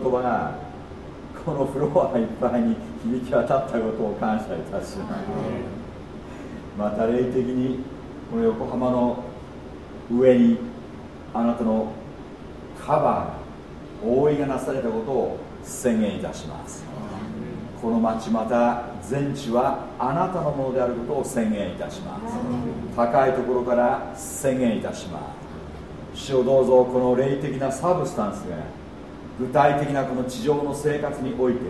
言葉がこのフロアいっぱいに響き渡ったことを感謝いたします。また霊的にこの横浜の上にあなたのカバーが覆いがなされたことを宣言いたします。この町また全地はあなたのものであることを宣言いたします。高いところから宣言いたします。主よどうぞこの霊的な substance が具体的なこの地上の生活において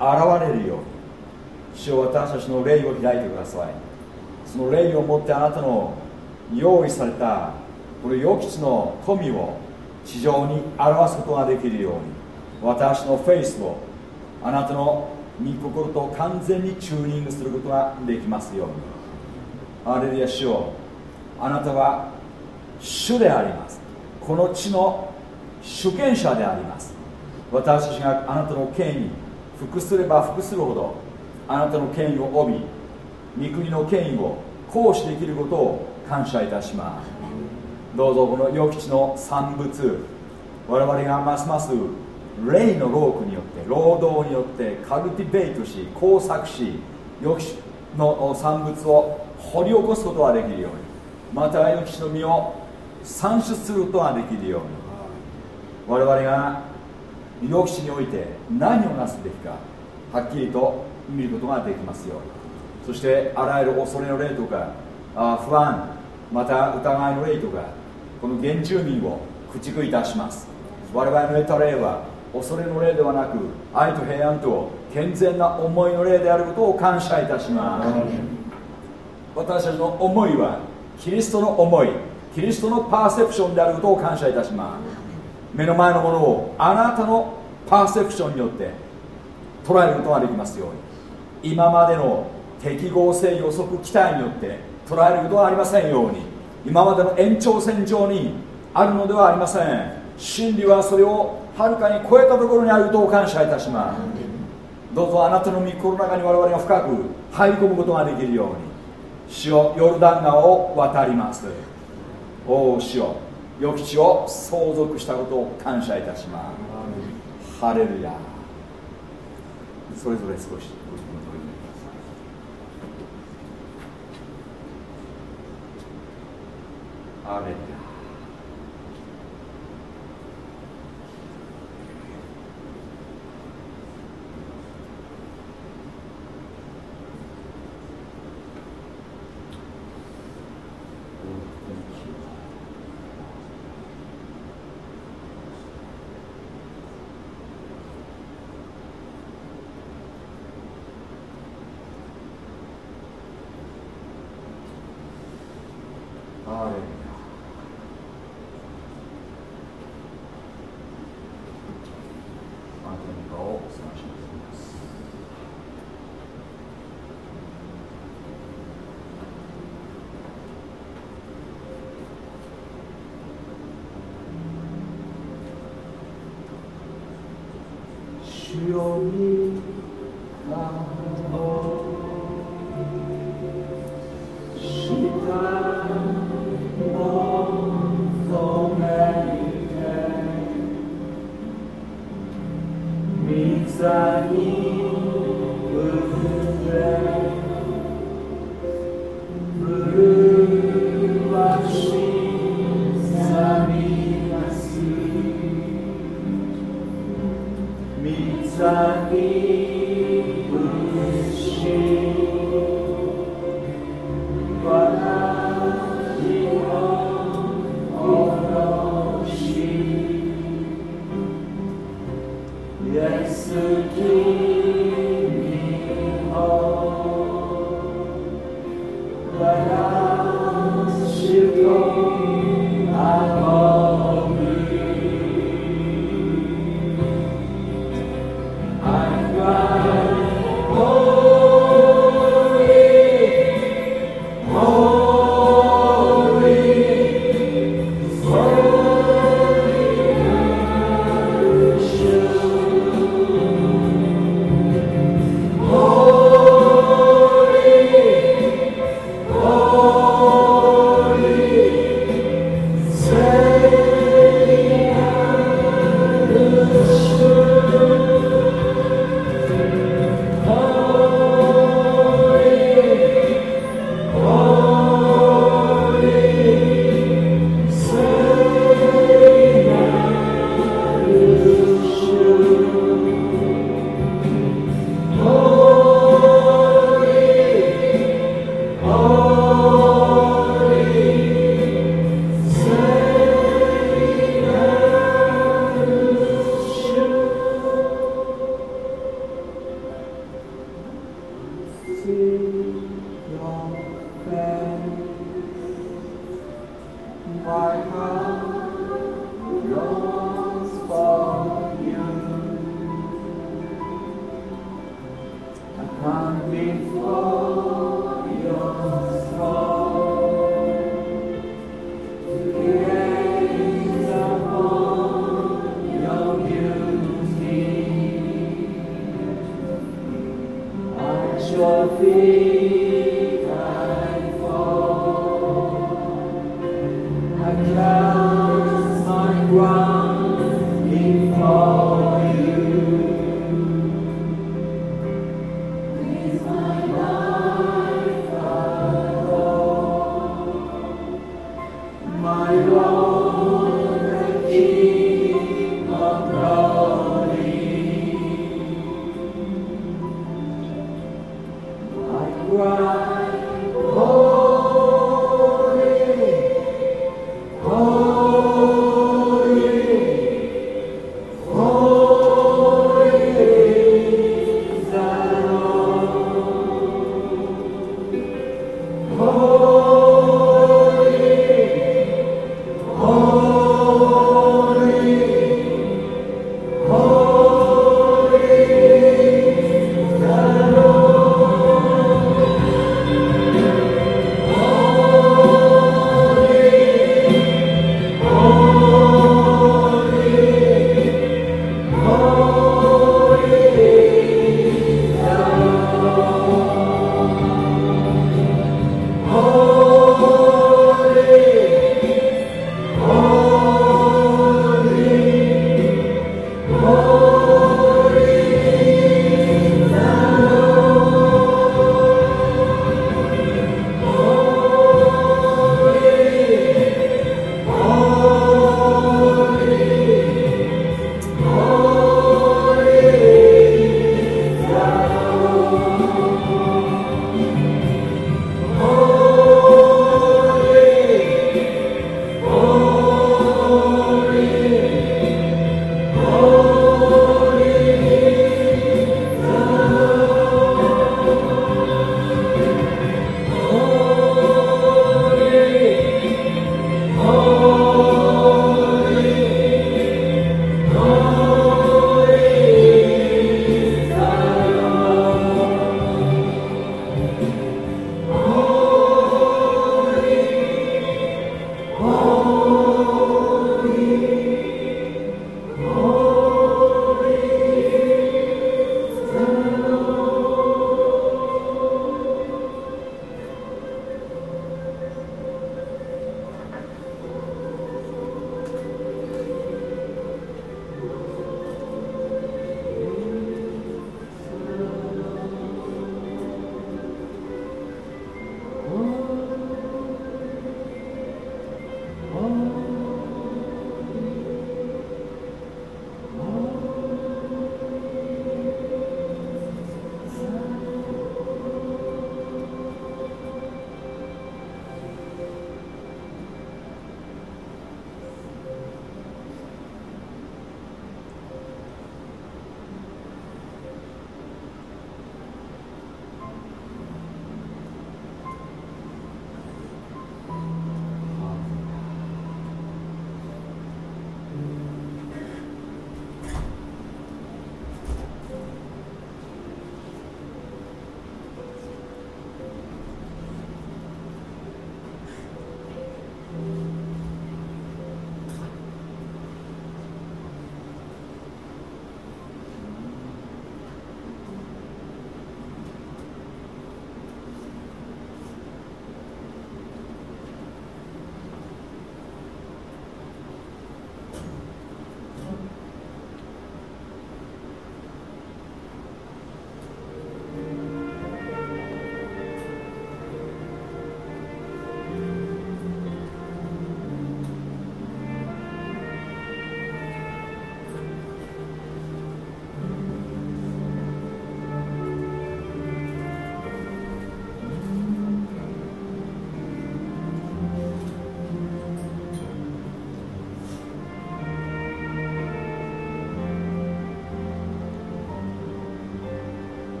現れるように。主よ私たちの霊を開いてください。その霊を持ってあなたの用意されたこの良き地の富を地上に表すことができるように。私のフェイスをあなたの御心と完全にチューニングすることができますように。アレルヤ主よあなたは主であります。この地の主権者であります。私たちがあなたの権威服すれば服するほどあなたの権威を帯び御国の権威を行使できることを感謝いたします。どうぞこの予期地の産物我々がますます霊の労苦によって労働によってカルティベートし工作し予期地の産物を掘り起こすことができるようにまた予期地の実を産出することができるように我々が予期地において何をなすべきかはっきりと見ることができますように。そしてあらゆる恐れの霊とかあ不安また疑いの霊とかこの原住民を駆逐いたします。我々の得た霊は恐れの霊ではなく愛と平安と健全な思いの霊であることを感謝いたします。私たちの思いはキリストの思いキリストのパーセプションであることを感謝いたします目の前のものをあなたのパーセプションによって捉えることができますように。今までの適合性予測期待によって捉えることはありませんように。今までの延長線上にあるのではありません。真理はそれをはるかに超えたところにあることを感謝いたします。どうぞあなたの御心の中に我々が深く入り込むことができるように。主よヨルダン川を渡ります。おお主よ良き地を相続したことを感謝いたします。ハレルヤ。それぞれ少しご質問ハレルヤハレルヤあなたの顔をお探します主よ my God.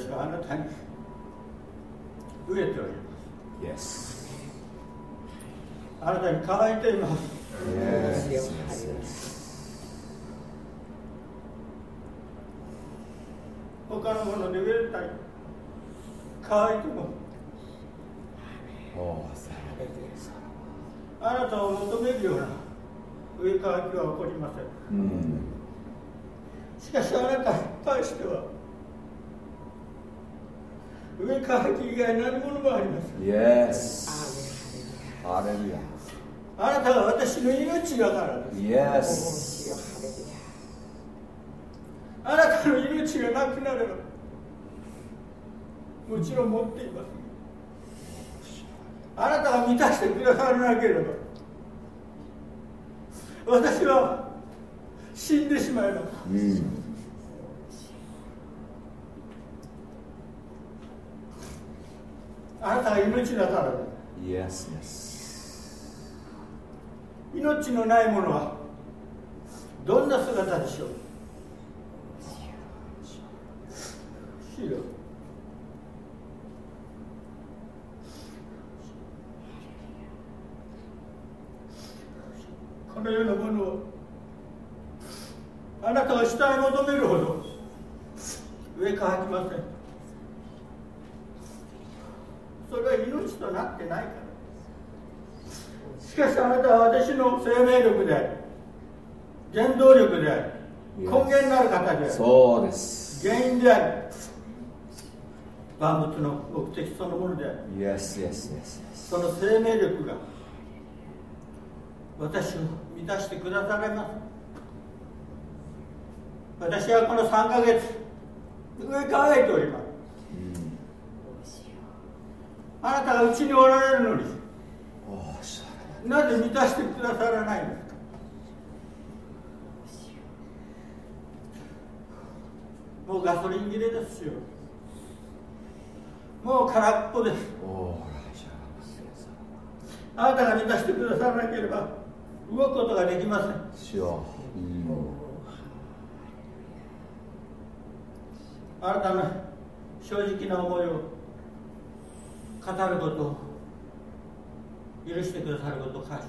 私はあなたに飢えております Yes. あなたに乾いています Yes. 他のもので飢えたり乾いても Oh, あなたを求めるような上乾きは起こりません mm. しかしあなたに対しては上乾き以外何者もありません Yes. Hallelujah. あなたは私の命だからです Yes. あなたの命がなくなればもちろん持っていますあなたが満たしてくださらなければ私は死んでしまいます Mm. あなたが命だからです Yes. Yes. 命のないものはどんな姿でしょう主よこの世のものをあなたが下へ求めるほど上乾きませんそれは命となってないからしかしあなたは私の生命力であり原動力であり Yes. 根源なる方でありそうです。原因であり万物の目的そのものであり Yes, yes, yes. その生命力が私を満たしてくだされます。私はこの3ヶ月上乾いております。Mm. あなたがうちにおられるのに Oh, なぜ満たしてくださらないんですか。もうガソリン切れですよもう空っぽです Oh, あなたが満たしてくださらなければ動くことができません. Mm. あなたの正直な思いを語ることを許してくださることを感謝し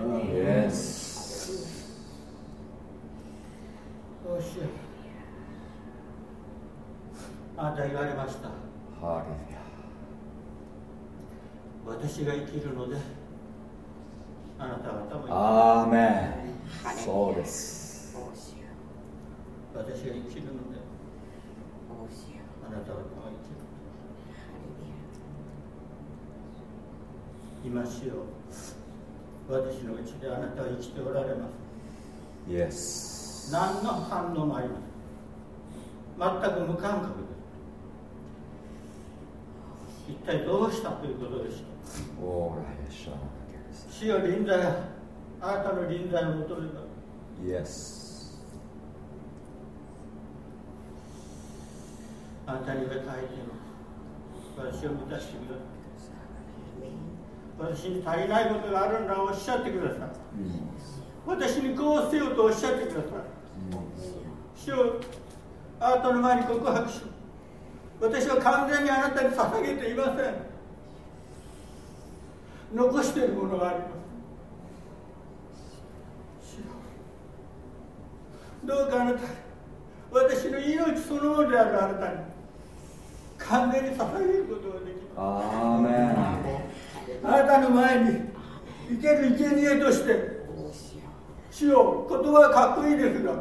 ます.どうしようあなた言われました Hallelujah. 私が生きるのであなた方も生きる Amen. そうです。私が生きるのであなた方も生きる今しよう私のうちであなたは生きておられます Yes. 何の反応もありません全く無感覚です一体どうしたということでしょう Oh. 主よ臨在があなたの臨在を求めば Yes. あなたに上書いて私を満たしてください。私に足りないことがあるならおっしゃってください。Mm. 私にこうせよとおっしゃってください。主よあなたの前に告白し私は完全にあなたに捧げていません。残しているものがあります。どうかあなた私の命そのものであるあなたに完全に捧げることができます.あなたの前に生ける生贄として主よ言葉はかっこいいですが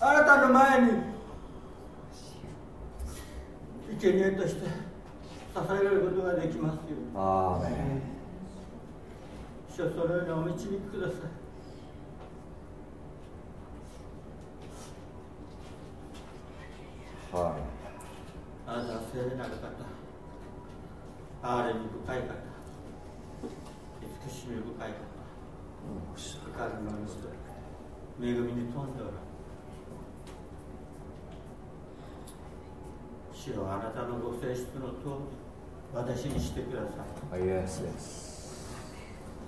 あなたの前に生贄として捧げることができますように。Amen. 主よそのようにお導きください。Hallelujah. あなたは聖なる方。憐れみ深い方。慈しみ深い方。Oh, るのよ恵みに富んでおられ主よあなたのご性質の通り私にしてください。Yes, yes.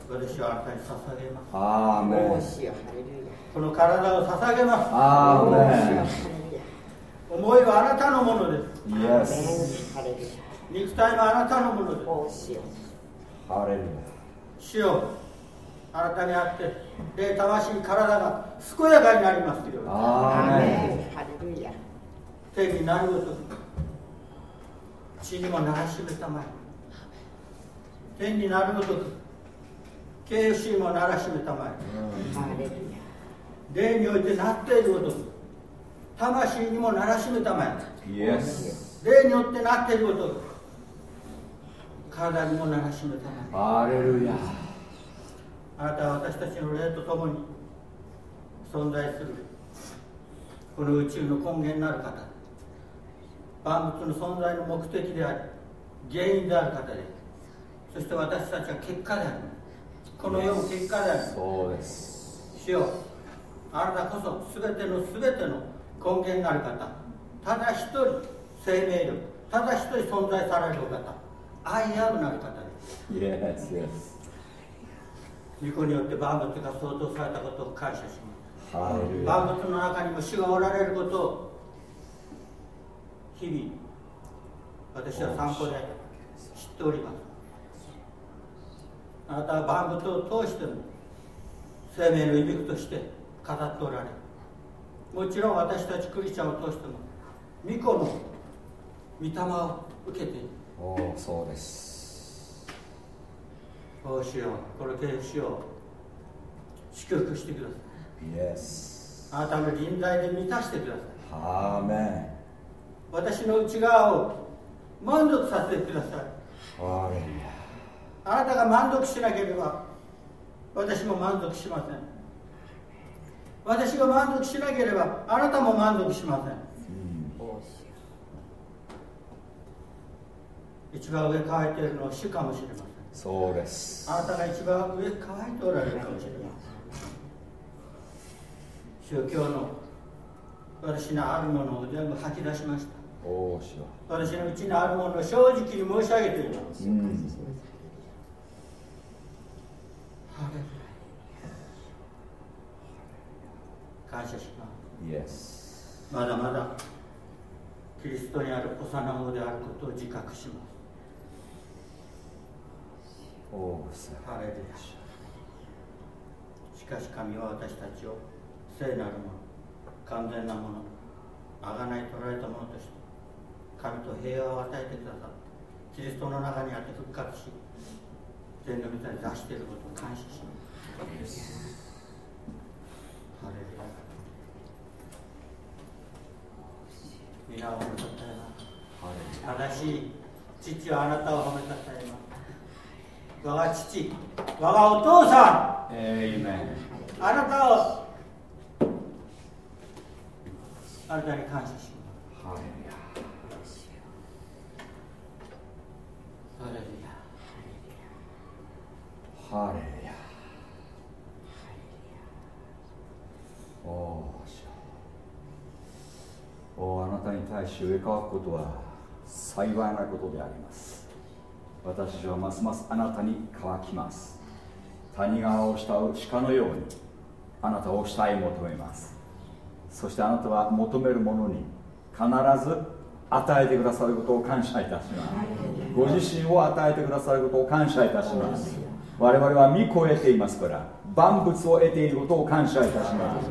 私はあなたに捧げます。アーこの体を捧げます。アー思いはあなたのものです。肉体もあなたのものです。ハレル主よ。あなたにあって霊魂体が健やかになりますよう天になるごとく地にもならしめたまえ。天になるごとく慶主にもならしめたまえ。霊においてなっているごとく魂にもならしめたまえ.霊によってなっているごとく体にもならしめたまえ。あなたは私たちの霊と共に存在するこの宇宙の根源なる方万物の存在の目的であり原因である方でそして私たちは結果であるこの世の結果であるそうです。主よあなたこそ全ての全ての根源なる方ただ一人生命力ただ一人存在されるお方愛あるなる方です Yes, yes. 御子によって万物が創造されたことを感謝します。万物の中にも主がおられることを日々私は散歩で知っております。あなたは万物を通しても生命の息吹として語っておられもちろん私たちクリスチャンを通しても御子の御霊を受けている。おーそうです。お主よこの啓示を祝福してください。Yes. あなたの臨在で満たしてください。アーメ私の内側を満足させてください。あなたが満足しなければ私も満足しません。私が満足しなければあなたも満足しません。うん。一番上乾いているのは主かもしれません。そうです。あなたが一番上乾いておられるかもしれません。主よ今日の私のあるものを全部吐き出しました私のうちにあるものを正直に申し上げていますう。うん。感謝します Yes. まだまだキリストにある幼子であることを自覚します。ハレルヤしかし神は私たちを聖なるもの完全なものあがない取られたものとして神と平和を与えてくださってキリストの中にあって復活し天の御座に出していることを感謝します。ハレルヤ。皆を褒めたたえます。正しい父はあなたを褒めたたえます。我が父我がお父さヤ。エイメン。んあなたをあなたに感謝します。ハレルヤ。ハレルヤハレルヤ。おおおあなたに対し植え替わることは幸いなことであります。私たちはますますあなたに乾きます。谷川を慕う鹿のようにあなたを慕い求めます。そしてあなたは求める者に必ず与えてくださることを感謝いたします。ご自身を与えてくださることを感謝いたします。我々は御子を得ていますから万物を得ていることを感謝いたします。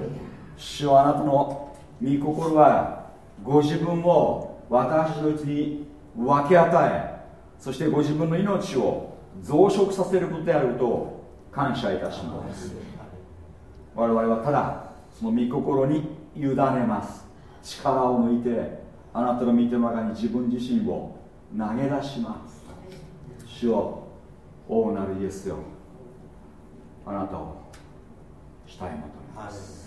主よあなたの御心はご自分を私のうちに分け与えそしてご自分の命を増殖させることであることを感謝いたします。我々はただその御心に委ねます。力を抜いてあなたの御手の中に自分自身を投げ出します。主を王なるイエスよ。あなたをしたい求めます「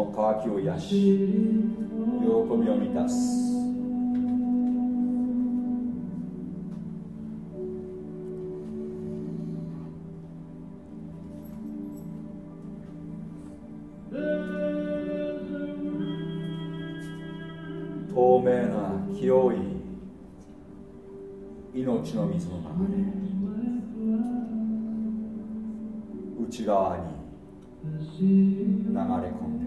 の渇きを癒し喜びを満たす。透明な清い命の水の流れ内側に流れ込ん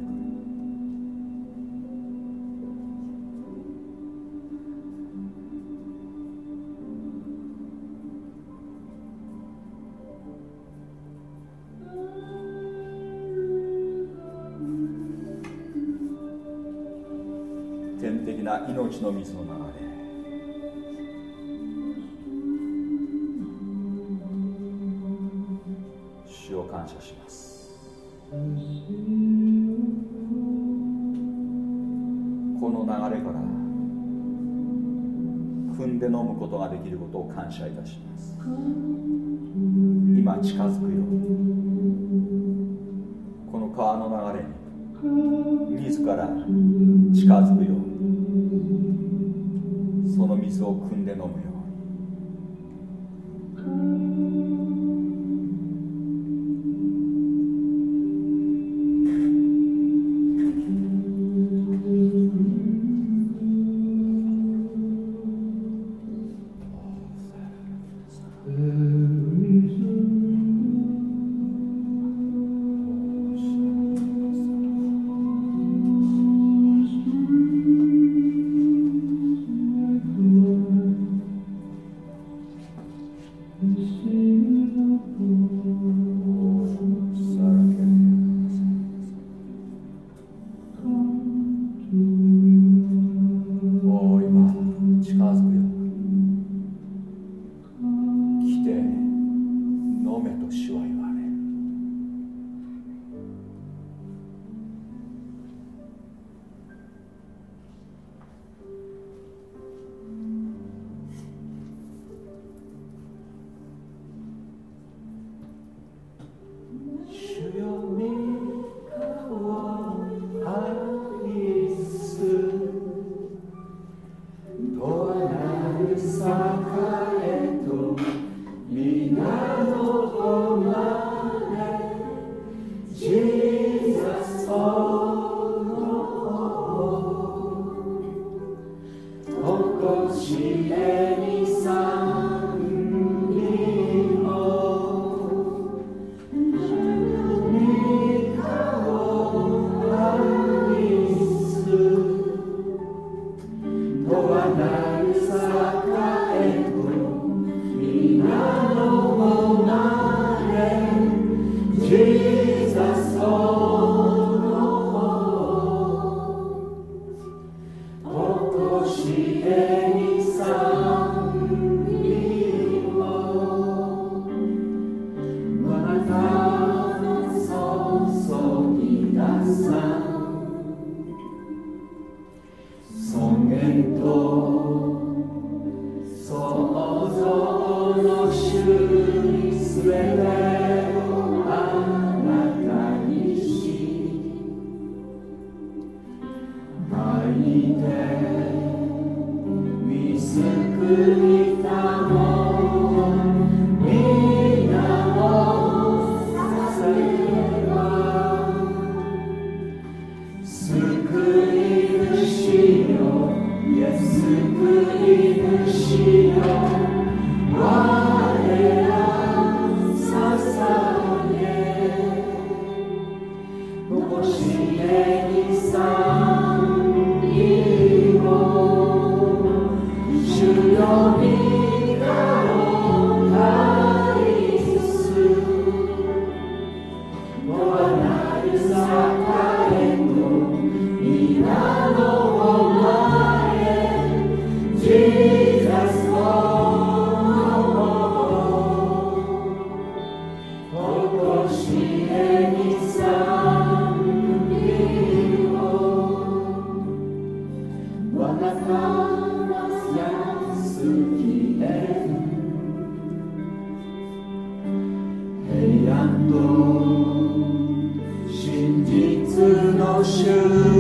命の水の流れ。主を感謝します。この流れから汲んで飲むことができることを感謝いたします。今近づくように。この川の流れに自ら近づくよその水を汲んで飲むよ。真実の主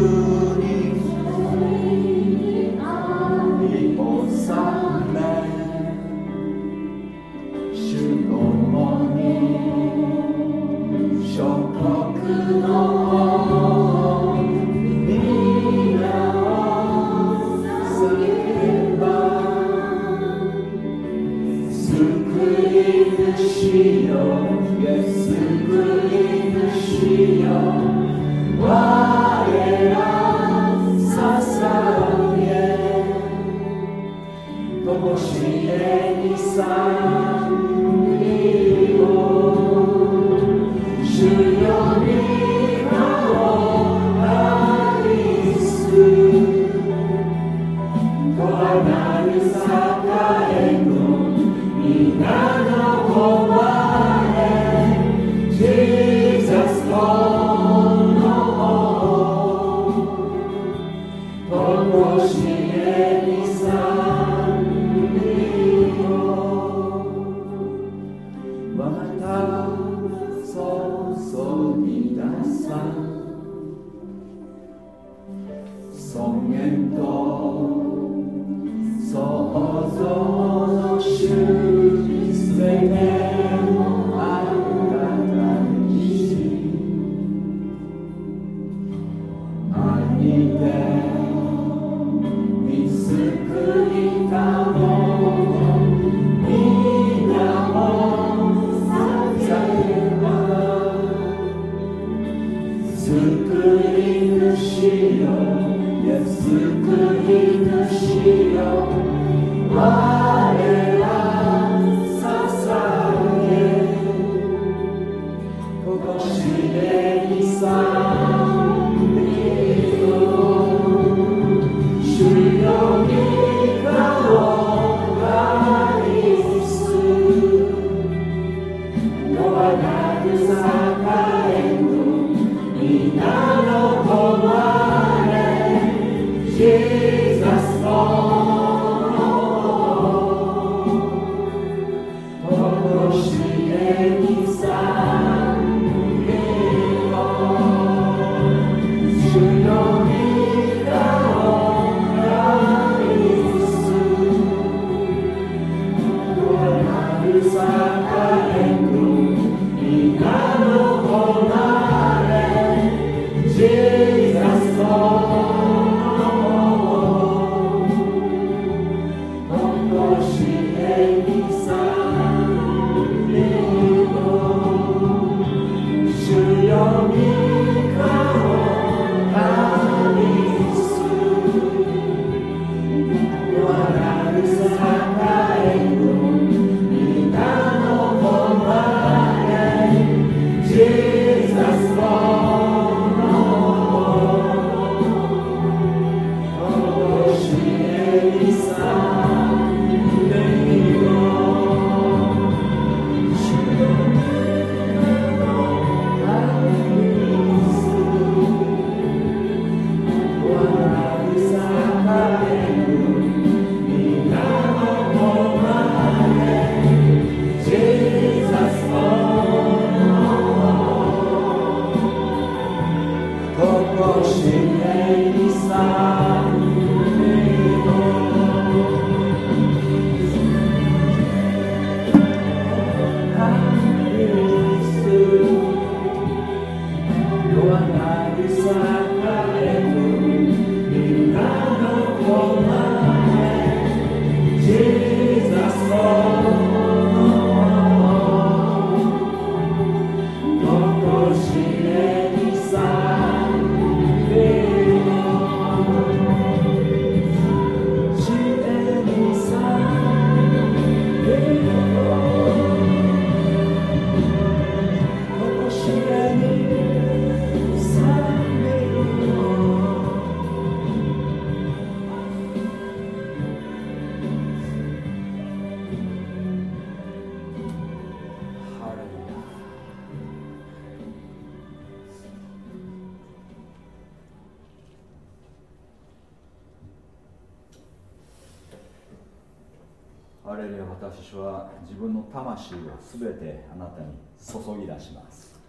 します。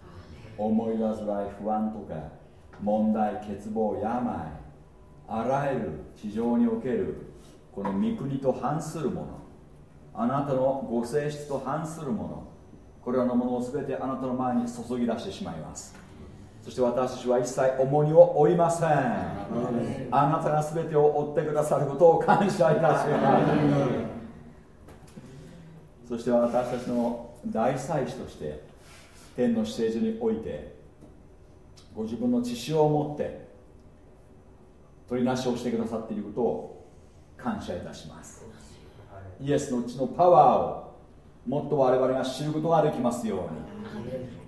思い煩い不安とか問題欠乏病あらゆる地上におけるこの御国と反するものあなたのご性質と反するものこれらのものを全てあなたの前に注ぎ出してしまいます。そして私たちは一切重荷を負いません。あなたが全てを追ってくださることを感謝いたします。そして私たちの大祭司として天の施所においてご自分の血潮を持って取りなしをしてくださっていることを感謝いたします。イエスの血のパワーをもっと我々が知ることができますように。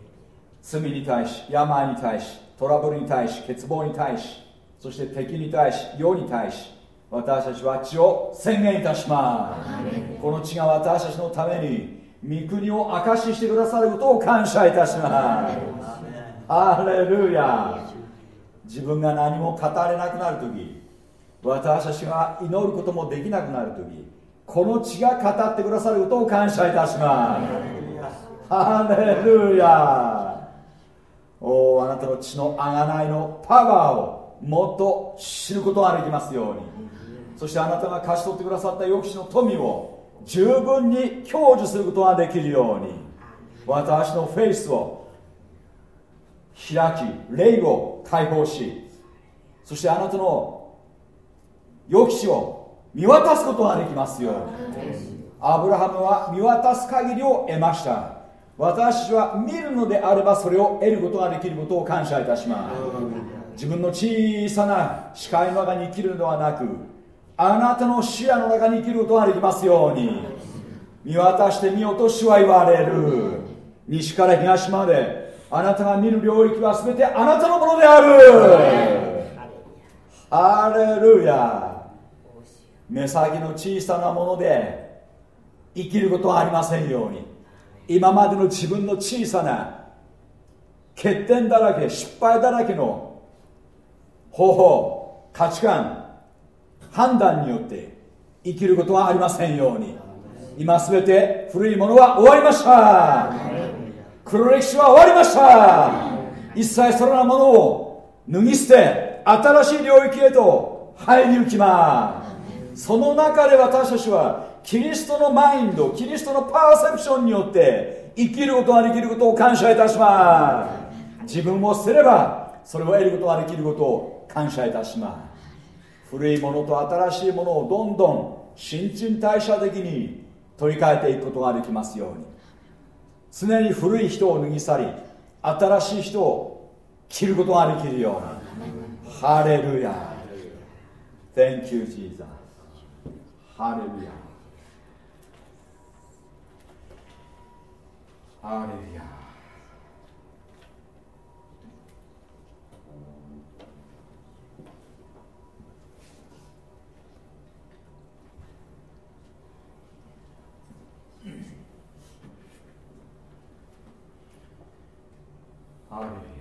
罪に対し病に対しトラブルに対し欠乏に対しそして敵に対し世に対し私たちは血を宣言いたします。この血が私たちのために御国を証ししてくださることを感謝いたします。ハレルヤ自分が何も語れなくなる時私たちが祈ることもできなくなる時この血が語ってくださることを感謝いたします。ハレルヤおあなたの血の贖いのパワーをもっと知ることができますように。そしてあなたが貸し取ってくださった抑止の富を十分に享受することができるように私のフェイスを開き霊を解放しそしてあなたの抑止を見渡すことができますように。アブラハムは見渡す限りを得ました。私は見るのであればそれを得ることができることを感謝いたします。自分の小さな視界の中に生きるのではなくあなたの視野の中に生きることができますように。見渡してみようと主は言われる。西から東まで。あなたが見る領域は全てあなたのものである。ハレルヤ。目先の小さなもので生きることはありませんように。今までの自分の小さな欠点だらけ失敗だらけの方法価値観判断によって生きることはありませんように。今すべて古いものは終わりました。黒歴史は終わりました。一切そのようなものを脱ぎ捨て新しい領域へと入り行きます。その中で私たちはキリストのマインドキリストのパーセプションによって生きることができることを感謝いたします。自分を捨てればそれを得ることができることを感謝いたします。古いものと新しいものをどんどん新陳代謝的に取り替えていくことができますように。常に古い人を脱ぎ去り新しい人を着ることができるように。ハレルヤ。Thank you Jesus. ハレルヤハレルヤハレル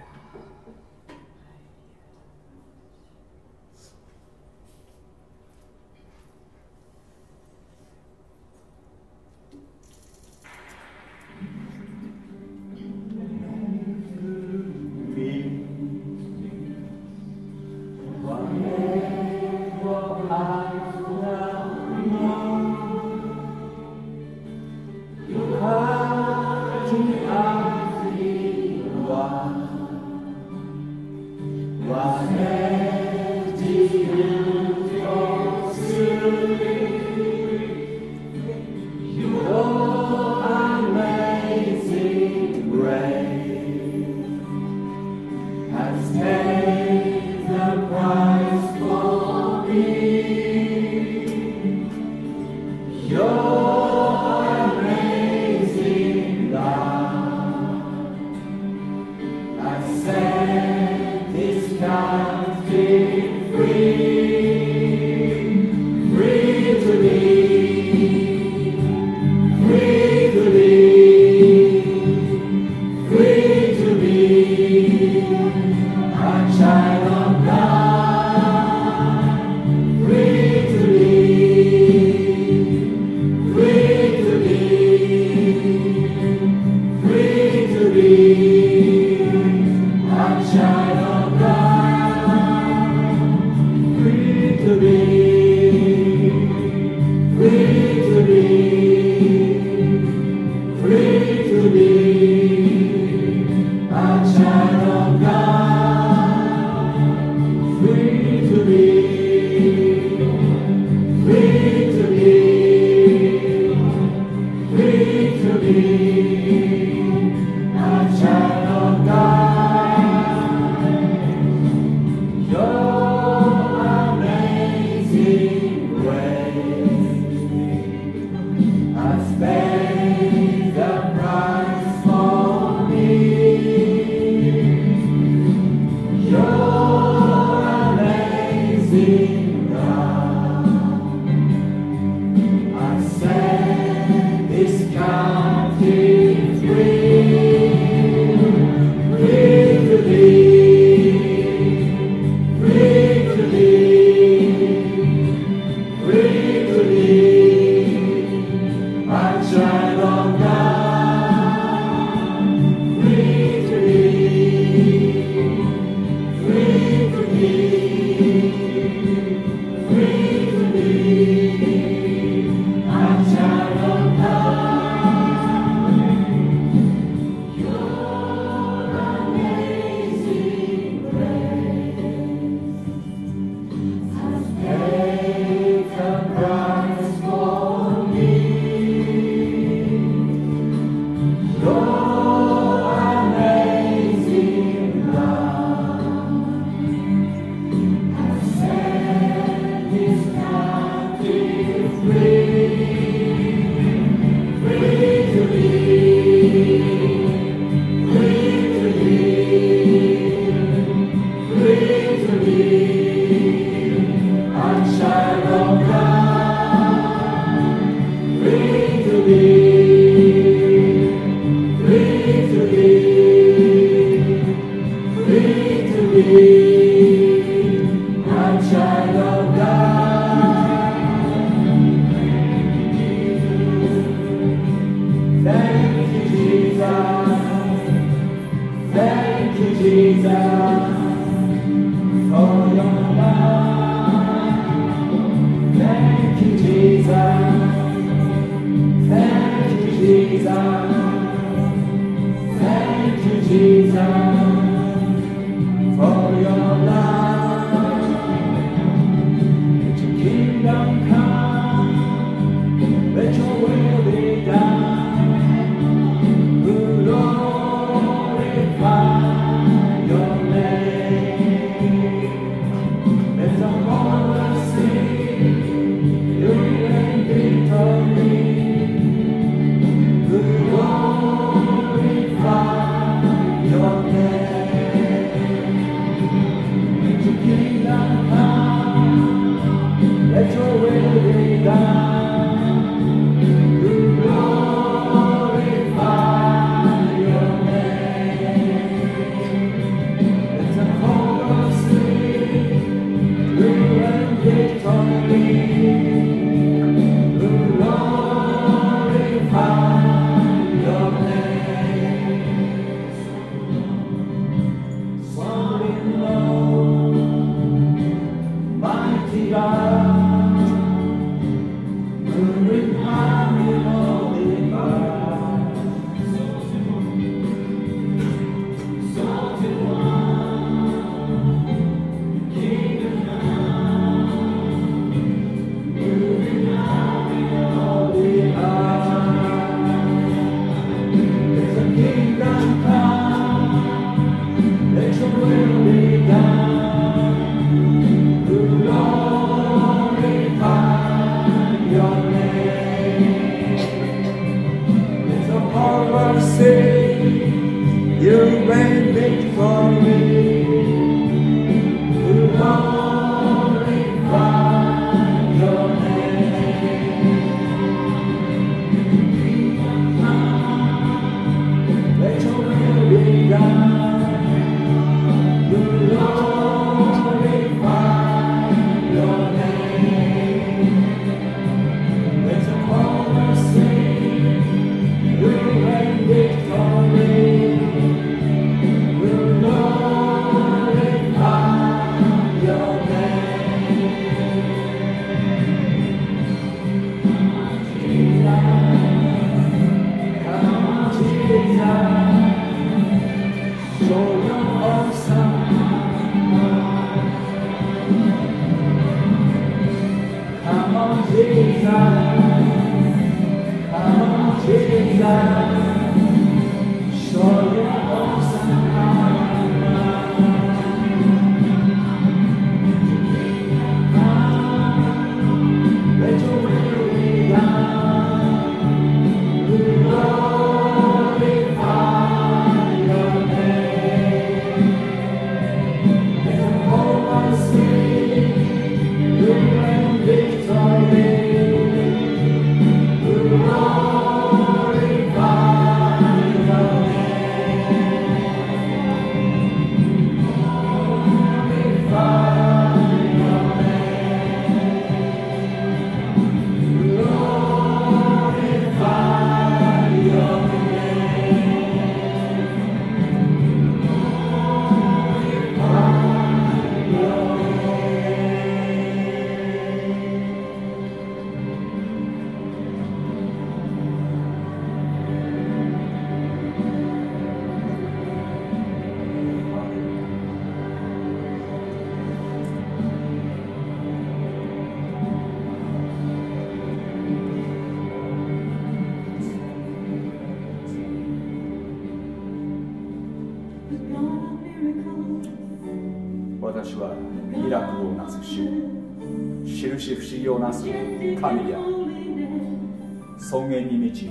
down.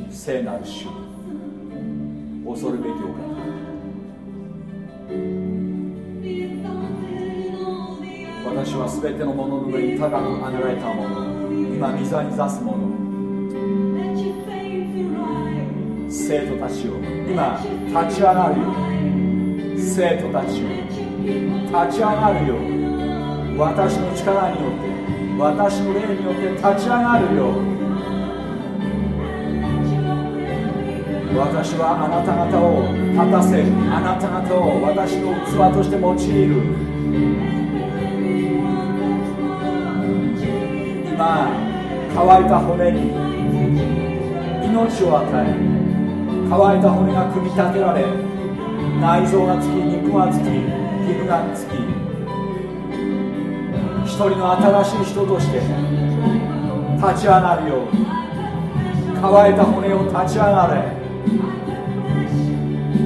聖なる主恐るべきお方私は全てのものの上に高く上げられたもの。今御座に座すもの。生徒たちを。今立ち上がるよ生徒たちを。立ち上がるよ私の力によって私の霊によって立ち上がるよ私はあなた方を立たせあなた方を私の器として用いる。今乾いた骨に命を与え乾いた骨が組み立てられ内臓がつき肉がつき皮膚がつき一人の新しい人として立ち上がるように乾いた骨を立ち上がれ。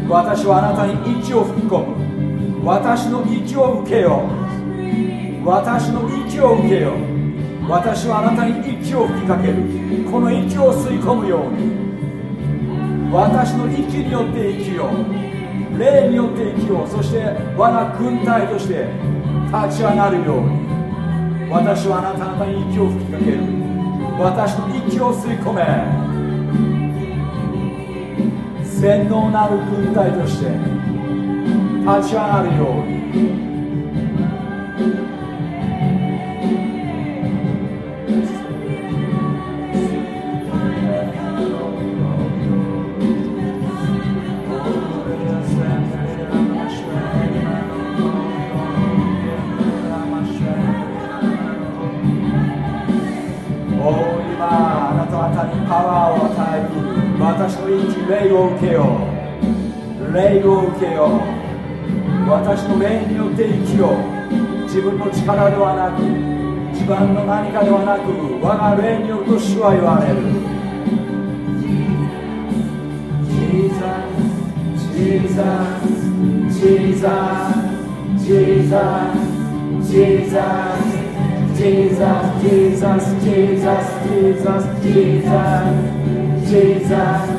私はあなたに息を吹き込む。私の息を受けよう。私の息を受けよう。私はあなたに息を吹きかける。この息を吸い込むように。私の息によって生きよう。霊によって生きよう。そして我が軍隊として立ち上がるように。私はあなた方に息を吹きかける。私の息を吸い込め。全能なる軍隊として立ち上がるように。を受けよう礼を受けよう私の命によって生きよう自分の力ではなく自分の何かではなく我が霊によると主は言われる Jesus, Jesus, Jesus, Jesus. Jesus, Jesus, Jesus, Jesus, Jesus, Jesus.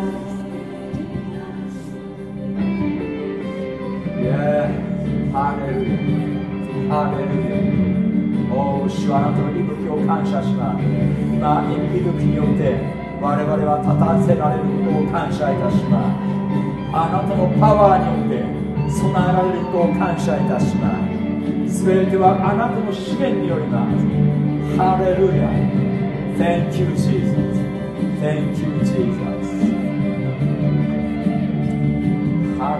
hallelujah, hallelujah. お主はあなたの息吹を感謝します。今、息吹によって我々は立たせられることを感謝いたします。あなたのパワーによって備えられることを感謝いたします。すべてはあなたの資源によります。ハレルヤ Thank you, Jesus. Thank you, Jesus. ハ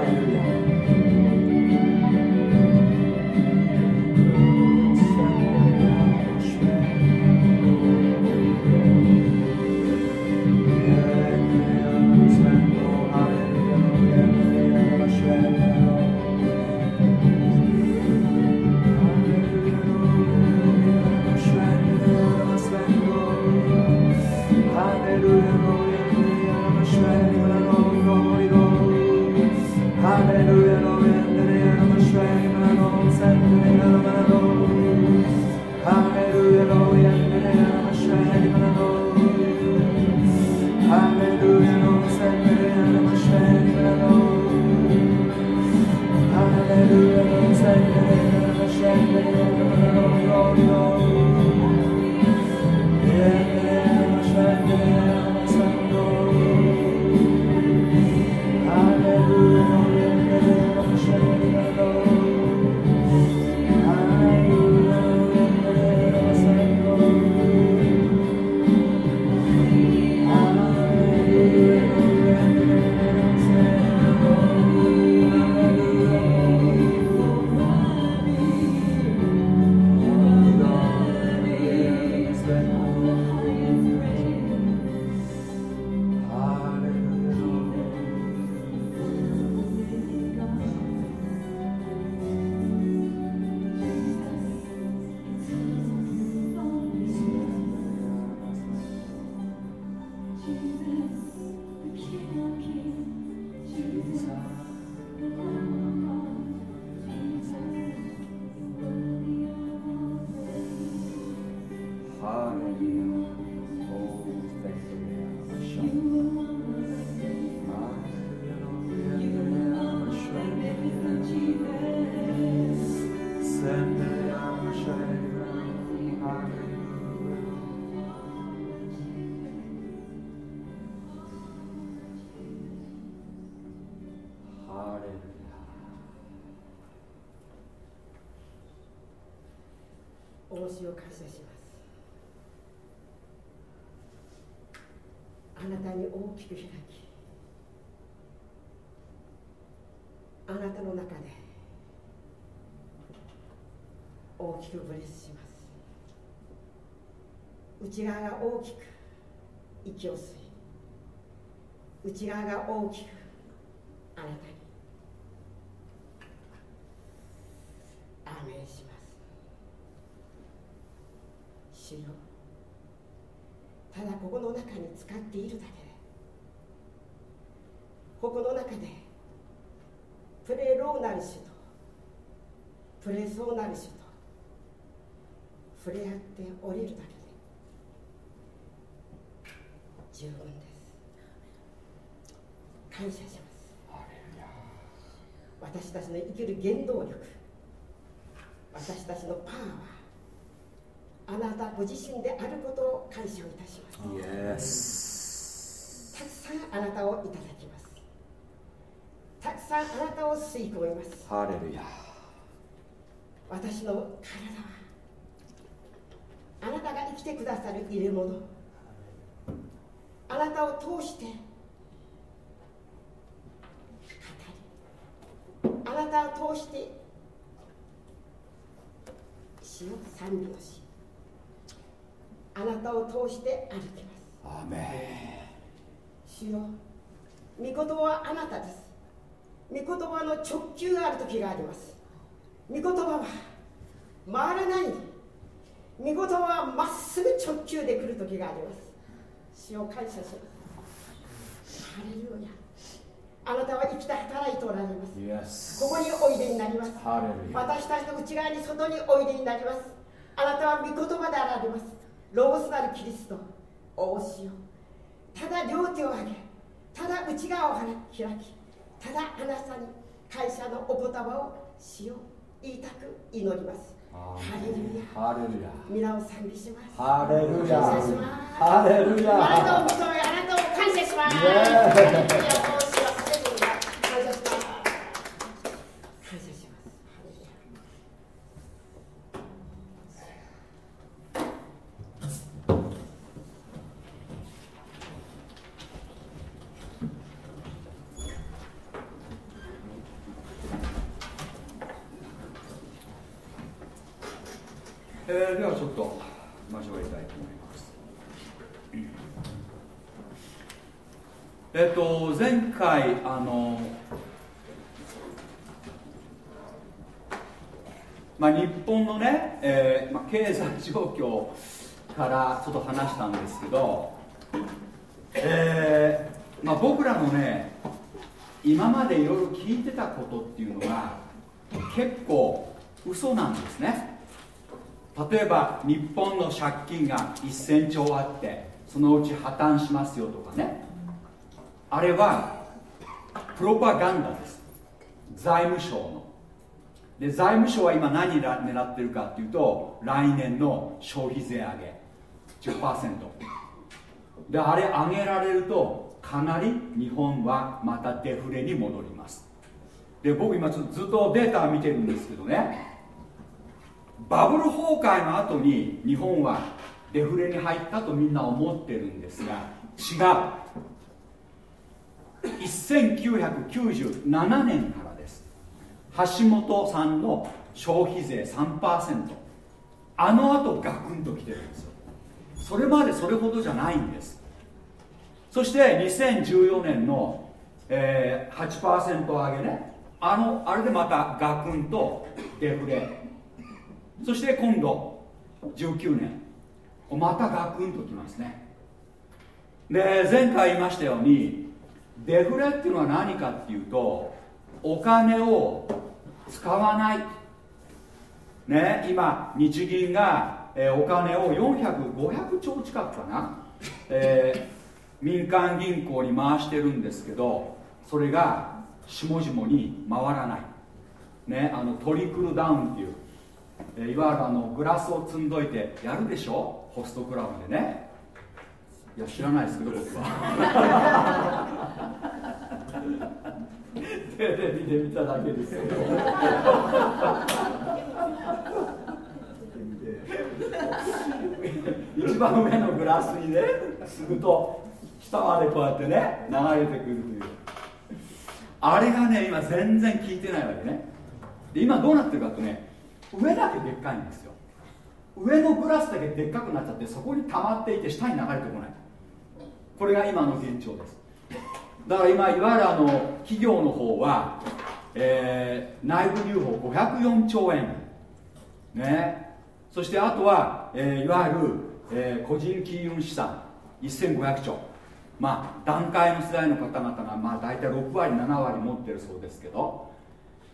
しを感謝します。あなたに大きく開きあなたの中で大きくブレスします。内側が大きく息を吸い内側が大きくあなたに。アーメンします。主よただここの中に使っているだけで。ここの中でプレローなる主とプレソーなる主と触れ合って降りるだけで十分です。感謝します。私たちの生きる原動力私たちのパワーはあなたご自身であることを感謝をいたします。たくさんあなたをいただきます。たくさんあなたを吸い込みます。ハレルヤ私の体はあなたが生きてくださる入れ物あなたを通して語り。あなたを通して死を賛美をしあなたを通して歩きます。アーメ主よ御言葉はあなたです。御言葉の直球がある時があります。御言葉は回らない。御言葉はまっすぐ直球で来る時があります。主を感謝します。ハレルヤ。あなたは生きて働いておられます。ここにおいでになります。私たちの内側に外においでになります。あなたは御言葉であられますロゴスなるキリストお教よただ両手を上げただ内側を開きただあなたに感謝のお言葉をしよう言いたく祈ります。ハレルヤ。ハレルヤ皆を賛美します。ハレルヤ感謝します。ハレルヤあなたを認めあなたを感謝します。ハレルヤ感謝します。感謝しますハレルヤえーではちょっと交わりたいと思いますえっと前回あのまあ日本のね、えーまあ、経済状況からちょっと話したんですけど、えーまあ、僕らのね今までいろいろ聞いてたことっていうのが結構嘘なんですね。例えば日本の借金が1000兆あってそのうち破綻しますよとかね。あれはプロパガンダです。財務省の。で財務省は今何ら狙ってるかっていうと来年の消費税上げ。10%であれ上げられるとかなり日本はまたデフレに戻ります。で僕今ずずっとデータ見てるんですけどね。バブル崩壊の後に日本はデフレに入ったとみんな思ってるんですが違う。1997年からです。橋本さんの消費税3%あの後ガクンと来てるんですよ。それまでそれほどじゃないんです。そして2014年の、えー、8%上げね。あのあれでまたガクンとデフレ。そして今度19年。またガクンときますね。で前回言いましたようにデフレっていうのは何かっていうとお金を使わない。ね今日銀が、えーお金を400500兆近くかな、えー民間銀行に回してるんですけどそれが下々に回らない。ねあのトリクルダウンっていうえーいわゆるあのグラスを積んどいてやるでしょ？ホストクラブでね。いや知らないですけど僕は。テレビで見ただけですよ。番上のグラスにねすると下までこうやってね流れてくるという。あれがね今全然効いてないわけね。で今どうなってるかってね上だけでっかいんですよ。上のグラスだけでっかくなっちゃってそこに溜まっていて下に流れてこないこれが今の現状です。だから今いわゆるあの企業の方は、えー、内部留保504兆円。ね。そしてあとは、えー、いわゆる、えー、個人金融資産1500兆。まあ段階の世代の方々がまあ大体6割7割持ってるそうですけど。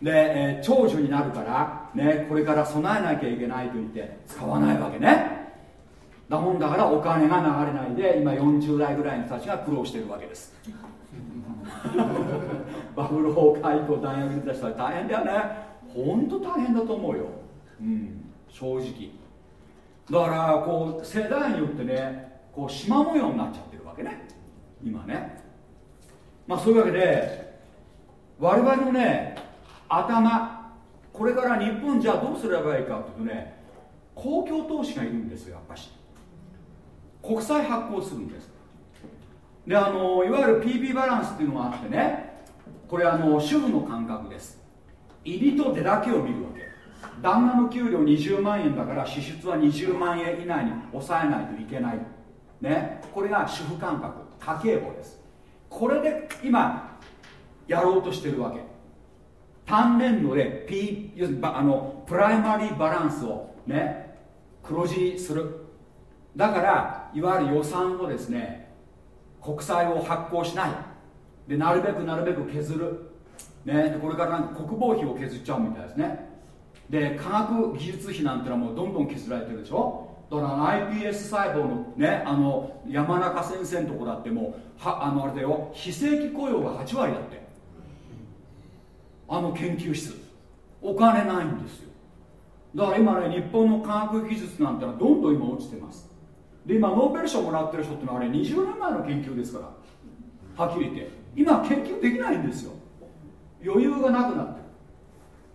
で、えー、長寿になるから、ね、これから備えなきゃいけないと言って使わないわけね。だもんだからお金が流れないで今40代ぐらいの人たちが苦労してるわけです。バブル崩壊以降大学に出た人は大変だよね。本当大変だと思うよ、うん、正直。だからこう世代によってねこう縞模様になっちゃってるわけね。今ね。まあそういうわけで我々のね頭これから日本じゃあどうすればいいかっていうとね公共投資がいるんですよやっぱし国債発行するんです。であのいわゆる PP バランスっていうのがあってねこれあの主婦の感覚です。入りと出だけを見るわけ。旦那の給料20万円だから支出は20万円以内に抑えないといけない。ね。これが主婦感覚家計簿です。これで今やろうとしてるわけ。単年度で、P、あのプライマリーバランスをね黒字する。だからいわゆる予算をですね国債を発行しない。でなるべくなるべく削る、ね、でこれからなんか国防費を削っちゃうみたいですね。で科学技術費なんてのはもうどんどん削られてるでしょ。だから iPS 細胞のねあの山中先生のとこだってもうはあのあれだよ。非正規雇用が8割だって。あの研究室。お金ないんですよ。だから今ね日本の科学技術なんてのはどんどん今落ちてます。で今ノーベル賞もらってる人ってのはあれ20年前の研究ですから。はっきり言って。今研究できないんですよ。余裕がなくなってる。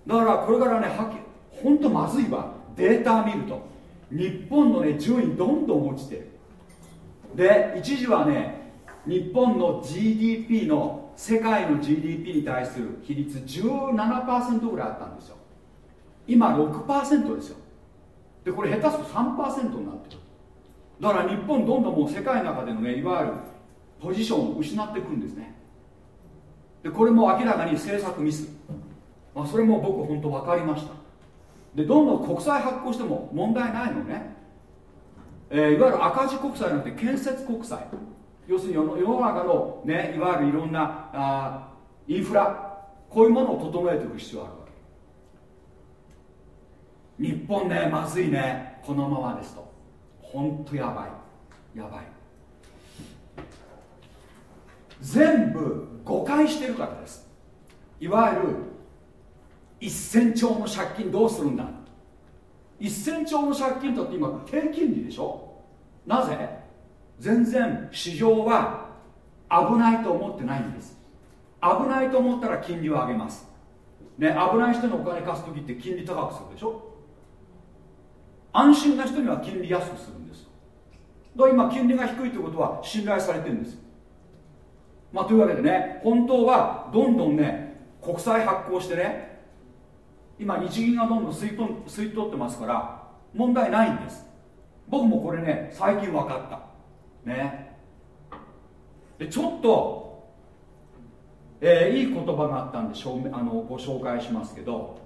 だからこれからねはっきり本当まずいわ。データ見ると。日本のね順位どんどん落ちてる。で一時はね日本の GDP の世界の GDP に対する比率17%ぐらいあったんですよ。今6%ですよ。でこれ下手すと3%になってる。だから日本どんどんもう世界の中でのねいわゆるポジションを失っていくんですね。でこれも明らかに政策ミス、まあ、それも僕本当分かりました。でどんどん国債発行しても問題ないのね、えー、いわゆる赤字国債なんて建設国債。要するに世の中の、ね、いわゆるいろんなあインフラ。こういうものを整えていく必要があるわけ。日本ねまずいね。このままですと。本当やばい。やばい。全部誤解してるからです。いわゆる1000兆の借金どうするんだ。1000兆の借金だって今低金利でしょ？なぜ？全然市場は危ないと思ってないんです。危ないと思ったら金利を上げます。ね危ない人にお金貸す時って金利高くするでしょ？安心な人には金利安くするだ今金利が低いということは信頼されてるんですまあというわけでね本当はどんどんね国債発行してね今日銀がどんどん吸い取吸い取ってますから問題ないんです僕もこれね最近分かったねでちょっと、えー、いい言葉があったんであのご紹介しますけど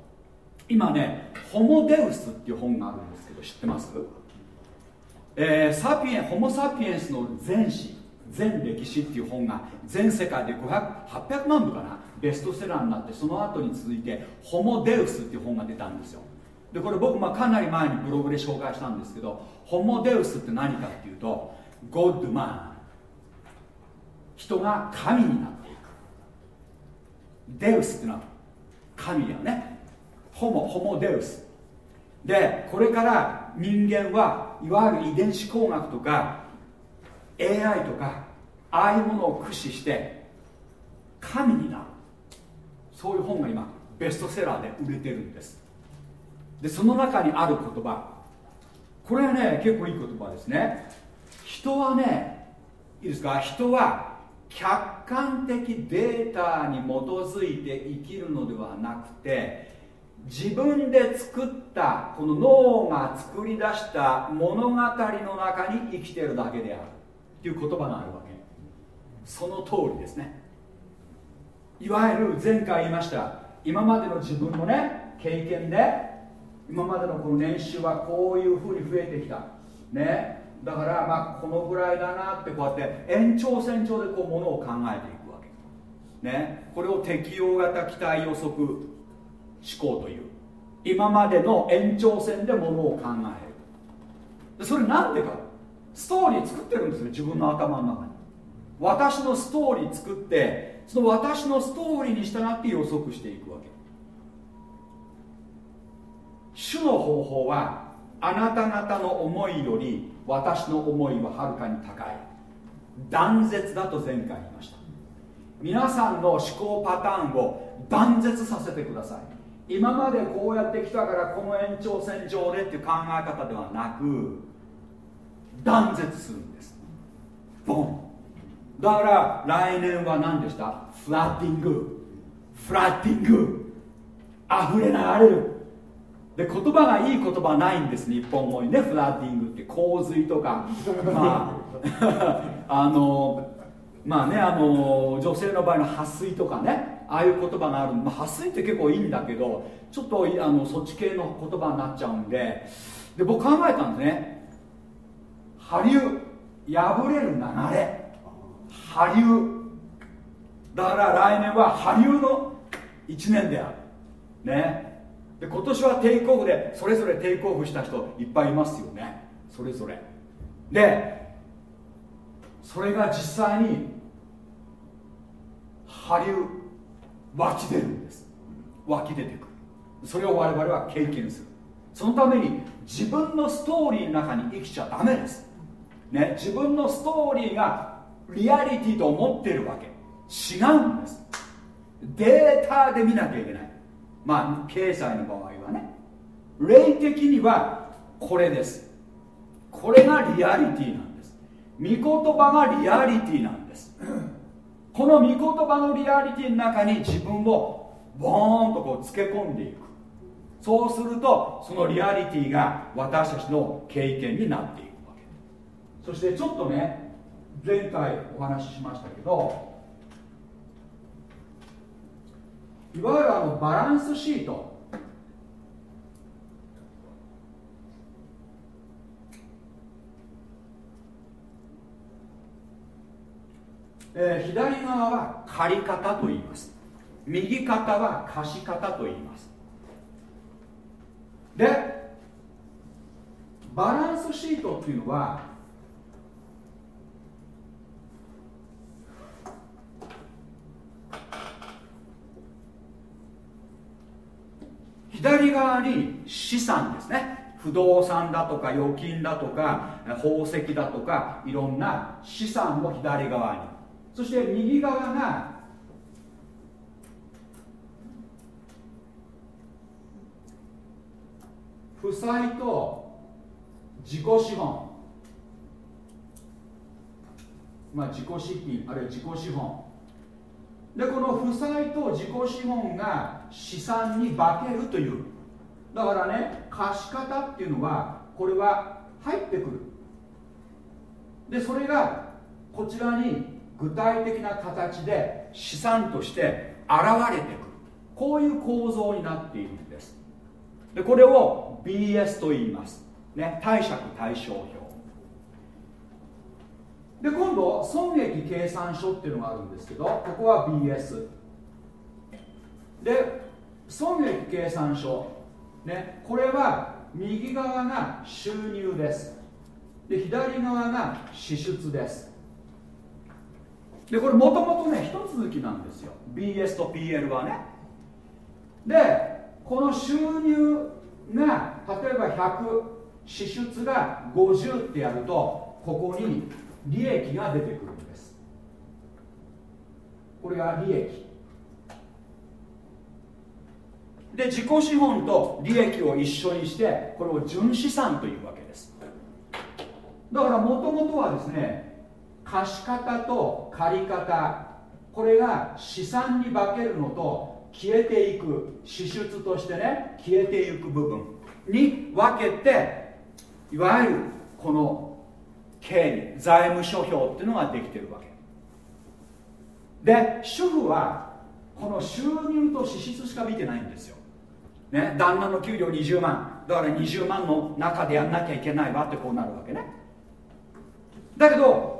今ね「ホモデウス」っていう本があるんですけど知ってますえー、サピエンホモ・サピエンスの全史全歴史っていう本が全世界で800万部かなベストセラーになってその後に続いて「ホモ・デウス」っていう本が出たんですよ。でこれ僕まあかなり前にブログで紹介したんですけどホモ・デウスって何かっていうとゴッドマン。人が神になっていく。デウスってのは神だよね。ホモホモデウス。でこれから人間はいわゆる遺伝子工学とか AI とかああいうものを駆使して神になる。そういう本が今ベストセラーで売れてるんです。でその中にある言葉。これはね結構いい言葉ですね。人はねいいですか？人は客観的データに基づいて生きるのではなくて自分で作ったこの脳が作り出した物語の中に生きてるだけであるという言葉があるわけ。その通りですね。いわゆる前回言いました。今までの自分のね経験で今までのこの年収はこういうふうに増えてきた。ね。だからまあこのぐらいだなってこうやって延長線上でこうものを考えていくわけ。ね。これを適用型期待予測。思考という。今までの延長線でものを考える。それなんでか。ストーリー作ってるんですよ自分の頭の中に。私のストーリー作ってその私のストーリーに従って予測していくわけ。主の方法はあなた方の思いより私の思いははるかに高い。断絶だと前回言いました。皆さんの思考パターンを断絶させてください。今までこうやってきたからこの延長線上でっていう考え方ではなく断絶するんです。ボン。だから来年は何でした？フラッティング。フラッティング。溢れ流れる。で言葉がいい言葉ないんです日本語にね。フラッティングって。洪水とか。まあ あのまあねあの女性の場合の撥水とかね。ああいう言葉がある、まあ、撥水って結構いいんだけどちょっとあのそっち系の言葉になっちゃうんで。で僕考えたんですね。波竜破れる流れ。波竜だから来年は波竜の1年である。ね。で今年はテイクオフでそれぞれテイクオフした人いっぱいいますよね。それぞれ。でそれが実際に波竜湧き出るんです。湧き出てくる。それを我々は経験する。そのために自分のストーリーの中に生きちゃダメです。ね自分のストーリーがリアリティと思ってるわけ。違うんです。データで見なきゃいけない。まあ経済の場合はね。霊的にはこれです。これがリアリティなんです。御言葉がリアリティなんです。この御言葉のリアリティの中に自分をボーンとこうつけ込んでいく。そうするとそのリアリティが私たちの経験になっていくわけ。そしてちょっとね前回お話ししましたけどいわゆるあのバランスシート。えー、左側は借り方と言います。右肩は貸方と言います。でバランスシートっていうのは左側に資産ですね。不動産だとか預金だとか宝石だとかいろんな資産も左側に。そして右側が負債と自己資本。まあ自己資金あるいは自己資本。でこの負債と自己資本が資産に化けるという。だからね貸し方っていうのはこれは入ってくる。でそれがこちらに具体的な形で資産として現れてくる。こういう構造になっているんです。でこれを BS と言います、ね、貸借対照表。で今度損益計算書っていうのがあるんですけどここは BS で損益計算書、ね、これは右側が収入です。で左側が支出です。でこれもともとね一続きなんですよ。BS と PL はね。でこの収入が例えば100支出が50ってやるとここに利益が出てくるんです。これが利益。で自己資本と利益を一緒にしてこれを純資産というわけです。だからもともとはですね貸方と借方。これが資産に化けるのと消えていく支出としてね消えていく部分。に分けていわゆるこの経理財務諸表っていうのができてるわけ。で主婦はこの収入と支出しか見てないんですよ、ね、旦那の給料20万。だから20万の中でやんなきゃいけないわってこうなるわけね。だけど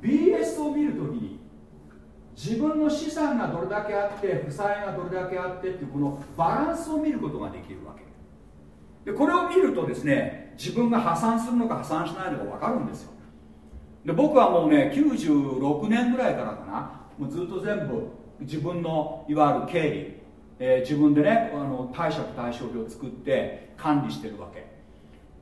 BS を見るときに自分の資産がどれだけあって負債がどれだけあってっていうこのバランスを見ることができるわけ。でこれを見るとですね自分が破産するのか破産しないのか分かるんですよ。で僕はもうね96年ぐらいからかなもうずっと全部自分のいわゆる経理、えー、自分でねあの貸借対照表を作って管理してるわけ。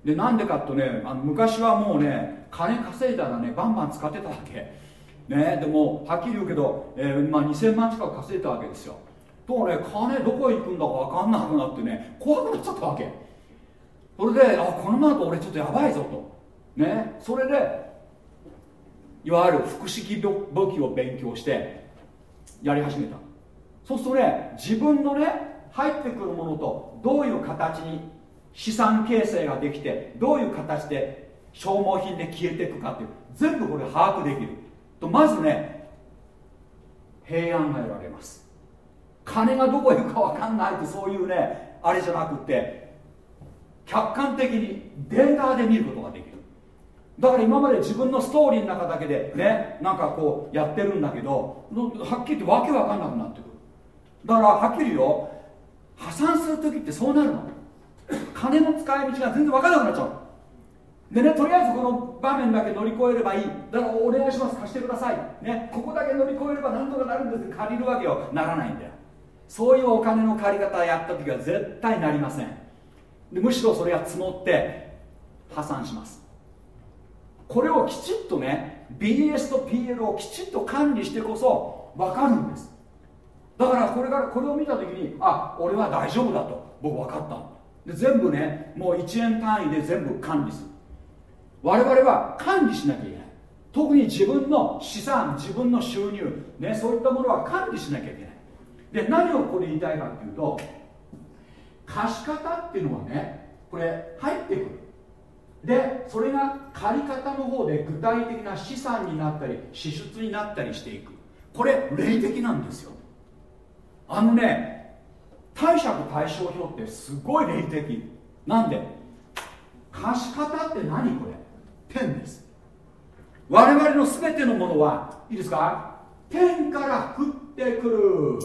でなんでかとねあの昔はもうね金稼いだらねバンバン使ってたわけ。ねでもはっきり言うけど、えーまあ、2000万近く稼いだわけですよ。とね金どこへ行くんだか分かんなくなってね怖くなっちゃったわけ。それであこのままだと俺ちょっとやばいぞと。ねそれでいわゆる複式簿記を勉強してやり始めた。そうするとね自分のね入ってくるものとどういう形に資産形成ができてどういう形で消耗品で消えていくかっていう全部これ把握できる。とまずね平安が得られます。金がどこへ行くか分かんないってそういうねあれじゃなくて客観的にデータで見ることができる。だから今まで自分のストーリーの中だけでねなんかこうやってるんだけどはっきり言ってわけわかんなくなってくる。だからはっきり言うよ。破産する時ってそうなるの。金の使い道が全然分からなくなっちゃう。でねとりあえずこの場面だけ乗り越えればいい。だからお願いします。貸してください。ね。ここだけ乗り越えればなんとかなるんです。って借りるわけよ。ならないんだよ。そういうお金の借り方やった時は絶対なりません。でむしろそれが積もって破産します。これをきちっとね BS と PL をきちっと管理してこそ分かるんです。だからこれからこれを見た時にあ俺は大丈夫だと僕分かった。で全部ねもう1円単位で全部管理する。我々は管理しなきゃいけない。特に自分の資産自分の収入、ね、そういったものは管理しなきゃいけない。で何をここで言いたいかっていうと貸し方っていうのはねこれ入ってくる。でそれが借り方の方で具体的な資産になったり支出になったりしていく。これ霊的なんですよ。あのね貸借対照表ってすごい霊的。なんで？貸し方って何これ？天です。我々の全てのものはいいですか？天から降ってくる。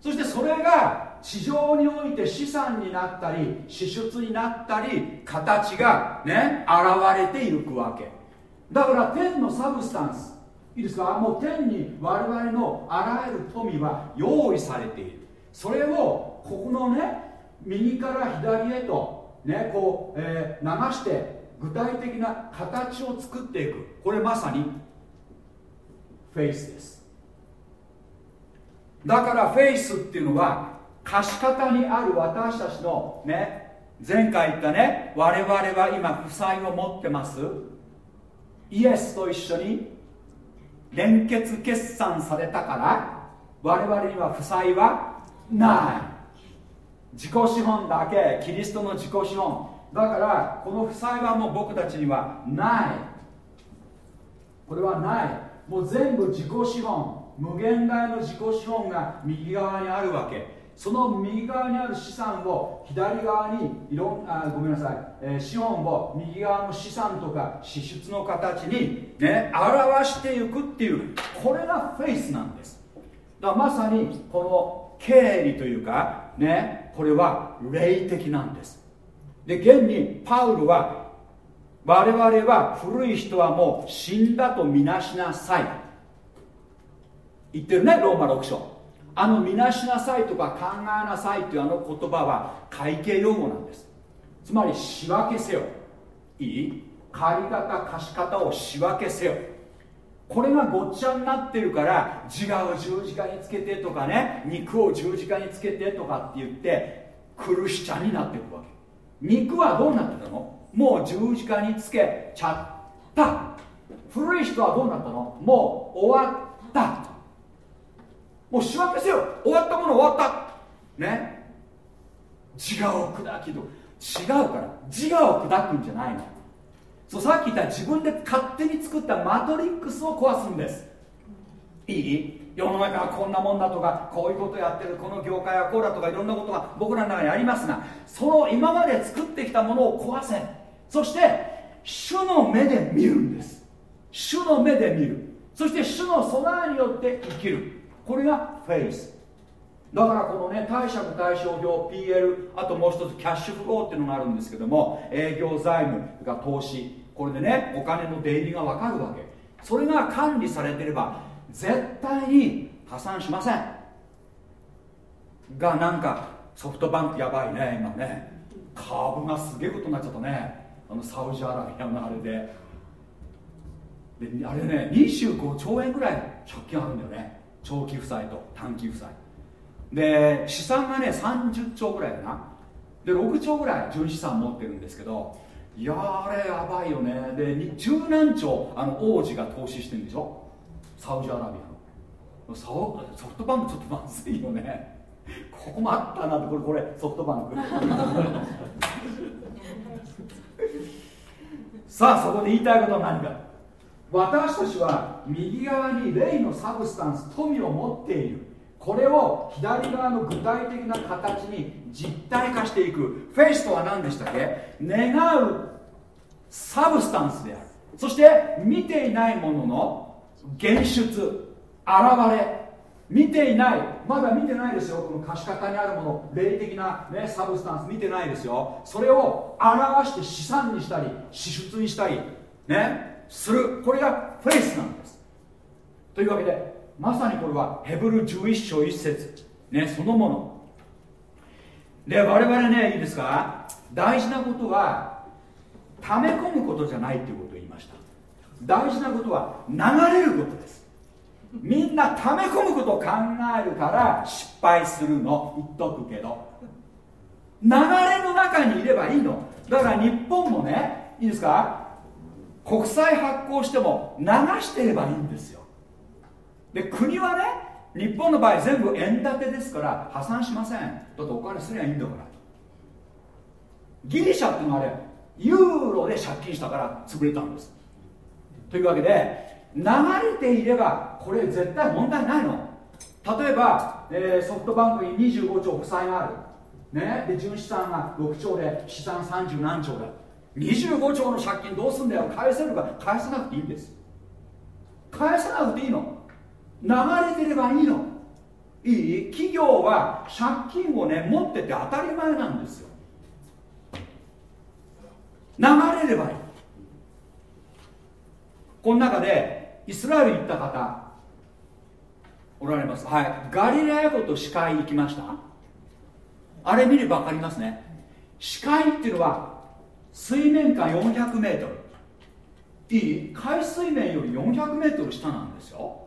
そしてそれが地上において資産になったり支出になったり形がね現れていくわけ。だから天のサブスタンス。いいですか？もう天に我々のあらゆる富は用意されているそれをここのね右から左へとねこう、えー、流して具体的な形を作っていく。これまさにフェイスです。だからフェイスっていうのは貸し方にある私たちのね前回言ったね我々は今負債を持ってます。イエスと一緒に連結決算されたから我々には負債はない。自己資本だけキリストの自己資本。だからこの負債はもう僕たちにはない。これはない。もう全部自己資本。無限大の自己資本が右側にあるわけ。その右側にある資産を左側にいろんあごめんなさい、えー、資本を右側の資産とか支出の形にね表していくっていう。これがフェイスなんです。だからまさにこの経理というかねこれは霊的なんです。で現にパウルは我々は古い人はもう死んだとみなしなさい。言ってるねローマ6章。あの見なしなさいとか考えなさいというあの言葉は会計用語なんです。つまり仕分けせよ。いい。借り方貸し方を仕分けせよ。これがごっちゃになってるから自我を十字架につけてとかね肉を十字架につけてとかって言って苦しちゃになっていくわけ。肉はどうなってたの？もう十字架につけちゃった。古い人はどうなったの？もう終わった。もう仕分けせよ。終わったもの終わった。ね？自我を砕きと。違うから。自我を砕くんじゃないの。そうさっき言った自分で勝手に作ったマトリックスを壊すんです。いい？世の中はこんなもんだとかこういうことやってるこの業界はこうだとかいろんなことが僕らの中にありますがその今まで作ってきたものを壊せそして主の目で見るんです。主の目で見る。そして主の備えによって生きる。これがフェイス。だからこのね貸借対照表 PL あともう一つキャッシュフローっていうのがあるんですけども営業財務が投資。これでねお金の出入りが分かるわけ。それが管理されてれば絶対に破産しません。がなんかソフトバンクやばいね今ね。株がすげえことになっちゃったね。あのサウジアラビアのあれで。であれね25兆円ぐらい借金あるんだよね。長期負債と短期負債。で資産がね30兆ぐらいかな。で6兆ぐらい純資産持ってるんですけどいやあれやばいよね。で十何兆あの王子が投資してるんでしょ？サウジアラビアの。ソソフトバンクちょっとまずいよね。困ったなってこれこれソフトバンク。さあそこで言いたいことは何か。私たちは右側に霊の substance 富を持っている。これを左側の具体的な形に実体化していく。フェイスとは何でしたっけ？願う substance である。そして見ていないものの現出。現れ。見ていない。まだ見てないですよ。この貸方にあるもの。霊的な、ね、サブスタンス。見てないですよ。それを表して資産にしたり支出にしたりねする。これがフェイスなんです。というわけでまさにこれはヘブル11章1節。ねそのもの。で我々ねいいですか？大事なことは溜め込むことじゃないっていうことを言いました。大事なことは流れることです。みんな溜め込むことを考えるから失敗するの。言っとくけど。流れの中にいればいいの。だから日本もねいいですか？国債発行しても流してればいいんですよ。で国はね日本の場合全部円建てですから破産しません。だってお金すりゃいいんだから。ギリシャっていうのはあれユーロで借金したから潰れたんです。というわけで流れていればこれ絶対問題ないの。例えば、えー、ソフトバンクに25兆負債がある、ね、で純資産が6兆で資産30何兆だ。25兆の借金どうすんだよ。返せるか返さなくていいんです。返さなくていいの。流れてればいいの。いい？企業は借金をね持ってて当たり前なんですよ。流れればいい。この中でイスラエル行った方おられます。はい。ガリラヤ湖と視界行きました？あれ見れば分かりますね。視界っていうのは水面下400メートル。いい？海水面より400メートル下なんですよ。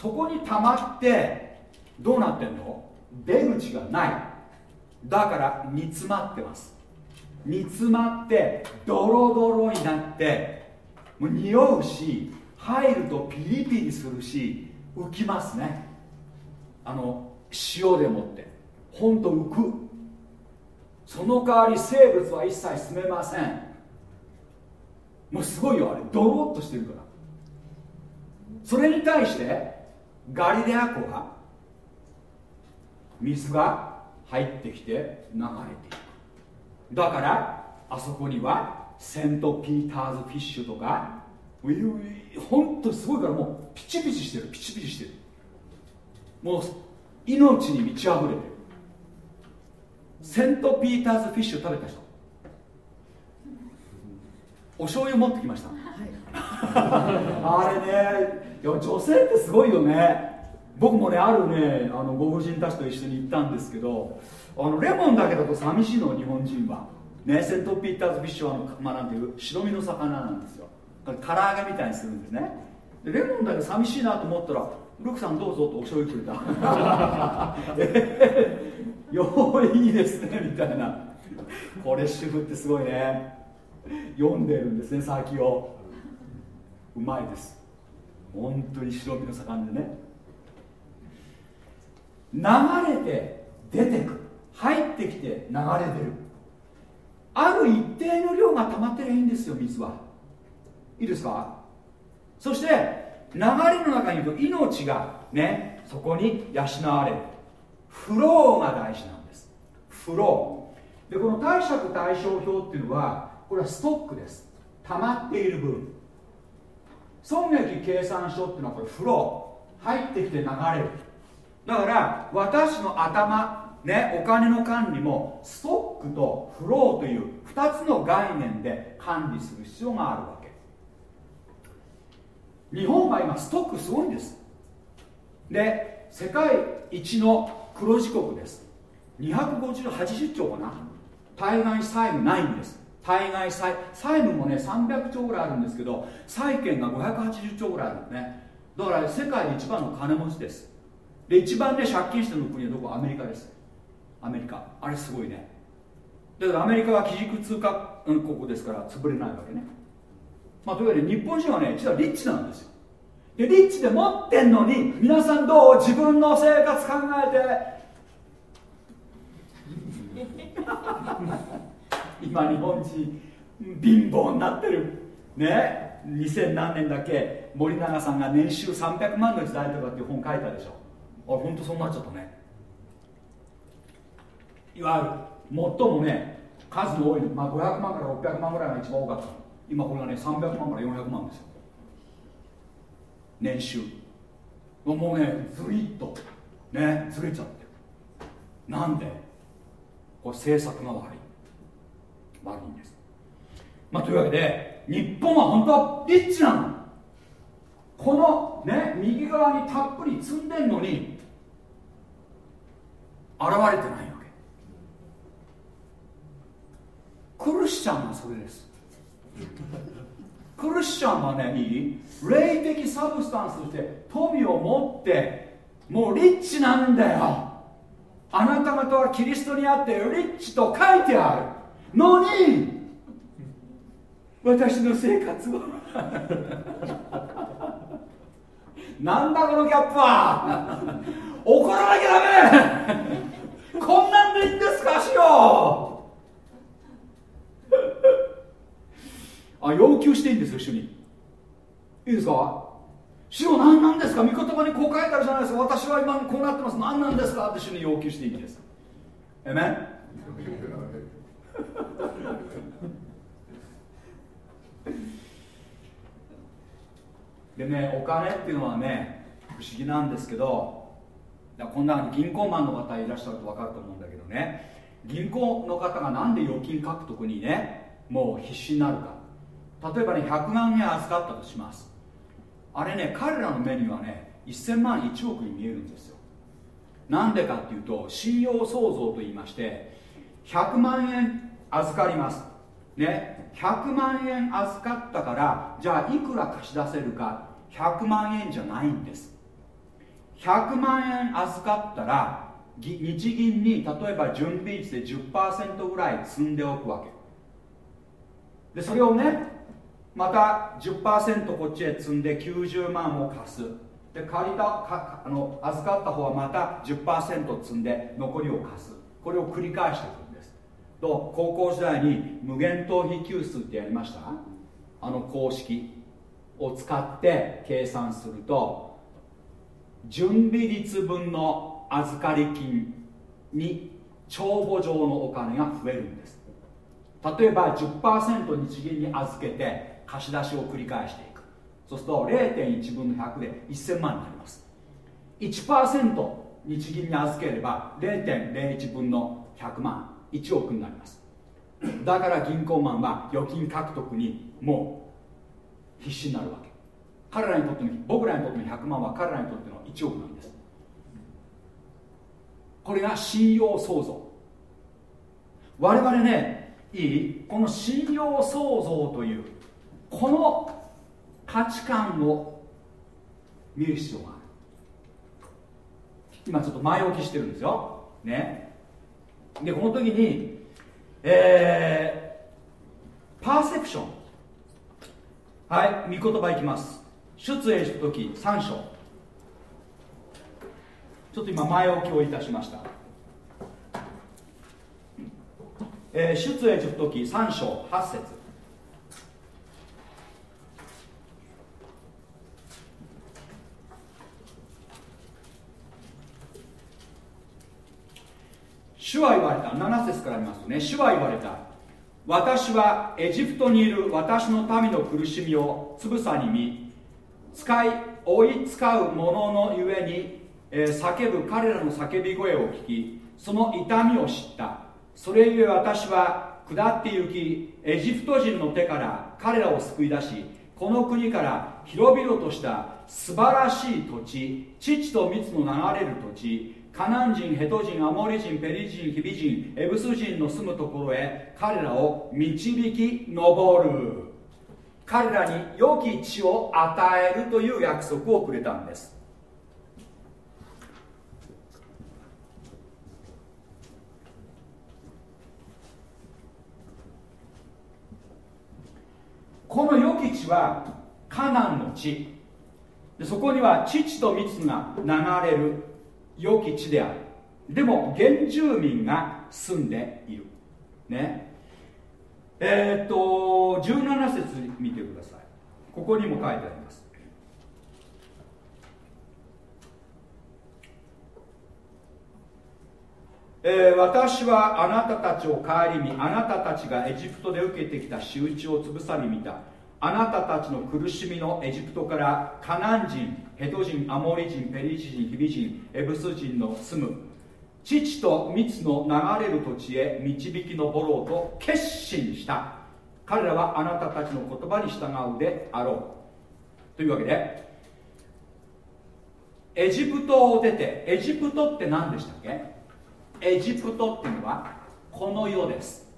そこに溜まってどうなってんの？出口がない。だから煮詰まってます。煮詰まってドロドロになってもう匂うし入るとピリピリするし浮きますね。あの塩でもって。ほんと浮く。その代わり生物は一切住めません。もうすごいよあれ。ドロッとしてるから。それに対してガリレア湖は水が入ってきて流れていく。だからあそこには St. Peter's Fish とか本当すごいからもうピチピチしてるピチピチしてる。もう命に満ち溢れてる。 St. Peter's Fish 食べた人。お醤油持ってきました、はい、あれね女性ってすごいよね。僕もねあるねあのご婦人たちと一緒に行ったんですけどあのレモンだけだと寂しいの日本人は。ねセント・ピーターズ・フィッシュはまあ、なんていう白身の魚なんですよ。唐揚げみたいにするんですね。でレモンだけ寂しいなと思ったらルクさんどうぞとお醤油くれた。えー、よいいですねみたいな。これ主婦ってすごいね。読んでるんですね先を。うまいです。本当に白身の盛んでね。流れて出てく。入ってきて流れ出る。ある一定の量が溜まってりゃいいんですよ水は。いいですか？そして流れの中にいると命がねそこに養われる。フローが大事なんです。フロー。でこの貸借対照表っていうのはこれはストックです。溜まっている分。損益計算書っていうのはこれフロー。入ってきて流れる。だから私の頭ねお金の管理もストックとフローという2つの概念で管理する必要があるわけ。日本は今ストックすごいんです。で世界一の黒字国です。25080兆かな。対外債務ないんです。対外債債務もね300兆ぐらいあるんですけど債券が580兆ぐらいあるんね。だから世界で一番の金持ちです。で一番ね借金してる国はどこ？アメリカです。アメリカ。あれすごいね。だからアメリカは基軸通貨国ですから潰れないわけね。まあというわけで日本人はね実はリッチなんですよ。でリッチで持ってんのに皆さんどう自分の生活考えて？今日本人貧乏になってる。ね。2000何年だっけ。森永さんが年収300万の時代とかっていう本書いたでしょ。あ本当そうなっちゃったね。いわゆる。最もね数の多い、まあ、500万から600万ぐらいが一番多かった今これがね300万から400万ですよ。年収。もうねずりっと。ねずれちゃってる。なんで？これ政策が悪い悪いんです。まあというわけで日本は本当はリッチなの。このね右側にたっぷり積んでんのに現れてないわけ。クリスチャンはそれです。クリスチャンはねいい霊的サブスタンスとして富を持ってもうリッチなんだよ。あなた方はキリストにあってリッチと書いてある。のに私の生活はなんだこのギャップは。怒らなきゃダメ。こんなんでいいんですかしよあ要求していいんですよ一緒に。いいですか？主よ何なんですか？御言葉にこう書いてあるじゃないですか。私は今こうなってます。何なんですか？って主に要求していいんです。えめ でねお金っていうのはね不思議なんですけどこんな銀行マンの方いらっしゃると分かると思うんだけどね銀行の方がなんで預金獲得にねもう必死になるか。例えばね100万円預かったとします。あれね彼らの目にはね1000万1億に見えるんですよ。なんでかっていうと信用創造と言いまして100万円預かります。ね。100万円預かったからじゃあいくら貸し出せるか。100万円じゃないんです。100万円預かったら日銀に例えば準備率で10%ぐらい積んでおくわけ。でそれをねまた10%こっちへ積んで90万を貸す。で借りたかあの預かった方はまた10%積んで残りを貸す。これを繰り返していく。と高校時代に無限逃避級数ってやりました？あの公式を使って計算すると準備率分の預かり金に帳簿上のお金が増えるんです。例えば10%日銀に預けて貸し出しを繰り返していく。そうすると0.1分の100で1000万になります。1%日銀に預ければ0.01分の100万。1億になります。だから銀行マンは預金獲得にもう必死になるわけ。彼らにとっての僕らにとっての100万は彼らにとっての1億なんです。これが信用創造。我々ねいい？この信用創造というこの価値観を見る必要がある。今ちょっと前置きしてるんですよ。ね。でこの時にえー、パーセプション。はい御言葉いきます。出演した時3章。ちょっと今前置きをいたしました、えー、出演した時3章8節。主は言われた。7節から見ますとね主は言われた。私はエジプトにいる。私の民の苦しみをつぶさに見使い追い使う者のゆえに、えー、叫ぶ彼らの叫び声を聞きその痛みを知った。それゆえ私は下って行きエジプト人の手から彼らを救い出しこの国から広々とした素晴らしい土地父と蜜の流れる土地カナン人ヘト人アモリ人ペリ人ヒビ人エブス人の住むところへ彼らを導き上る。彼らに良き地を与えるという約束をくれたんです。この良き地はカナンの地そこには父と蜜が流れる。良き地である。でも原住民が住んでいる。ね。えー、っと17節見てください。ここにも書いてあります。えー、私はあなたたちを顧みあなたたちがエジプトで受けてきた仕打ちをつぶさに見た。あなたたちの苦しみのエジプトからカナン人ヘト人アモリ人ペリシ人ヒビ人エブス人の住む。父と蜜の流れる土地へ導き上ろうと決心した。彼らはあなたたちの言葉に従うであろう。というわけでエジプトを出てエジプトって何でしたっけ？エジプトっていうのはこの世です。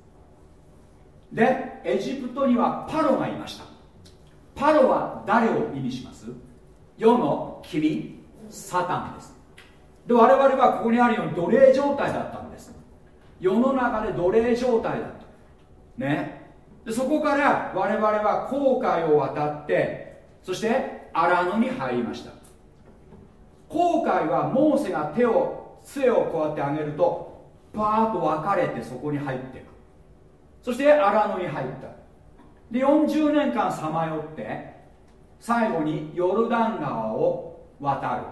でエジプトにはパロがいました。パロは誰を意味します？世の君サタンです。で我々はここにあるように奴隷状態だったんです。世の中で奴隷状態だった。ね。でそこから我々は航海を渡ってそして荒野に入りました。航海はモーセが手を杖をこうやって上げるとパーッと分かれてそこに入っていく。そして荒野に入った。で40年間さまよって最後にヨルダン川を渡る。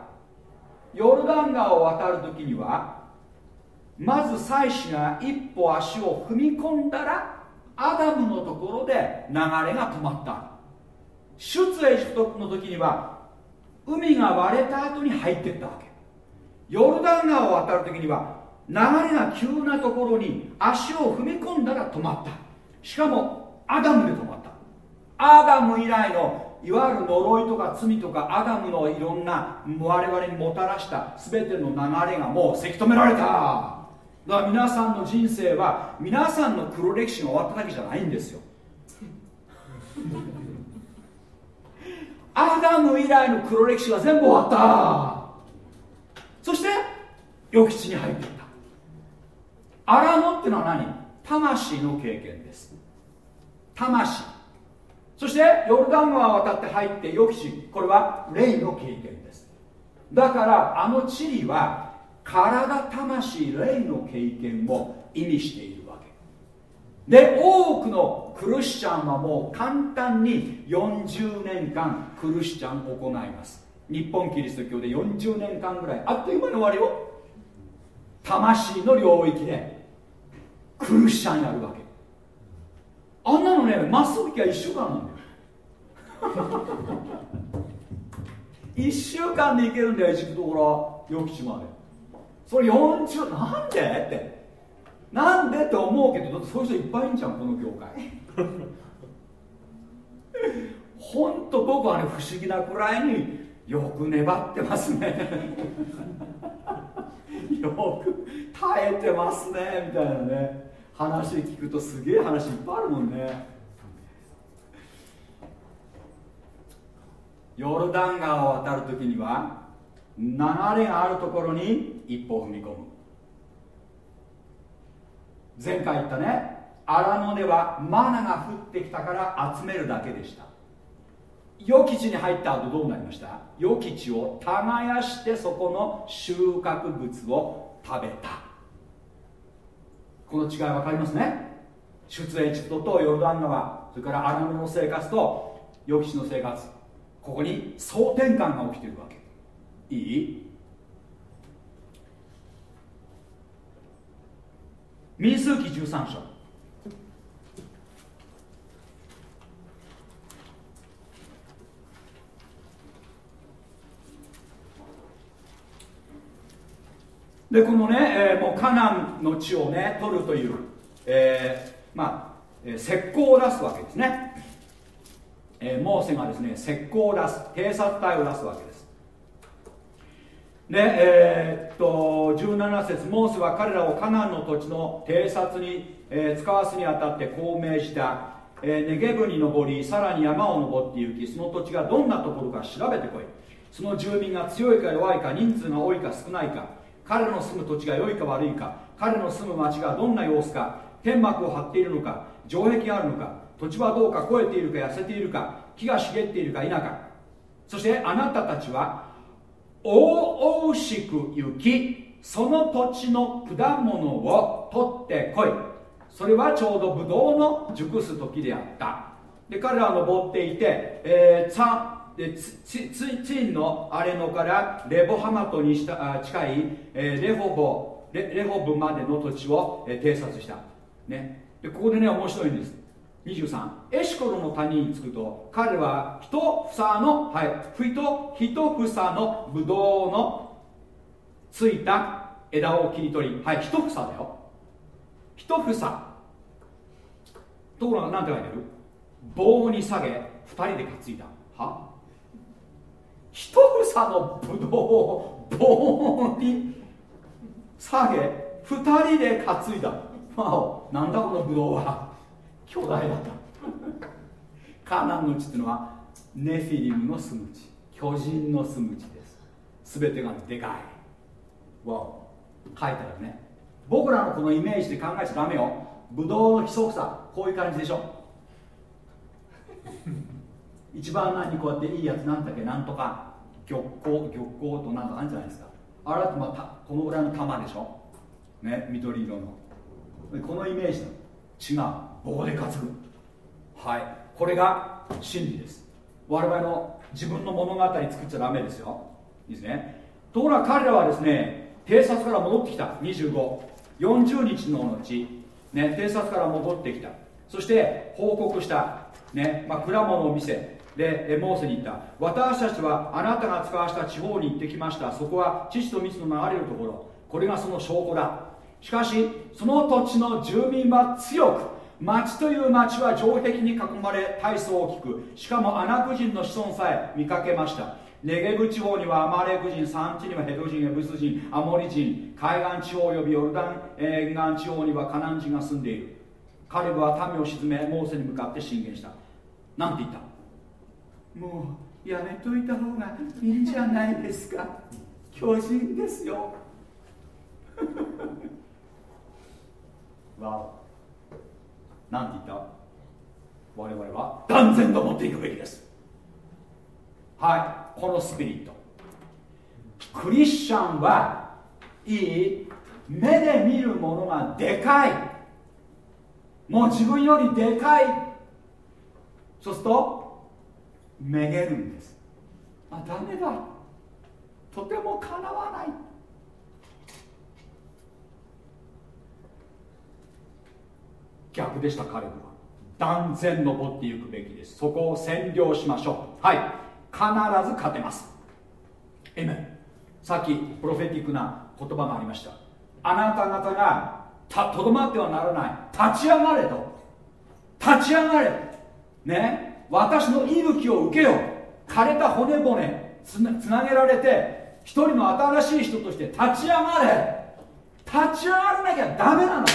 ヨルダン川を渡る時にはまず祭司が一歩足を踏み込んだらアダムのところで流れが止まった。出エジプトの時には海が割れた後に入っていったわけ。ヨルダン川を渡る時には流れが急なところに足を踏み込んだら止まった。しかもアダムで止まった。アダム以来のいわゆる呪いとか罪とかアダムのいろんな我々にもたらした全ての流れがもうせき止められた。だから皆さんの人生は皆さんの黒歴史が終わっただけじゃないんですよ。アダム以来の黒歴史は全部終わった。そして良き地に入っていった。荒野っていうのは何？魂の経験です。魂。そしてヨルダン川を渡って入って予期しこれは霊の経験です。だからあの地理は体魂霊の経験を意味しているわけ。で多くのクリスチャンはもう簡単に40年間クリスチャンを行います。日本キリスト教で40年間ぐらいあっという間に終わりよ。魂の領域でクリスチャンになるわけ。あんなのねまっすぐきは1週間なんだ 1週間で行けるんだよエジプトから予期地まで。それ40なんで？って。なんでって思うけどだってそういう人いっぱいいるんじゃんこの業界。ほんと僕はね不思議なくらいによく粘ってますね。よく耐えてますねみたいなね。話聞くとすげえ話いっぱいあるもんね。ヨルダン川を渡るときには流れがあるところに一歩踏み込む。前回言ったね荒野ではマナが降ってきたから集めるだけでした。良き地に入った後どうなりました？良き地を耕してそこの収穫物を食べた。この違い分かりますね？出エジプトとヨルダン川それから荒野の生活と予期地の生活。ここに総転換が起きてるわけ。いい？民数記13章。でこのね、えー、もうカナンの地をね取るという、えー、まあ、えー、石膏を出すわけですね、えー、モーセがですね石膏を出す偵察隊を出すわけです。でえー、っと17節モーセは彼らをカナンの土地の偵察に、えー、使わすにあたってこう命じた、えー、ネゲブに登りさらに山を登って行きその土地がどんなところか調べてこい。その住民が強いか弱いか人数が多いか少ないか彼の住む土地が良いか悪いか彼の住む町がどんな様子か天幕を張っているのか城壁があるのか土地はどうか肥えているか痩せているか木が茂っているか否か。そしてあなたたちは大々しく行きその土地の果物を取ってこい。それはちょうどブドウの熟す時であった。で彼らは登っていて、えー、でツツインのアレノからレボハマトにしたあ近い、えー、レホボレレホブまでの土地を、えー、偵察した、ね、でここでね面白いんです。23エシコロの谷に着くと彼は一房のはい一一房のブドウのついた枝を切り取りはい一房だよ。一房。ところが何て書いてある？棒に下げ二人で担いだ。は？一房のブドウをボーンに下げ二人で担いだ。わおなんだこのブドウは。巨大だった。カーナンの地っていうのはネフィリムの住む地。巨人の住む地です。全てがでかい。わお。書いてあるね。僕らのこのイメージで考えちゃダメよ。ブドウの一房こういう感じでしょ。一番何こうやっていいやつなんだっけ？なんとか。玉光玉光となんとかあるんじゃないですか。あれだとまたこのぐらいの玉でしょ。ね緑色の。このイメージの違う。棒で担ぐ。はい。これが真理です。我々の自分の物語作っちゃダメですよ。いいですね。ところが彼らはですね偵察から戻ってきた。2540日の後、ね、偵察から戻ってきた。そして報告した、ねまあ、果物を見せ。でモーセに言った。私たちはあなたが使わした地方に行ってきました。そこは父と蜜の流れるところ。これがその証拠だ。しかしその土地の住民は強く町という町は城壁に囲まれ大層大きくしかもアナク人の子孫さえ見かけました。ネゲブ地方にはアマレク人産地にはヘド人エブス人アモリ人海岸地方及びヨルダン沿岸地方にはカナン人が住んでいる。カレブは民を沈めモーセに向かって進言した。なんて言った？もうやめといた方がいいんじゃないですか。巨人ですよ。わおなんて言った？我々は断然と持っていくべきです。はい。このスピリット。クリスチャンはいい目で見るものがでかい。もう自分よりでかい。そうするとめげるんです。あダメだ。とてもかなわない。逆でした彼は。断然登っていくべきです。そこを占領しましょう。はい。必ず勝てます。エメさっきプロフェティックな言葉がありました。あなた方がとどまってはならない。立ち上がれと。立ち上がれ。ね。私の息吹を受けよ。枯れた骨骨つなげられて一人の新しい人として立ち上がれ。立ち上がらなきゃダメなの。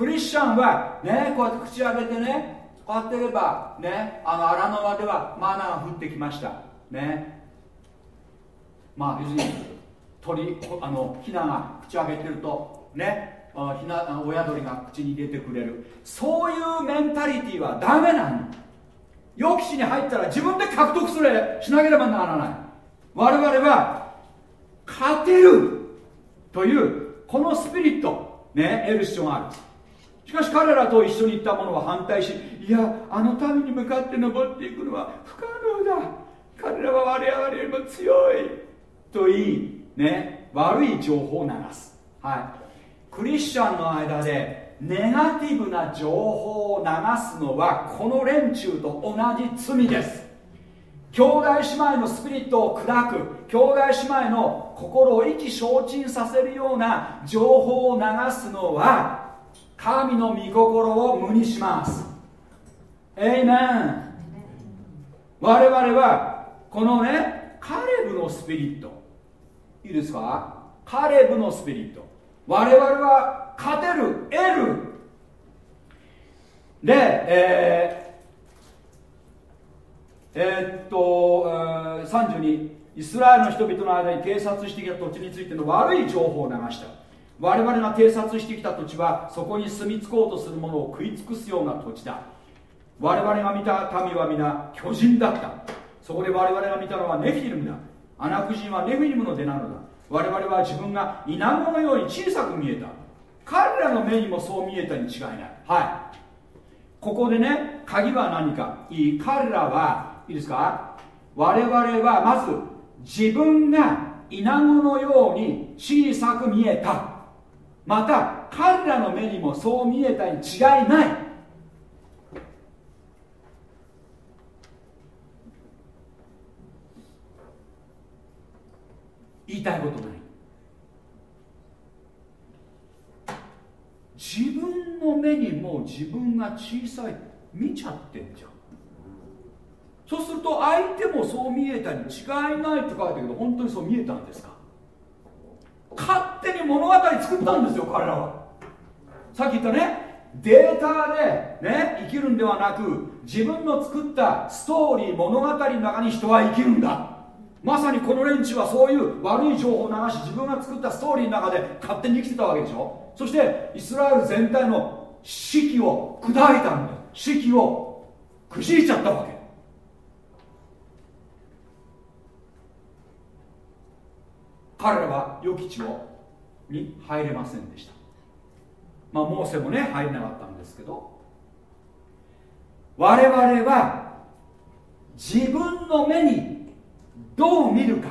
クリスチャンはねこうやって口開けてねこうやってればねあの荒野間ではマナーが降ってきました。ね。まあ要するに鳥あのヒナが口開けてるとね。あひな親鳥が口に入れてくれる。そういうメンタリティーはダメなの。予期しに入ったら自分で獲得するしなければならない。我々は勝てるというこのスピリットね得る必要がある。しかし彼らと一緒に行った者は反対しいやあの民に向かって登っていくのは不可能だ。彼らは我々よりも強い。と言いね悪い情報を流す。はい。クリスチャンの間でネガティブな情報を流すのはこの連中と同じ罪です。兄弟姉妹のスピリットを砕く兄弟姉妹の心を意気消沈させるような情報を流すのは神の御心を無にします。エイメン我々はこのねカレブのスピリット。いいですか？カレブのスピリット。我々は勝てる得る。でえー、え、っと、えー、32イスラエルの人々の間に偵察してきた土地についての悪い情報を流した。我々が偵察してきた土地はそこに住み着こうとする者を食い尽くすような土地だ。我々が見た民は皆巨人だった。そこで我々が見たのはネフィルムだ。アナク人はネフィルムの出なのだ。我々は自分がイナゴのように小さく見えた。彼らの目にもそう見えたに違いない。はい。ここでね鍵は何か。いい。彼らはいいですか？我々はまず自分がイナゴのように小さく見えた。また彼らの目にもそう見えたに違いない。言いたいことない。自分の目にも自分が小さい。見ちゃってんじゃん。そうすると相手もそう見えたに違いないって書いてるけど本当にそう見えたんですか？勝手に物語作ったんですよ彼らは。さっき言ったねデータでね生きるんではなく自分の作ったストーリー物語の中に人は生きるんだ。まさにこの連中はそういう悪い情報を流し自分が作ったストーリーの中で勝手に生きてたわけでしょ。そしてイスラエル全体の士気を砕いたんだ。士気をくじいちゃったわけ。彼らは良き地をに入れませんでした。まあモーセもね入れなかったんですけど我々は自分の目にどう見るか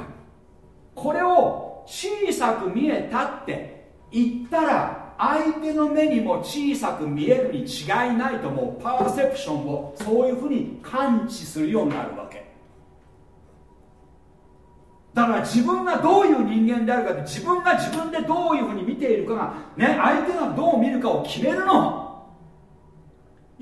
これを小さく見えたって言ったら相手の目にも小さく見えるに違いないともうパーセプションをそういうふうに感知するようになるわけ。だから自分がどういう人間であるかって自分が自分でどういうふうに見ているかがね相手がどう見るかを決めるの。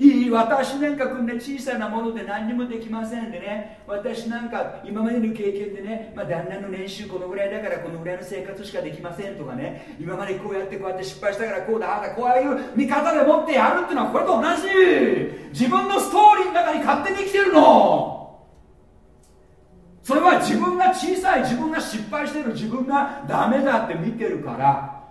いい私なんかこんな小さなもので何にもできませんでね。私なんか今までの経験でね、まあ、旦那の年収このぐらいだからこのぐらいの生活しかできませんとかね。今までこうやってこうやって失敗したからこうだああだこういう見方でもってやるっていうのはこれと同じ。自分のストーリーの中に勝手に生きてるの。それは自分が小さい自分が失敗してる自分がダメだって見てるから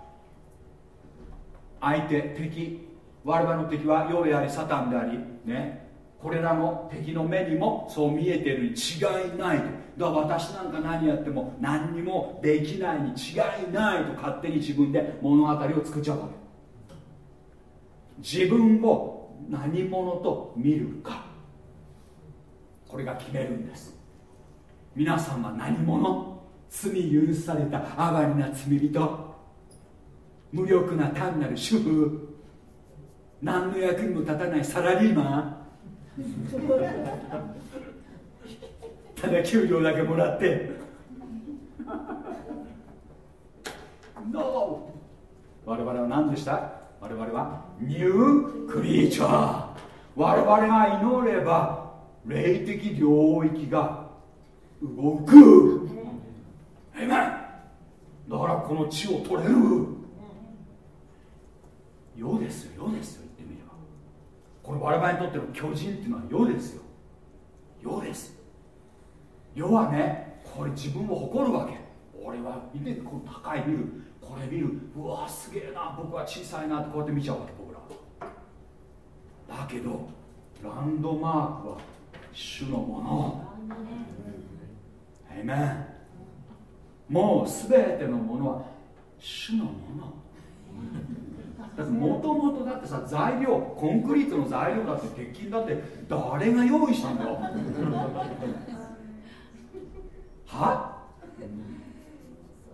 相手敵我々の敵は世でありサタンでありねこれらの敵の目にもそう見えてるに違いないと。だから私なんか何やっても何にもできないに違いないと勝手に自分で物語を作っちゃうわけ。自分を何者と見るか。これが決めるんです。皆さんは何者？罪許された哀れな罪人。無力な単なる主婦。何の役にも立たないサラリーマン。ただ給料だけもらって。NO 我々は何でした？我々はニュークリーチャー。我々が祈れば霊的領域が動く。えめだからこの地を取れる。世ですよ世ですよ言ってみれば。これ我々にとっての巨人っていうのは世ですよ。世です。世はねこれ自分を誇るわけ。俺は見てこの高いビルこれ見る。うわすげえな。僕は小さいなってこうやって見ちゃうわけ僕らだけどランドマークは主のもの。エメンもう全てのものは主のもの。だってもともとだってさ材料コンクリートの材料だって鉄筋だって誰が用意したんだよ。は？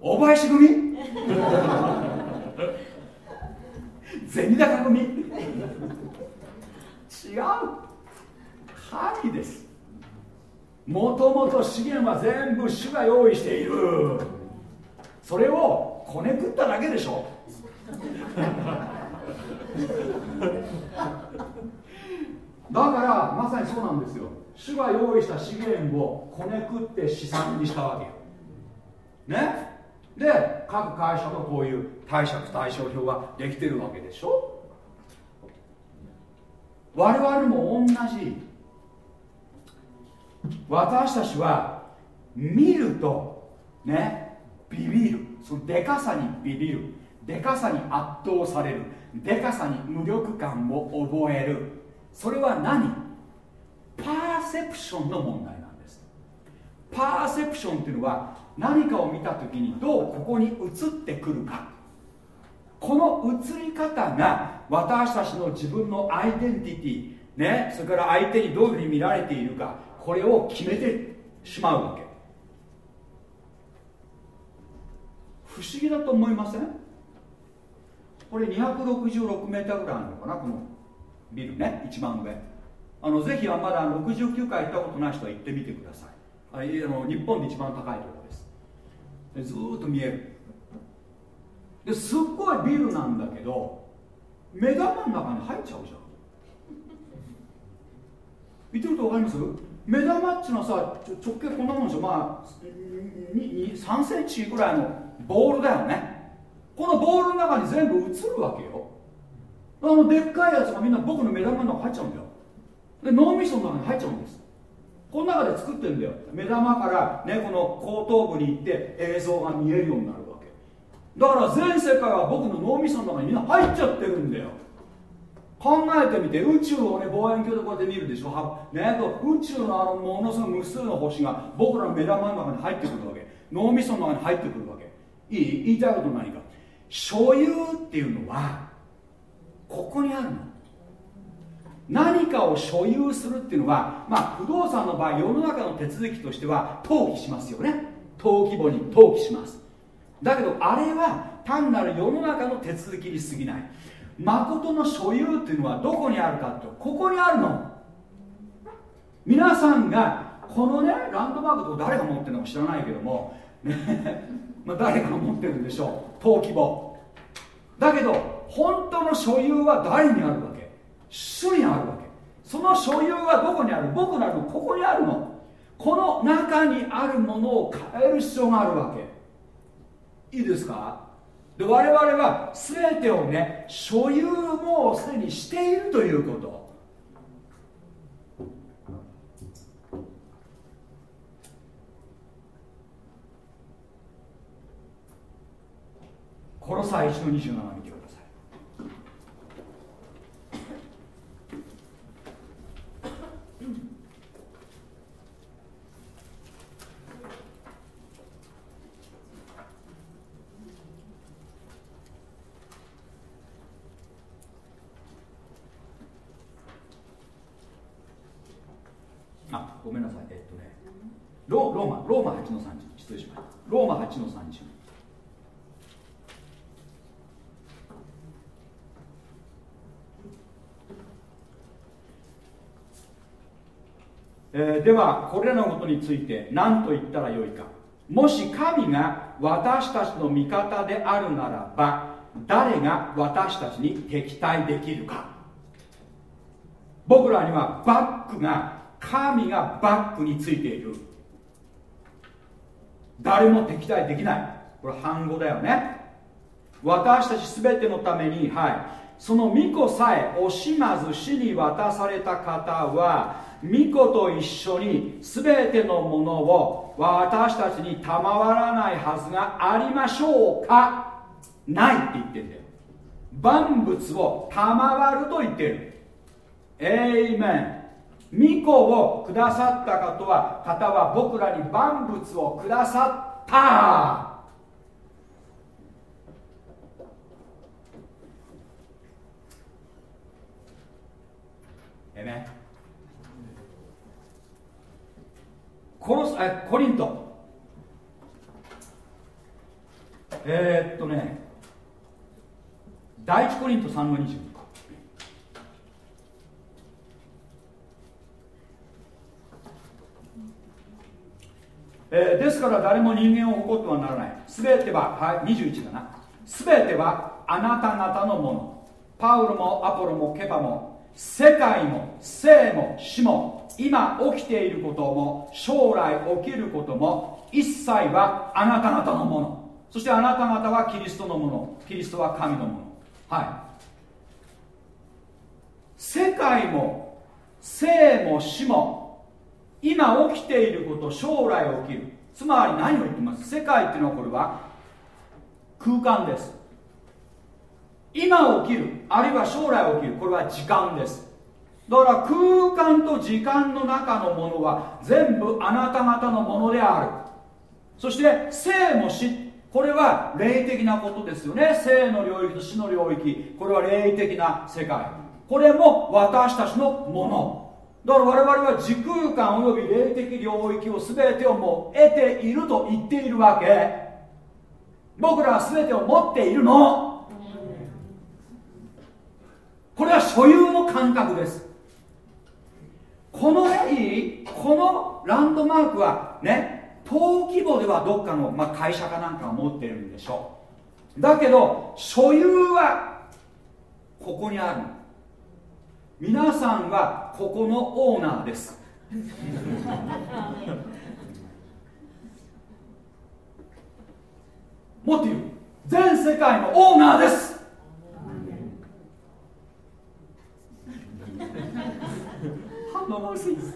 大林組？銭高組？違う。神です。もともと資源は全部主が用意している。それをこねくっただけでしょ。だからまさにそうなんですよ。主が用意した資源をこねくって資産にしたわけよ。ね？で各会社とこういう貸借対照表ができてるわけでしょ。我々も同じ。私たちは見るとねビビる。そのでかさにビビる。でかさに圧倒される。でかさに無力感を覚える。それは何？パーセプションの問題なんです。パーセプションっていうのは何かを見た時にどうここに映ってくるか。この映り方が私たちの自分のアイデンティティねそれから相手にどういうふうに見られているか。これを決めてしまうわけ。不思議だと思いません？これ266メーターぐらいあるのかな？このビルね一番上。あのぜひはまだ69回行ったことない人は行ってみてください。あの日本で一番高いところです。でずっと見える。ですっごいビルなんだけど目玉の中に入っちゃうじゃん。言ってると分かります？目玉っちのさ直径こんなもんでしょ。まあ3センチぐらいのボールだよね。このボールの中に全部映るわけよ。あのでっかいやつがみんな僕の目玉の中に入っちゃうんだよ。で脳みその中に入っちゃうんです。この中で作ってるんだよ。目玉からねこの後頭部に行って映像が見えるようになるわけ。だから全世界は僕の脳みその中にみんな入っちゃってるんだよ。考えてみて宇宙をね望遠鏡でこうやって見るでしょ、ね、宇宙のあのものすごい無数の星が僕らの目玉の中に入ってくるわけ。脳みその中に入ってくるわけ。いい？言いたいこと何か？所有っていうのはここにあるの。何かを所有するっていうのは、まあ、不動産の場合世の中の手続きとしては登記しますよね。登記簿に登記します。だけどあれは単なる世の中の手続きに過ぎない。誠の所有っていうのはどこにあるかってここにあるの。皆さんがこのねランドマークと誰が持ってるのか知らないけども、ね まあ、誰が持ってるんでしょう。登記簿。だけど本当の所有は誰にあるわけ？主にあるわけ。その所有はどこにある？僕らのここにあるの。この中にあるものを変える必要があるわけ。いいですか？で我々は全てをね所有もうすでにしているということ。コロサイ1の27見てくださいあごめんなさいえっとねロローマローマ8の30失礼しましたローマ8の30えーではこれらのことについて何と言ったらよいか。もし神が私たちの味方であるならば誰が私たちに敵対できるか。僕らにはバックが神がバックについている。誰も敵対できない。これ反語だよね。私たち全てのためにはい。その御子さえ惜しまず死に渡された方は御子と一緒に全てのものを私たちに賜らないはずがありましょうか？ないって言ってんだよ。万物を賜ると言ってる。エイメン御子をくださった方は方は僕らに万物をくださった。えめコロえコリント。えー、っとね第一コリント3の20えー、ですから誰も人間を誇ってはならない。全ては、はい、21だな。全てはあなた方のもの。パウロもアポロもケパも世界も生も死も。今起きていることも将来起きることも一切はあなた方のもの。そしてあなた方はキリストのもの。キリストは神のもの。はい。世界も生も死も今起きていること将来起きる。つまり何を言ってます？世界っていうのはこれは空間です。今起きるあるいは将来起きる。これは時間です。だから空間と時間の中のものは全部あなた方のものである。そして生も死。これは霊的なことですよね。生の領域と死の領域。これは霊的な世界。これも私たちのもの。だから我々は時空間および霊的領域を全てをもう得ていると言っているわけ。僕らは全てを持っているの。これは所有の感覚です。このこのランドマークはね登記簿ではどっかの、まあ、会社かなんかを持ってるんでしょう。だけど所有はここにある皆さんはここのオーナーです。もっと言う。全世界のオーナーです。反応が薄いです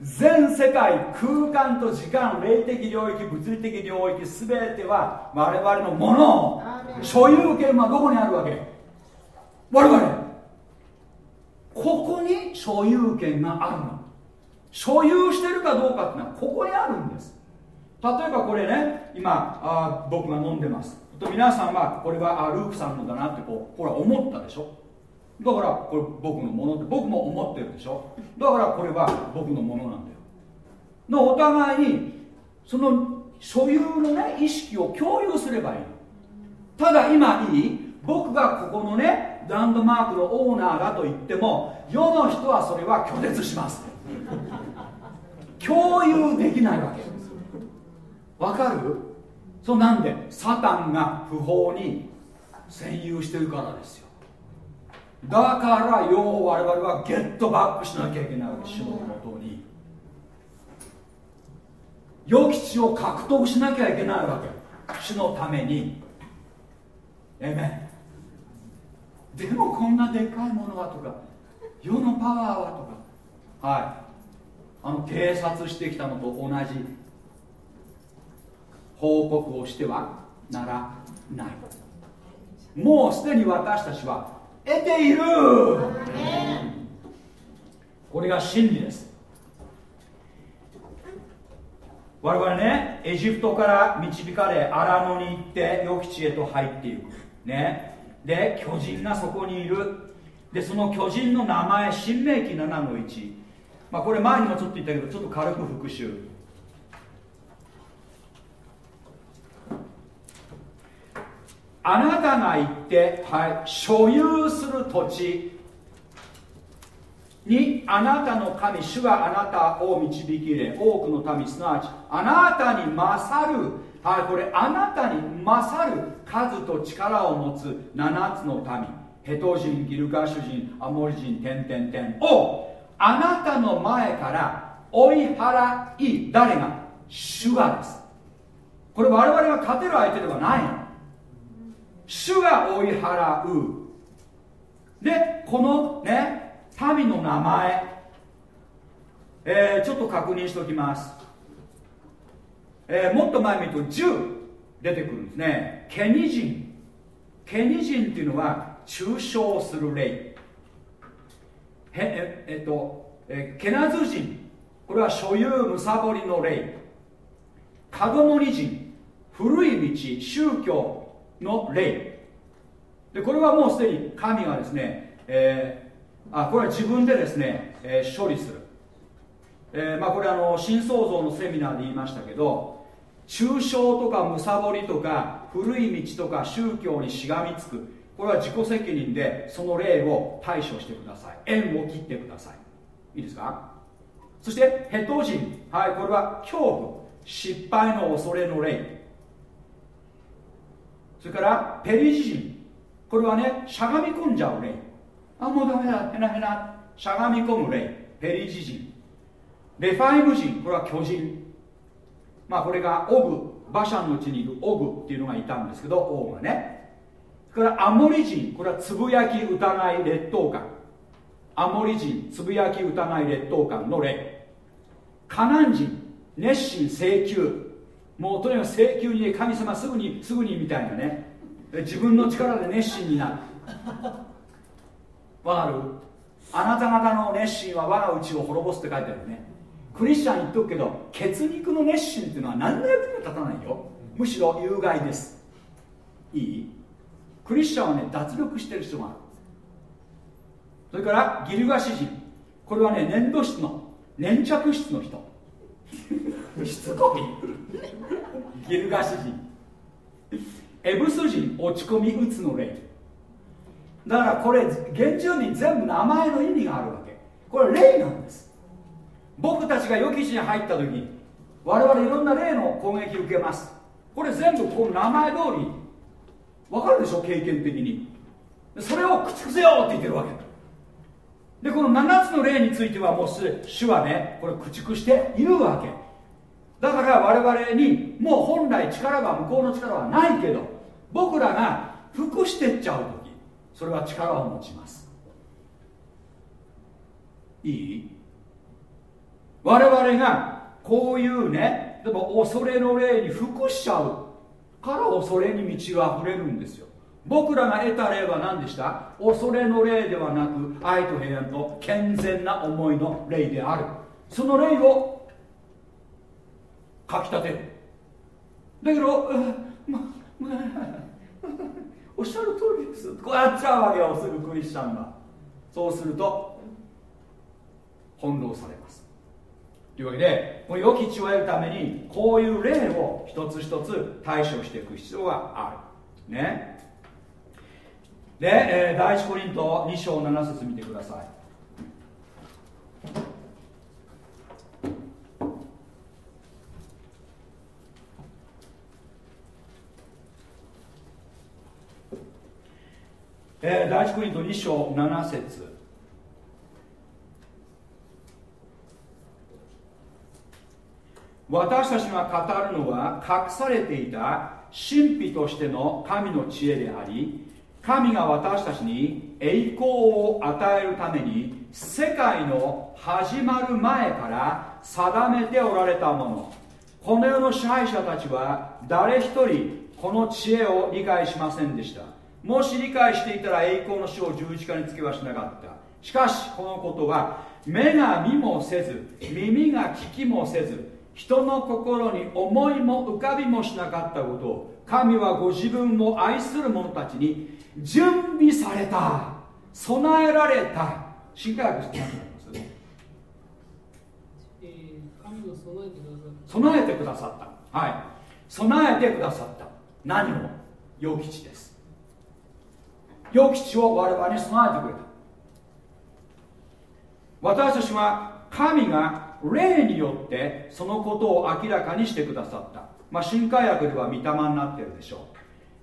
全世界空間と時間霊的領域物理的領域全ては我々のもの所有権はどこにあるわけ？我々。ここに所有権があるの。所有してるかどうかっていうのはここにあるんです。例えばこれね今あ僕が飲んでます。と皆さんはこれはあルークさんのだなってこうほら思ったでしょ？だからこれ僕のものって僕も思ってるでしょ？だからこれは僕のものなんだよ。のお互いにその所有のね意識を共有すればいいただ今いい？僕がここのねランドマークのオーナーだと言っても世の人はそれは拒絶します。共有できないわけ。わかる？そうなんで？サタンが不法に占有してるからですよ。だから要我々はゲットバックしなきゃいけないわけ。主のもとに予期地を獲得しなきゃいけないわけ。主のために。えめでもこんなでっかいものはとか世のパワーはとか。はい。あの偵察してきたのと同じ。報告をしてはならない。もうすでに私たちは得ている。これが真理です。我々ねエジプトから導かれ荒野に行って予期地へと入っていく。ね。で巨人がそこにいる。でその巨人の名前新明記7の1、まあ、これ前にもちょっと言ったけどちょっと軽く復習。あなたが行って、はい、所有する土地にあなたの神主があなたを導き入れ多くの民すなわちあなたに勝る。はいこれあなたに勝る数と力を持つ7つの民。ヘト人ギルガシュ人アモリ人点々点をあなたの前から追い払い誰が？主がです。これ我々が勝てる相手ではないの。主が追い払う。でこのね民の名前、えー、ちょっと確認しておきます、えー、もっと前見ると10出てくるんですね。ケニ人。ケニ人っていうのは抽象する霊。へええっとえケナズ人。これは所有むさぼりの霊。カドモニ人。古い道宗教。の霊。でこれはもうすでに神がですね、えー、あこれは自分でですね、えー、処理する、えー、まあ、これあの新創造のセミナーで言いましたけど抽象とかむさぼりとか古い道とか宗教にしがみつく。これは自己責任でその霊を対処してください。縁を切ってください。いいですか？そしてヘト人はいこれは恐怖。失敗の恐れの霊。それからペリジ人これはねしゃがみ込んじゃう霊あもうダメだ。へなへな。しゃがみ込む霊ペリジ人レファイム人。これは巨人。まあこれがオグ。馬車のうちにいるオグっていうのがいたんですけど王がね。それからアモリ人。これはつぶやき疑い劣等感。アモリ人。つぶやき疑い劣等感の霊カナン人。熱心請求。もうとにかく請求に、ね、神様すぐにすぐにみたいなね。自分の力で熱心になる。わかる？あなた方の熱心は我が内を滅ぼすって書いてあるね。クリスチャン言っとくけど血肉の熱心っていうのは何の役にも立たないよ。むしろ有害です。いい？クリスチャンはね脱力してる人がある。それからギルガシ人。これはね粘土質の粘着質の人。しつこいギルガシ人。エブス人落ち込みうつの霊。だからこれ原住民全部名前の意味があるわけ。これ霊なんです。僕たちが予期地に入った時我々いろんな霊の攻撃受けます。これ全部この名前通りわかるでしょ？経験的に。それを駆逐せよって言ってるわけ。でこの7つの例についてはもう主はねこれ駆逐しているわけ。だから我々にもう本来力が向こうの力はないけど僕らが服してっちゃう時それは力を持ちます。いい？我々がこういうねでも恐れの霊に服しちゃうから恐れに道が溢れるんですよ。僕らが得た霊は何でした？恐れの霊ではなく愛と平安と健全な思いの霊である。その霊をかきたてる。だけど、ままおっしゃる通りです。こうやっちゃうわけよすぐクリスチャンが。そうすると翻弄されます。というわけでこの良き血を得るためにこういう霊を一つ一つ対処していく必要がある。ね？で、えー、第一コリント2章7節見てください。えー、第一コリント2章7節。私たちが語るのは隠されていた神秘としての神の知恵であり神が私たちに栄光を与えるために世界の始まる前から定めておられたもの。この世の支配者たちは誰一人この知恵を理解しませんでした。もし理解していたら栄光の死を十字架につけはしなかった。しかしこのことは目が見もせず耳が聞きもせず人の心に思いも浮かびもしなかったことを神はご自分を愛する者たちに準備された。備えられた。新科学してます？備えてくださった。はい。備えてくださった。何を？陽吉です。陽吉を我々に備えてくれた。私たちは神が霊によってそのことを明らかにしてくださった。まあ新海薬では御霊になってるでしょう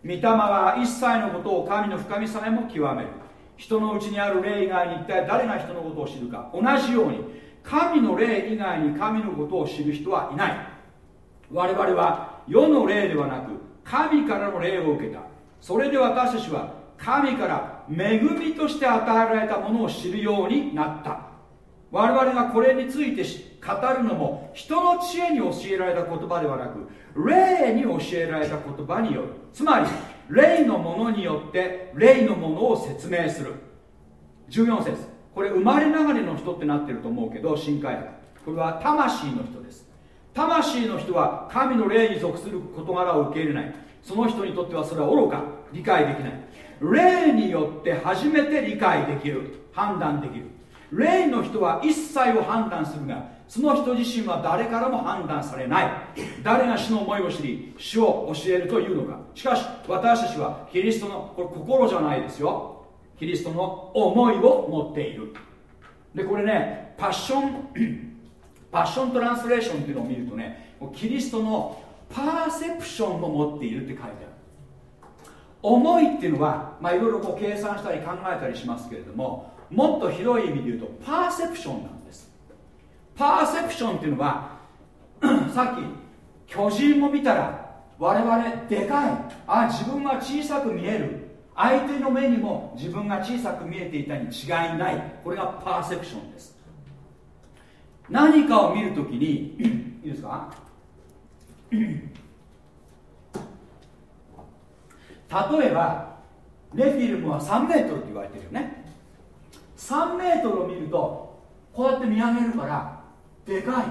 御霊は一切のことを神の深みさえも極める。人のうちにある霊以外に一体誰が人のことを知るか。同じように神の霊以外に神のことを知る人はいない。我々は世の霊ではなく神からの霊を受けた。それで私たちは神から恵みとして与えられたものを知るようになった。我々がこれについて語るのも人の知恵に教えられた言葉ではなく霊に教えられた言葉による。つまり霊のものによって霊のものを説明する。14節。これ生まれながらの人ってなってると思うけど新海これは魂の人です。魂の人は神の霊に属する事柄を受け入れない。その人にとってはそれは愚か理解できない。霊によって初めて理解できる判断できる。霊の人は一切を判断するがその人自身は誰からも判断されない。誰が主の思いを知り主を教えるというのか。しかし私たちはキリストのこれ心じゃないですよ。キリストの思いを持っている。でこれねパッションパッショントランスレーションっていうのを見るとねキリストのパーセプションを持っているって書いてある。思いっていうのは、ま、いろいろこう計算したり考えたりしますけれどももっと広い意味で言うとパーセプションなんです。パーセプションっていうのは さっき巨人を見たら我々でかい。あ自分が小さく見える。相手の目にも自分が小さく見えていたに違いない。これがパーセプションです。何かを見るときに いいですか？例えばレフィルムは3メートルって言われてるよね。3メートルを見るとこうやって見上げるからでかい。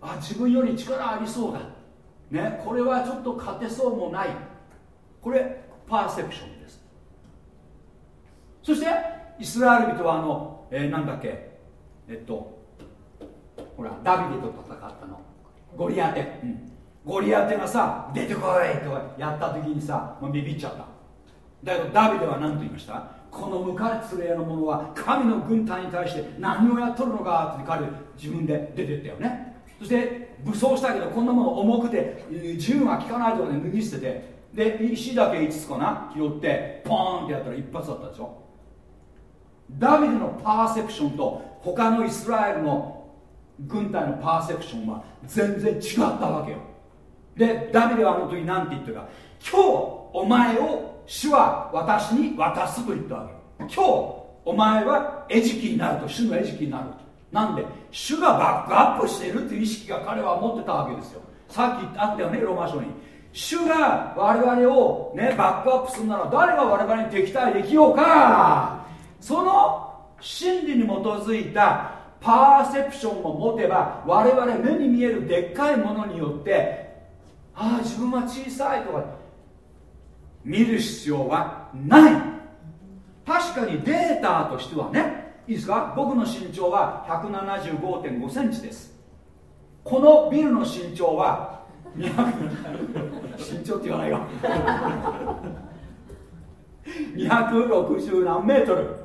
あ自分より力ありそうだ。ねこれはちょっと勝てそうもない。これパーセプションです。そしてイスラエル人はあの、えー、なんだっけ。えっとほらダビデと戦ったの。ゴリアテ、うん、ゴリアテがさ出てこいとやった時にさもうビビっちゃった。だけどダビデは何と言いました？この無活例の者は神の軍隊に対して何をやっとるのかって彼自分で出てったよね。そして武装したけどこんなもの重くて銃が効かないとかで脱ぎ捨てて。で石だけ5つかな拾ってポーンってやったら一発だったでしょ。ダビデのパーセプションと他のイスラエルの軍隊のパーセプションは全然違ったわけよ。でダビデはあの時何て言ったか。今日お前を主は私に渡すと言ったわけ。今日お前は餌食になると。主の餌食になると。なんで主がバックアップしているという意識が彼は持ってたわけですよ。さっきあったよねローマ書に。主が我々を、ね、バックアップするなら誰が我々に敵対できようか。その真理に基づいたパーセプションを持てば我々目に見えるでっかいものによってああ自分は小さいとか見る必要はない。確かにデータとしてはねいいですか？僕の身長は175.5センチです。このビルの身長は身長って言わないよ。260何メートル。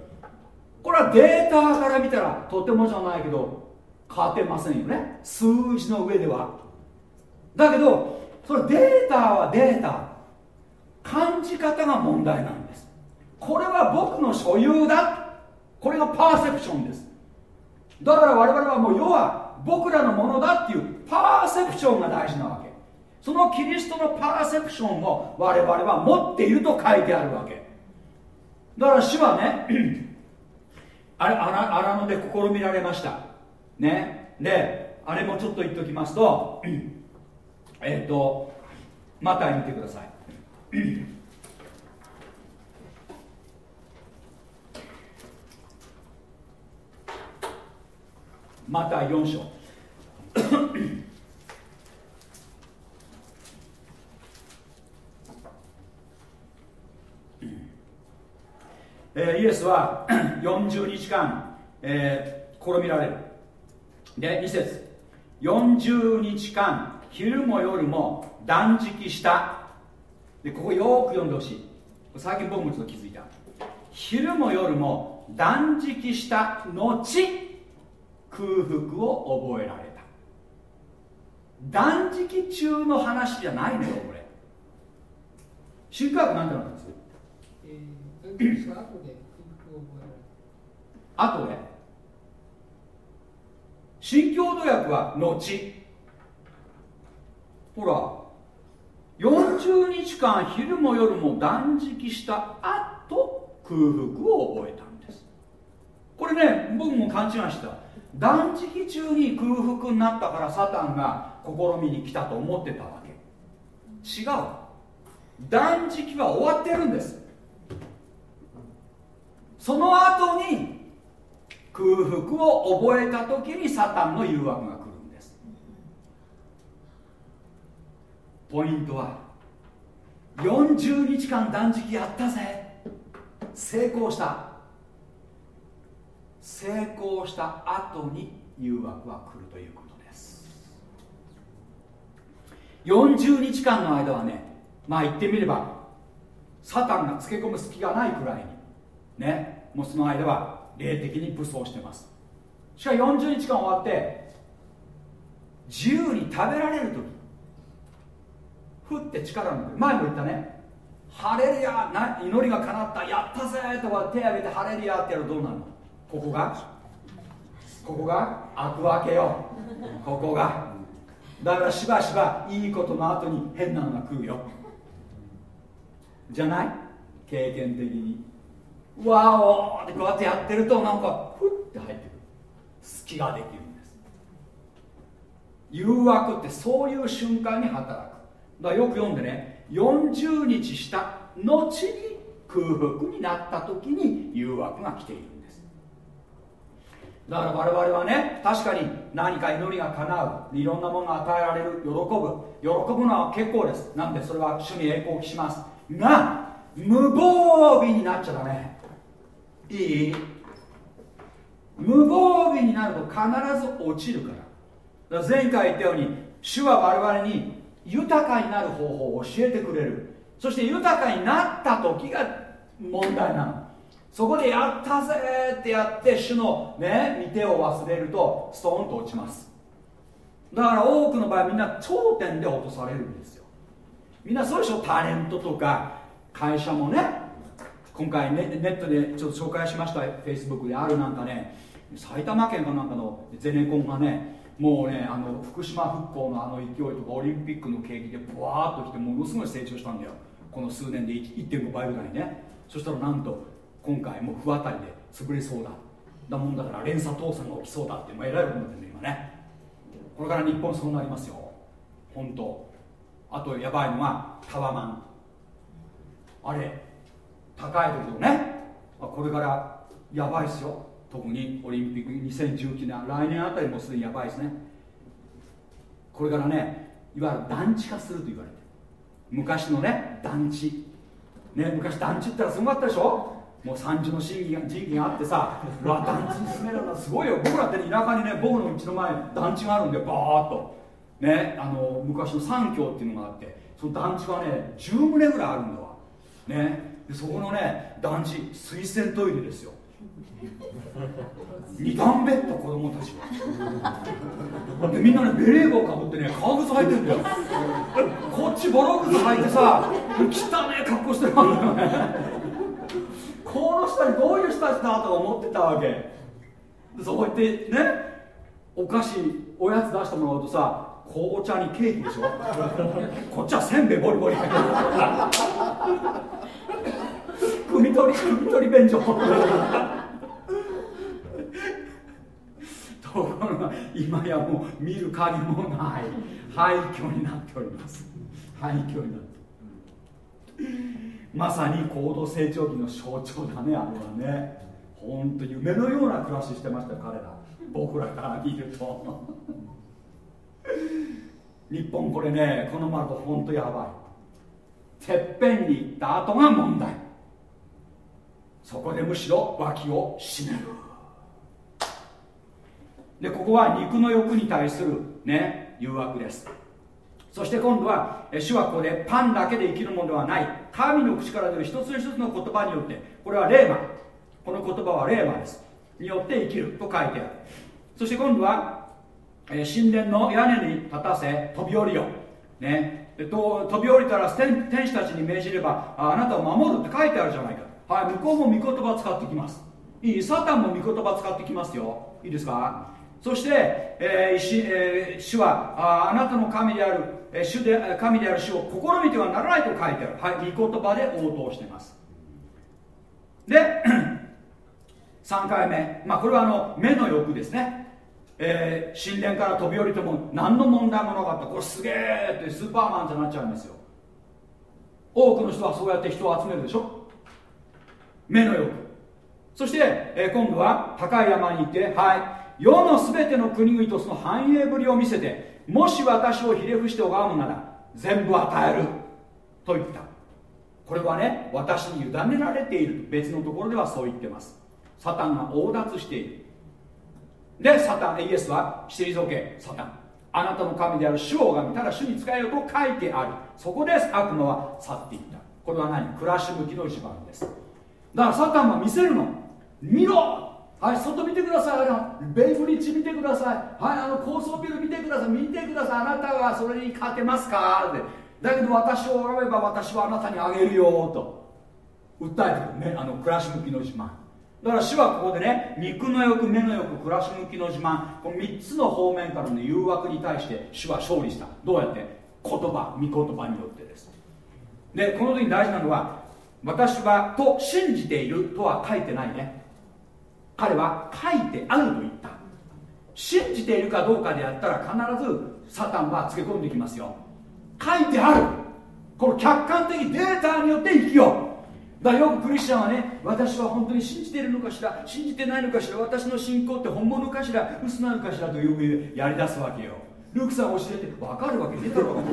これはデータから見たらとてもじゃないけど変わってませんよね。数字の上では。だけどそれデータはデータ。感じ方が問題なんです。これは僕の所有だ。これがパーセプションです。だから我々はもう要は僕らのものだっていうパーセプションが大事なわけ。そのキリストのパーセプションを我々は持っていると書いてあるわけ。だから主はね あれ荒野で試みられました。ね。であれもちょっと言っておきますと えっ、とマタイ見てください。マタイ4章。えー、イエスは 40日間、えー、試みられる。で2節。40日間昼も夜も断食したでここよく読んでほしい。最近僕もちょっと気づいた。昼も夜も断食した後空腹を覚えられた。断食中の話じゃないのよこれ。新科学なんてなんです？あとで新共同訳は後。ほら40日間昼も夜も断食した後空腹を覚えたんです。これね僕も勘違いした。断食中に空腹になったからサタンが試みに来たと思ってたわけ。違う。断食は終わってるんです。その後に空腹を覚えた時にサタンの誘惑が来るんですポイントは40日間断食やったぜ。成功した。成功した後に誘惑は来るということです。40日間の間はねまあ言ってみればサタンがつけ込む隙がないくらいにねもうその間は霊的に武装してます。しかし40日間終わって自由に食べられる時。ふって力抜く前も言ったね。ハレルヤな祈りが叶った。やったぜとか手挙げてハレルヤってやるとどうなるの？ここが？ここが？開くわけよ。ここが？だからしばしばいいことの後に変なのが来るよ。じゃない？経験的に。わおってこうやってやってるとなんかふって入ってくる。隙ができるんです。誘惑ってそういう瞬間に働く。だからよく読んでね40日した後に空腹になった時に誘惑が来ているんです。だから我々はね確かに何か祈りが叶う。いろんなものが与えられる。喜ぶ。喜ぶのは結構です。なんでそれは主に栄光を期します。が無防備になっちゃダメ。いい？無防備になると必ず落ちるから前回言ったように主は我々に豊かになる方法を教えてくれる。そして豊かになった時が問題なの。そこでやったぜってやって主のね見てを忘れるとストーンと落ちます。だから多くの場合みんな頂点で落とされるんですよ。みんなそうでしょ？タレントとか会社もね今回ネネットでちょっと紹介しましたフェイスブックであるなんかね埼玉県かなんかのゼネコンがねもうねあの福島復興のあの勢いとかオリンピックの景気でブワーッときてものすごい成長したんだよ。この数年で1.5倍ぐらいね。そしたらなんと今回も不当たりで潰れそうだ。だもんだから連鎖倒産が起きそうだってもうえらいことになってる今ね。これから日本そうなりますよ。本当。あとやばいのがタワマン。あれ高い時とね。これからやばいですよ。特にオリンピック2019年来年あたりもすでにやばいですね。これからねいわゆる団地化すると言われて昔のね団地。ね昔団地ってのはすごかったでしょ？もう三樹の神器ががあってさうわ団地に住めるのすごいよ。僕らって田舎にね僕の家の前団地があるんでバーッと。ねあの昔の三峡っていうのがあってその団地がね10棟ぐらいあるんだわ。ねでそこのね団地水洗トイレですよ。二段ベッド子供たちは。みんなねベレー帽かぶってね革靴履いてんだよ。こっちボロ靴履いてさ汚ね格好してるわけよね。この人にどういう人たちだと思ってたわけ。そうやってねお菓子おやつ出してもらうとさ紅茶にケーキでしょ。こっちはせんべいボリボリ。汲み取り汲み取り便所。ところが今やもう見る影もない廃墟になっております。廃墟になって。まさに高度成長期の象徴だねあれはね。本当夢のような暮らししてました彼ら。僕らから見ると。日本これねこのままと本当やばい。てっぺんに行った後が問題。そこでむしろ脇を締める。でここは肉の欲に対するね誘惑です。そして今度は主はここでパンだけで生きるものではない。神の口から出る一つ一つの言葉によってこれはレーマ。この言葉はレーマです。によって生きる。と書いてある。そして今度は、神殿の屋根に立たせ飛び降りよね。と飛び降りたら天使たちに命じればああなたを守る。って書いてあるじゃないか。はい向こうも御言葉使ってきます。いいサタンも御言葉使ってきますよ。いいですか？そして、えーしえー、主はああなたの神である、えー、主で神である主を試みてはならないと書いてある、はい、御言葉で応答しています。で 3回目、まあ、これはあの目の欲ですね。えー神殿から飛び降りても何の問題もなかった。これすげえってスーパーマンじゃなっちゃうんですよ。多くの人はそうやって人を集めるでしょ。目の欲。そして、えー今度は高い山に行ってはい。世のすべての国々とその繁栄ぶりを見せてもし私をひれ伏して拝むなら全部与える。と言った。これはね私に委ねられている別のところではそう言ってます。サタンが横奪している。でサタンイエスは退けサタン。あなたの神である主を拝みただ主に使えよと書いてある。そこで悪魔は去っていった。これは何？暮らし向きの地盤です。だからサタンは見せるの。見ろはい外見てください。あのベイブリッジ見てください。はいあの高層ビル見てください。見てください。あなたはそれに勝てますか？って。だけど私を拝めば私はあなたにあげるよと。訴えてくるね。あの暮らし向きの自慢。だから主はここでね肉の欲目の欲暮らし向きの自慢。この3つの方面からの誘惑に対して主は勝利した。どうやって？言葉御言葉によってです。でこの時に大事なのは私はと信じているとは書いてないね。彼は書いてあると言った。信じているかどうかでやったら必ずサタンはつけ込んできますよ。書いてある。この客観的データによって生きよう。だよくクリスチャンはね私は本当に信じているのかしら信じてないのかしら私の信仰って本物かしら嘘なのかしらというやりだすわけよ。ルークさん教えて分かるわけねえだろ。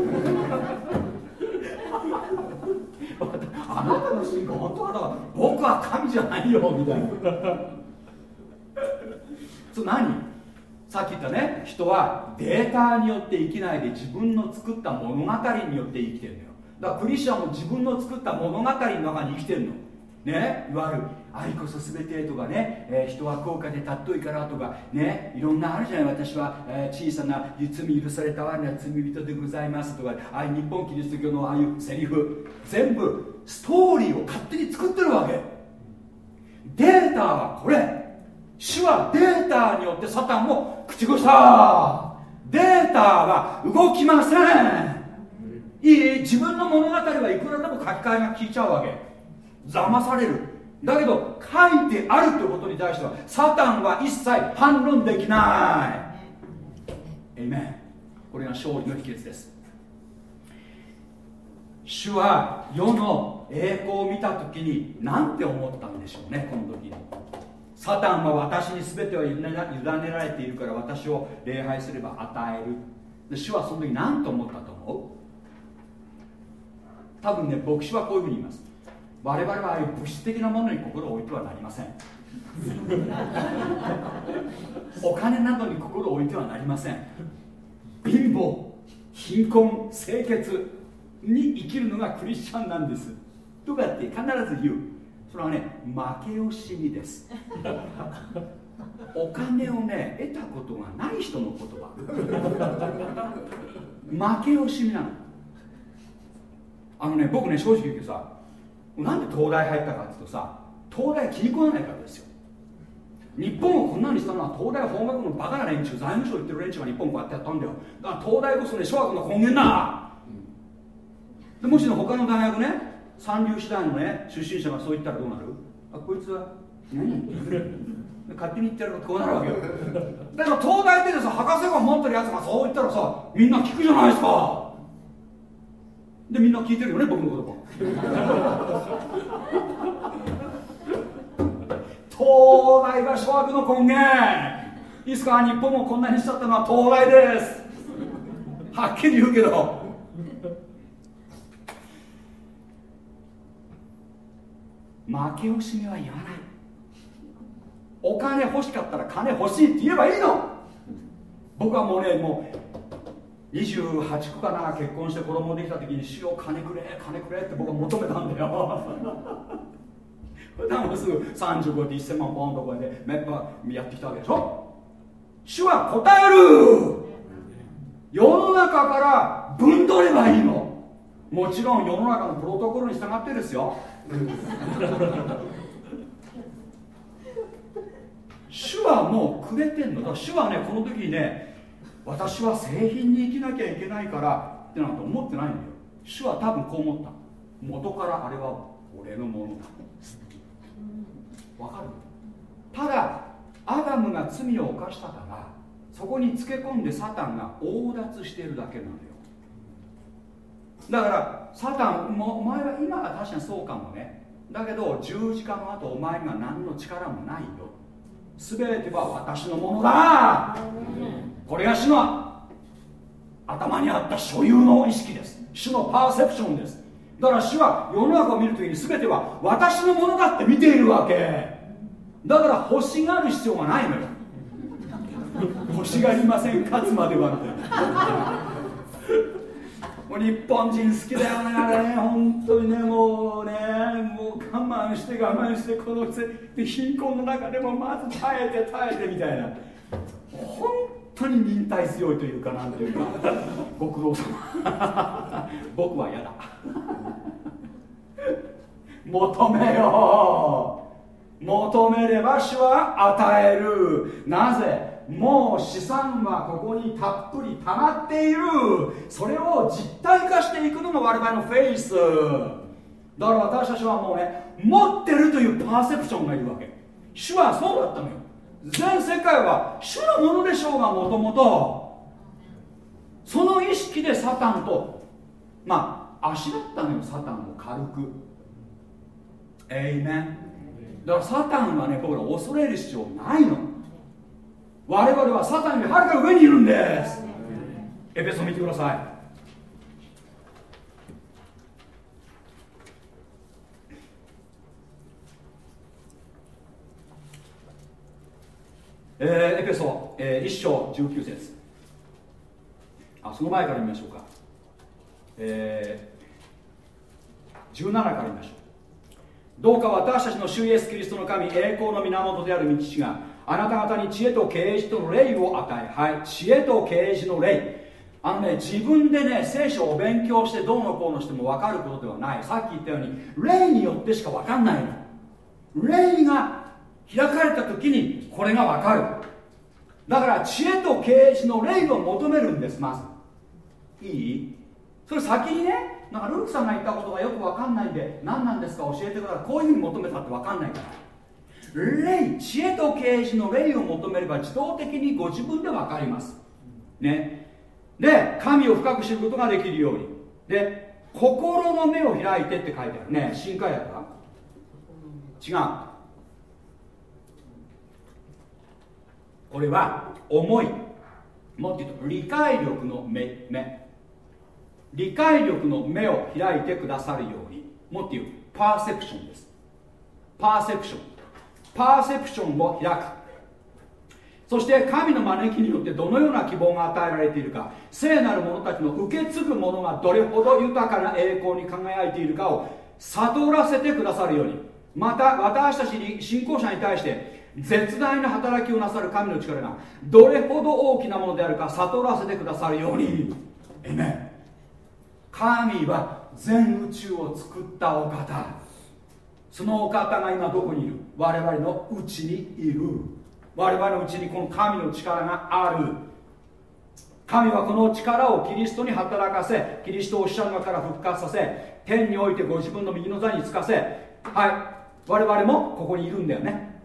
あなたの信仰本当はだから僕は神じゃないよみたいな。そう何？さっき言ったね人はデータによって生きないで自分の作った物語によって生きてるのよ。だからクリスチャンも自分の作った物語の中に生きてるの。ねいわゆる愛こそ全てとかね、えー人は高価で尊いからとかねいろんなあるじゃない。私は、えー小さな罪許された我には罪人でございますとかああいう日本キリスト教のああいうセリフ全部ストーリーを勝手に作ってるわけ。データはこれ。主はデータによってサタンを口越した。データは動きません。いい自分の物語はいくらでも書き換えが効いちゃうわけ。騙される。だけど書いてあるということに対してはサタンは一切反論できない。エイメンこれが勝利の秘訣です。主は世の栄光を見た時に何て思ったんでしょうねこの時に。サタンは私に全てを委ねられているから私を礼拝すれば与える。で主はその時何と思ったと思う？多分ね牧師はこういうふうに言います。我々はああいう物質的なものに心を置いてはなりません。お金などに心を置いてはなりません。貧乏貧困清潔に生きるのがクリスチャンなんです。とかって必ず言うそれはね負け惜しみです。お金をね得たことがない人の言葉。負け惜しみなの。あのね僕ね正直言うけどさなんで東大入ったかっていうとさ東大気に食わないからですよ。日本をこんなにしたのは東大法学のバカな連中財務省行ってる連中が日本こうやってやったんだよ。だから東大こそね諸悪の根源だ。でもしね他の大学ね三流次第のね出身者がそう言ったらどうなる？あこいつは何？勝手に言ってやるとこうなるわけよ。だから東大でさ博士号持ってるやつがそう言ったらさみんな聞くじゃないですか。でみんな聞いてるよね僕のこと。も東大が諸悪の根源。いいですか日本もこんなにしちゃったのは東大です。はっきり言うけど。負け惜しみは言わない。お金欲しかったら金欲しいって言えばいいの。僕はもうねもう28個かな結婚して子供できた時に「主よ金くれ金くれ」って僕は求めたんだよ。だからもすぐ35で1000万ポンとこうやってメッパやってきたわけでしょ。主は答える。世の中から分取ればいいの。もちろん世の中のプロトコルに従ってですよ。主はもうくれてんの。だから主はねこの時にね私は製品に生きなきゃいけないからってなんて思ってないんだよ。主は多分こう思った。元からあれは俺のものだ。わかる？ただアダムが罪を犯したからそこにつけ込んでサタンが横奪しているだけなのだからサタンもお前は今は確かにそうかもね。だけど十字架の後お前には何の力もないよ。全ては私のものだ。これが主の頭にあった所有の意識です。主のパーセプションです。だから主は世の中を見るときに全ては私のものだって見ているわけ。だから欲しがる必要がないのよ。欲しがりません勝つまではみたいなもう日本人好きだよねあれ。本当にねもうねもう我慢して我慢してこので貧困の中でもまず耐えて耐えてみたいな。本当に忍耐強いというかなんていうか。ご苦労様。僕は嫌だ。求めよう。求めれば主は与える。なぜ？もう資産はここにたっぷり溜まっている。それを実体化していくのが我々のフェイス。だから私たちはもうね持ってるというパーセプションがいるわけ。主はそうだったのよ。全世界は主のものでしょうがもともとその意識でサタンとまあ足だったのよサタンも軽く。エイメンだからサタンはね僕ら恐れる必要ないの。我々はサタンよりはるか上にいるんです。エペソ見てください。えー、エペソ、えー、1章19節。あその前から見ましょうか、えー、17から見ましょう。どうか私たちの主イエスキリストの神栄光の源である道があなた方に知恵と啓示との霊を与えはい知恵と啓示の霊。あのね自分でね聖書を勉強してどうのこうのしても分かることではない。さっき言ったように霊によってしか分かんないの。霊が開かれた時にこれが分かる。だから知恵と啓示の霊を求めるんですまず。いい？それ先にねなんかルークさんが言ったことがよく分かんないんで何なんですか教えてください。こういうふうに求めたって分かんないから。霊知恵と啓示の霊を求めれば自動的にご自分で分かります。ね。で神を深く知ることができるように。で心の目を開いてって書いてあるね。新海訳は？違う。これは思い。もっと言うと理解力の目目。理解力の目を開いてくださるように。もっと言う。パーセプションです。パーセプション。パーセプションを開く。そして神の招きによってどのような希望が与えられているか。聖なる者たちの受け継ぐ者がどれほど豊かな栄光に輝いているかを悟らせてくださるように。また私たちに信仰者に対して絶大な働きをなさる神の力がどれほど大きなものであるか悟らせてくださるように。えめ神は全宇宙を作ったお方。そのお方が今どこにいる？我々のうちにいる。我々のうちにこの神の力がある。神はこの力をキリストに働かせキリストを死者の中から復活させ天においてご自分の右の座につかせ。はい。我々もここにいるんだよね。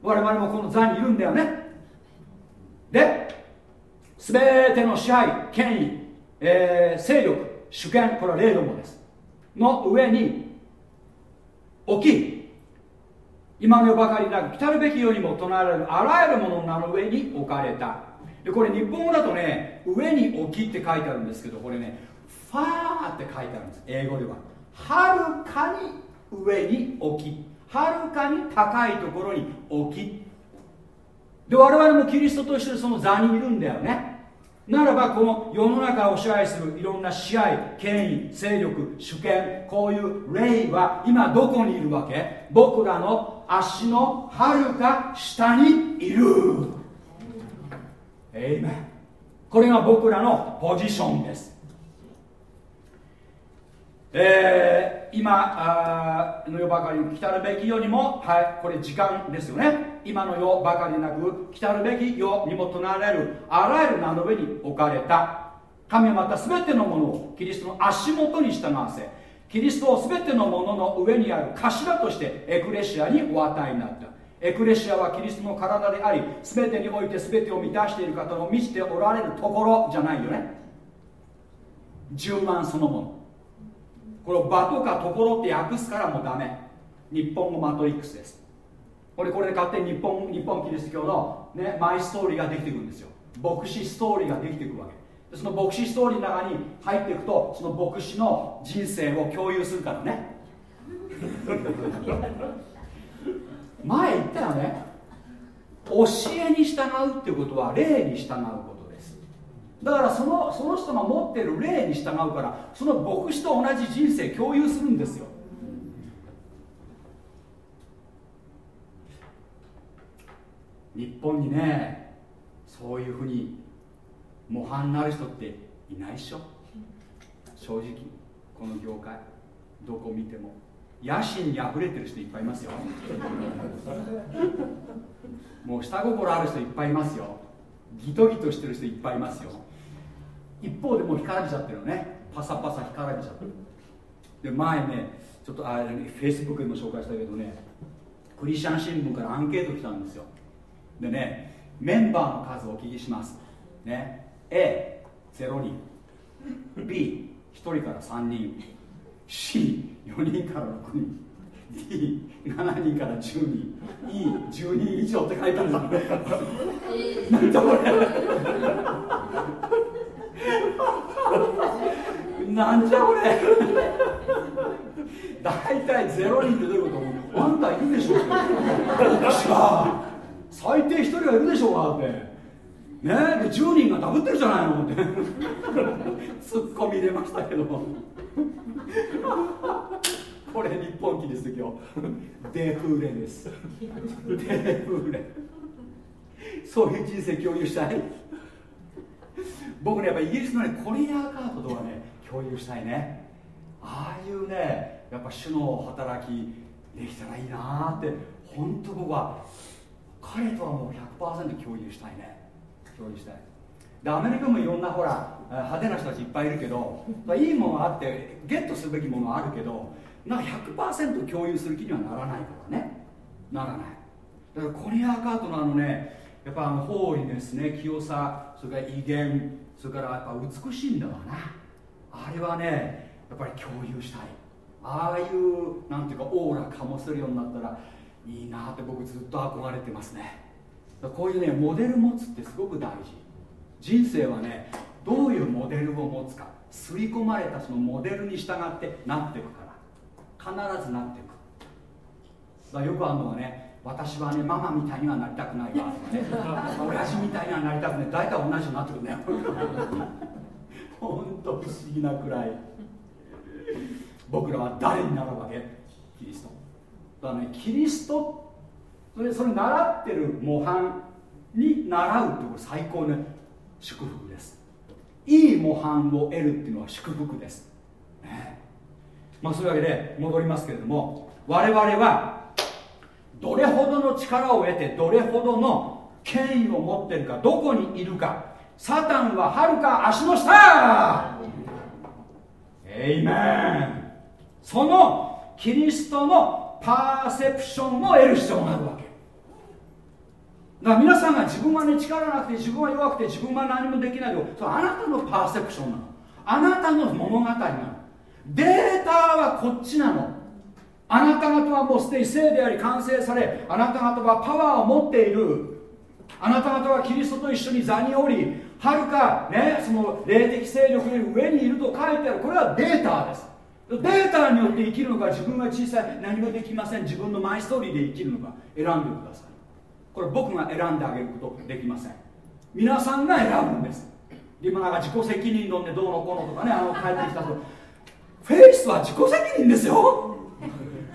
我々もこの座にいるんだよね。で全ての支配権威、えー、勢力主権これは霊どもです。の上に起き今の世ばかりなく来たるべきようにも唱えられるあらゆるものの名の上に置かれた。でこれ日本語だとね上に置きって書いてあるんですけどこれねファーって書いてあるんです。英語では。はるかに上に置き。はるかに高いところに置き。で我々もキリストとしてその座にいるんだよね。ならばこの世の中を支配するいろんな支配権威勢力主権こういう霊は今どこにいるわけ？僕らの足のはるか下にいる。エイメンこれが僕らのポジションです。えー、今の世ばかりに来たるべき世にもはいこれ時間ですよね。今の世ばかりなく来たるべき世にも唱えられるあらゆる名の上に置かれた。神はまた全てのものをキリストの足元に従わせキリストを全てのものの上にある頭としてエクレシアにお与えになった。エクレシアはキリストの体であり全てにおいて全てを満たしている方の満ちておられるところじゃないよね。10万そのもの。これ場とかところって訳すからもうダメ。日本語マトリックスです。これこれで勝手に日本日本キリスト教の、ね、マイストーリーができていくんですよ。牧師ストーリーができていくわけ。その牧師ストーリーの中に入っていくとその牧師の人生を共有するからね。前言ったよね。教えに従うっていうことは霊に従うこと。だからそのその人が持っている霊に従うからその牧師と同じ人生共有するんですよ。日本にねそういうふうに模範なる人っていないっしょ。正直この業界どこ見ても。野心にあふれてる人いっぱいいますよ。もう下心ある人いっぱいいますよ。ギトギトしてる人いっぱいいますよ。一方でもう干からびちゃってるね。パサパサ干からびちゃってる。で前ねちょっとあれフェイスブックでも紹介したけどねクリスチャン新聞からアンケート来たんですよ。でねメンバーの数をお聞きします。ね A0 人。B1 人から3人。C4 人から6人。D7 人から10人。E10 人以上って書いてある。んだなんだこれ。なんじゃこれ。大体0人ってどういうこと？あんたいるでしょ。って最低1人はいるでしょうがって。ねで10人がダブってるじゃないの。って。ツッコミ入れましたけど。これ日本キリスト教デフレです。デフレ。そういう人生共有したい。僕ねやっぱイギリスのねコリアーカートとはね共有したいね。ああいうねやっぱ主の働きできたらいいなって本当僕は彼とはもう100%共有したいね。共有したい。でアメリカもいろんなほら派手な人たちいっぱいいるけどいいものあってゲットすべきものあるけどなんか100%共有する気にはならないからね。ならない。だからコリアーカートのあのねやっぱあのホーリネスね清さそれから威厳それからやっぱ美しいんだわな。あれはねやっぱり共有したい。ああいうなんていうかオーラ醸せるようになったらいいなって僕ずっと憧れてますね。こういうねモデル持つってすごく大事。人生はねどういうモデルを持つか刷り込まれたそのモデルに従ってなっていくから。必ずなっていく。だよくあるのはね私はねママみたいにはなりたくないわとかね親父みたいにはなりたくない大体同じになってくるね。本当不思議なくらい。僕らは誰になるわけキリスト。だからねキリストそれそれ習ってる模範に習うってこれ最高の祝福です。いい模範を得るっていうのは祝福です、ね、まあそういうわけで戻りますけれども我々はどれほどの力を得てどれほどの権威を持ってるかどこにいるかサタンははるか足の下！エイメンそのキリストのパーセプションを得る必要があるわけ。だから皆さんが自分はね力なくて自分は弱くて自分は何もできないよ。それあなたのパーセプションなの。あなたの物語なの。データはこっちなの。あなた方はもうすでに生であり完成されあなた方はパワーを持っている。あなた方はキリストと一緒に座におりはるかねその霊的勢力より上にいると書いてある。これはデータです。データによって生きるのか自分は小さい何もできません。自分の my story で生きるのか選んでください。これ僕が選んであげることできません。皆さんが選ぶんです。今なんか自己責任論でどうのこうのとかねあの帰ってきたと。フェイスは自己責任ですよ。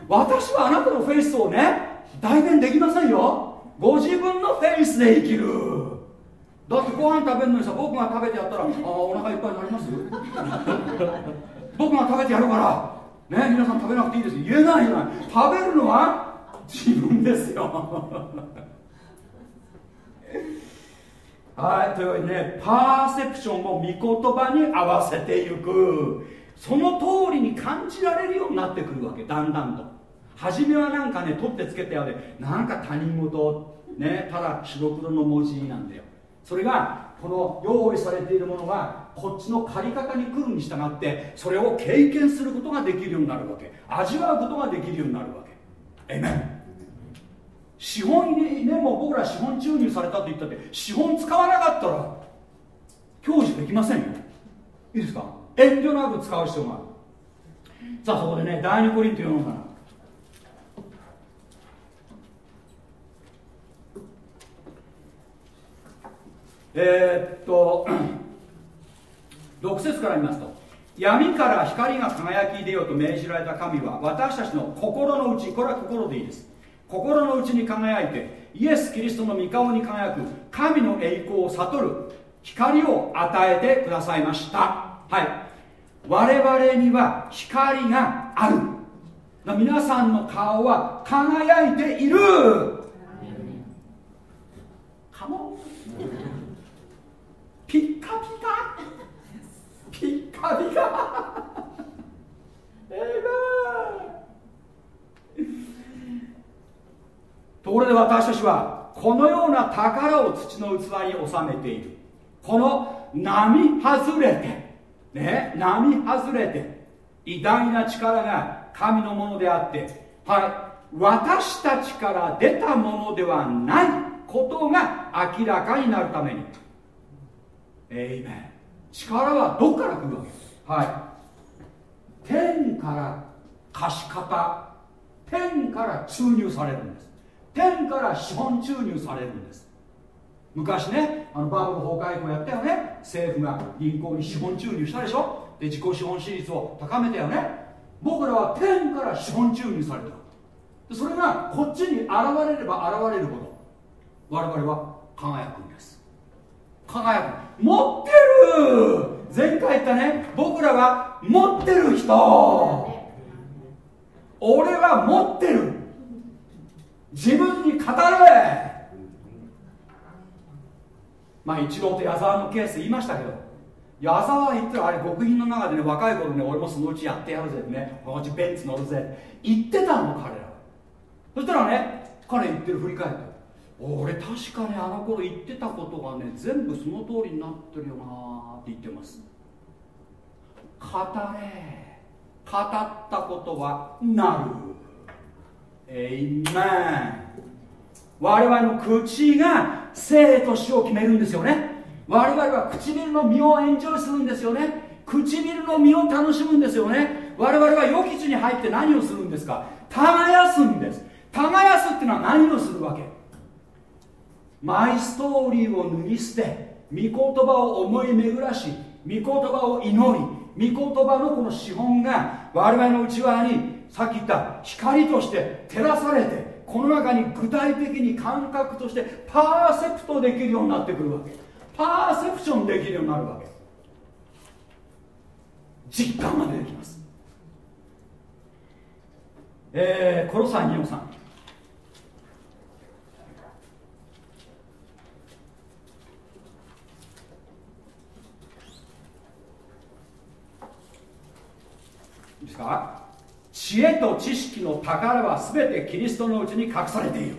私はあなたのフェイスをね代弁できませんよ。ご自分のフェイスで生きる。だってご飯食べるのにさ僕が食べてやったらああお腹いっぱいになります？僕が食べてやるから。ね皆さん食べなくていいです。言えないじゃない。食べるのは自分ですよ。はいというわけでねパーセプションも御言葉に合わせていく。その通りに感じられるようになってくるわけだんだんと。初めはなんかね取ってつけたようでなんか他人事。ねただ白黒の文字なんだよ。それがこの用意されているものがこっちの借り方に来るに従ってそれを経験することができるようになるわけ。味わうことができるようになるわけ。えめん資本にねもう僕ら資本注入されたと言ったって資本使わなかったら享受できませんよ。いいですか？遠慮なく使う必要がある。さあそこでね第二コリント4の7えー、っと 6節から見ますと闇から光が輝き出ようと命じられた神は私たちの心の内これは心でいいです。心の内に輝いてイエス・キリストの御顔に輝く神の栄光を悟る光を与えてくださいました。はい。我々には光がある。皆さんの顔は輝いているカモピッカピカ。ピッカピカ。えところで私たちはこのような宝を土の器に収めている。この波外れて。ね波外れて。偉大な力が神のものであって。はい。私たちから出たものではないことが明らかになるために。えいめん力はどこから来るわけ？はい。天から貸し方。天から注入されるんです。天から資本注入されるんです。昔ねあのバブル崩壊後やったよね。政府が銀行に資本注入したでしょ？で自己資本比率を高めたよね。僕らは天から資本注入された。それがこっちに現れれば現れるほど我々は輝く輝く。持ってる。前回言ったね。僕らは持ってる人。俺は持ってる。自分に語れまあ一郎と矢沢のケース言いましたけど。矢沢は言ってる。あれ極貧の中でね若い頃ね俺もそのうちやってやるぜね。このうちベンツ乗るぜ。言ってたの彼ら。そしたらね彼言ってる振り返って。俺確かにあの頃言ってたことがね全部その通りになってるよなって言ってます。語れ語ったことはなる。えいめん我々の口が生と死を決めるんですよね。我々は唇の実をエンジョイするんですよね。唇の実を楽しむんですよね。我々は予期地に入って何をするんですか。耕すんです。耕すっていうのは何をするわけ。マイストーリーを脱ぎ捨て御言葉を思い巡らし御言葉を祈り御言葉のこの資本が我々の内側にさっき言った光として照らされてこの中に具体的に感覚としてパーセプトできるようになってくるわけ。パーセプションできるようになるわけ。実感が出てきます。えー、コロサイ2の3いいですか？知恵と知識の宝は全てキリストのうちに隠されている。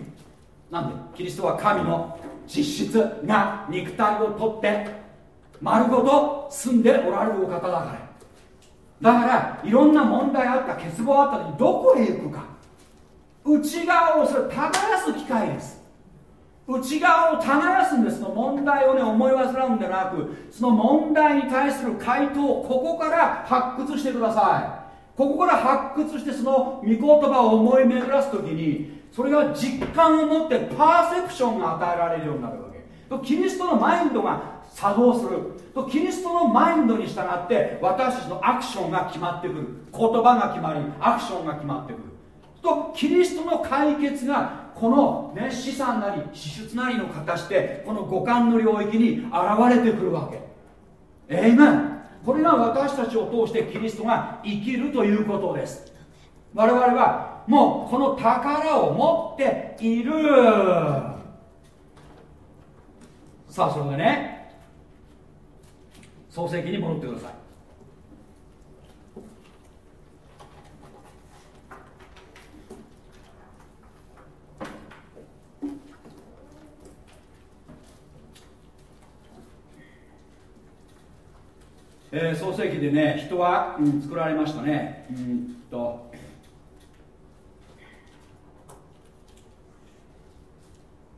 なんで？キリストは神の実質が肉体をとって丸ごと住んでおられるお方だから。だからいろんな問題あった欠乏あった時どこへ行くか。内側をそれ耕す機会です。内側を耕すんです。の問題をね思い煩うんでなくその問題に対する回答をここから発掘してください。ここから発掘してその御言葉を思い巡らす時にそれが実感を持ってパーセプションが与えられるようになるわけ。とキリストのマインドが作動する。とキリストのマインドに従って私たちのアクションが決まってくる。言葉が決まりアクションが決まってくる。とキリストの解決がこの、ね、資産なり支出なりの形でこの五感の領域に現れてくるわけ。えいめんこれが私たちを通してキリストが生きるということです。我々はもうこの宝を持っている。さあそれでね創世記に戻ってください。えー創世記でね人は、うん作られましたね。うんと。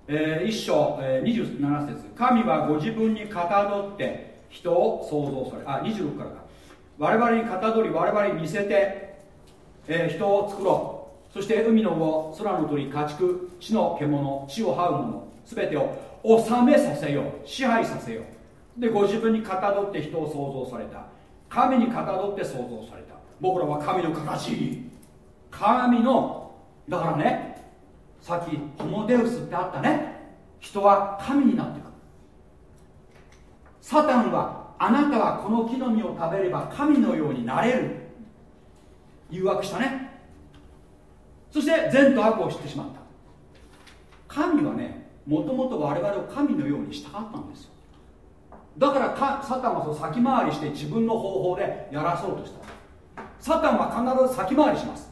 えー一章、えー27節。神はご自分にかたどって人を創造されあ26からか。我々にかたどり我々に似せて、えー人を作ろう。そして海の魚空の鳥家畜地の獣地を這うもの全てを治めさせよう。支配させよう。でご自分にかたどって人を創造された。神にかたどって創造された。僕らは神の形神のだからねさっきホモデウスってあったね。人は神になってくるサタンはあなたはこの木の実を食べれば神のようになれる。誘惑したね。そして善と悪を知ってしまった。神はねもともと我々を神のようにしたかったんですよ。だからかサタンはその先回りして自分の方法でやらそうとした。サタンは必ず先回りします。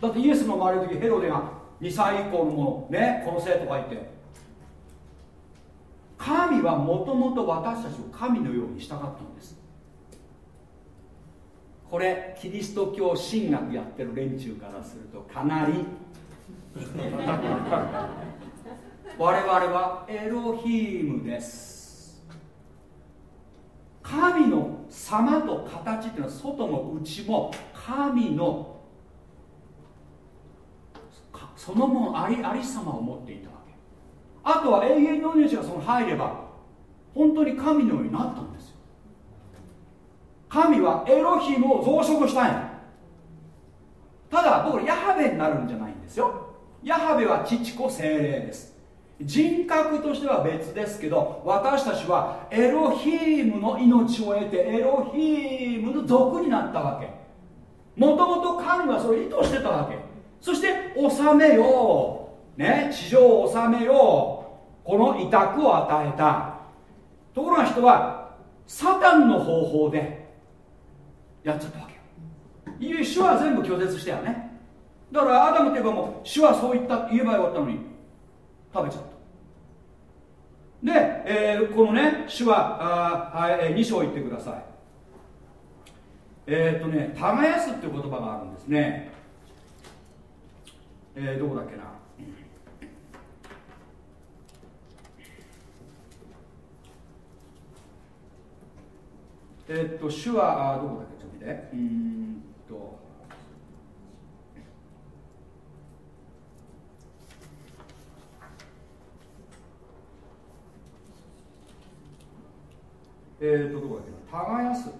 だってイエスの生まれる時ヘロデが2歳以降のものね殺せとか言って。神はもともと私たちを神のようにしたかったんです。これキリスト教神学やってる連中からするとかなり。我々はエロヒームです。神の様と形っていうのは外も内も神のそのものありありさまを持っていたわけ。あとは永遠の命がその入れば本当に神のようになったんですよ。神はエロヒムを増殖したいのただ僕ヤハベになるんじゃないんですよ。ヤハベは父子精霊です。人格としては別ですけど私たちはエロヒームの命を得てエロヒームの族になったわけ。もともと神はそれを意図してたわけ。そして治めよう。ね？地上を治めよう。この委託を与えた。ところが人はサタンの方法でやっちゃったわけ。よいえ主は全部拒絶したよね。だからアダムといえばもう主はそう言った言えばよかったのに食べちゃった。で、えーこのね主はあ、はいえー2章言ってください。えっ、とね耕すっていう言葉があるんですね。えーどこだっけな。えっ、と主はあどこだっけちょっと見て。うーんと。えっ、とどこだっけ？な耕す。ん。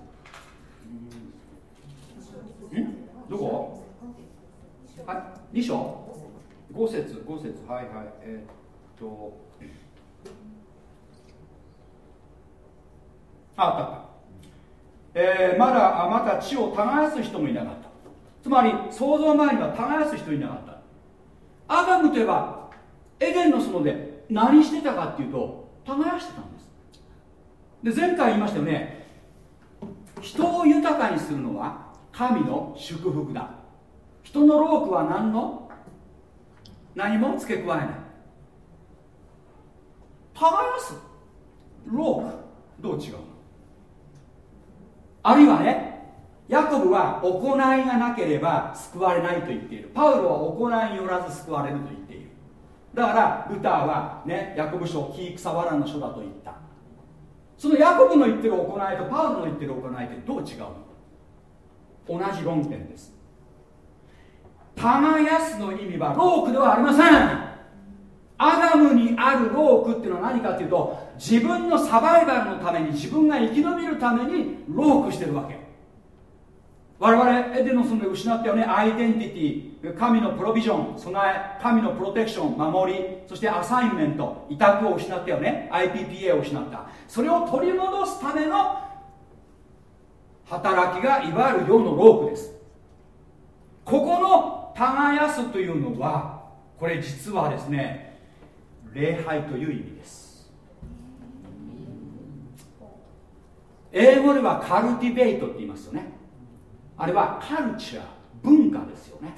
どこ？はい。2章5節。5節。はいはい。えっと。ああったあった。えーまだあまた地を耕す人もいなかった。つまり創造前には耕す人いなかった。アダムといえばエデンの園で何してたかっていうと耕してたんですで前回言いましたよね。人を豊かにするのは神の祝福だ。人の労苦は何の？何も付け加えない。耕す。労苦。どう違うの？あるいはねヤコブは行いがなければ救われないと言っている。パウロは行いによらず救われると言っている。だからルターはねヤコブ書木草わらの書だと言った。そのヤコブの言ってる行いとパウロの言ってる行いってどう違うの？同じ論点です。耕すの意味はロークではありません。アダムにあるロークっていうのは何かっていうと自分のサバイバルのために自分が生き延びるためにロークしてるわけ。我々エデンの園で失ったよねアイデンティティ神のプロビジョン備え神のプロテクション守りそしてアサインメント委託を失ったよね。IPPA を失った。それを取り戻すための働きがいわゆる世のロークです。ここの耕すというのはこれ実はですね礼拝という意味です。英語ではカルティベイトって言いますよね。あれはカルチャー文化ですよね。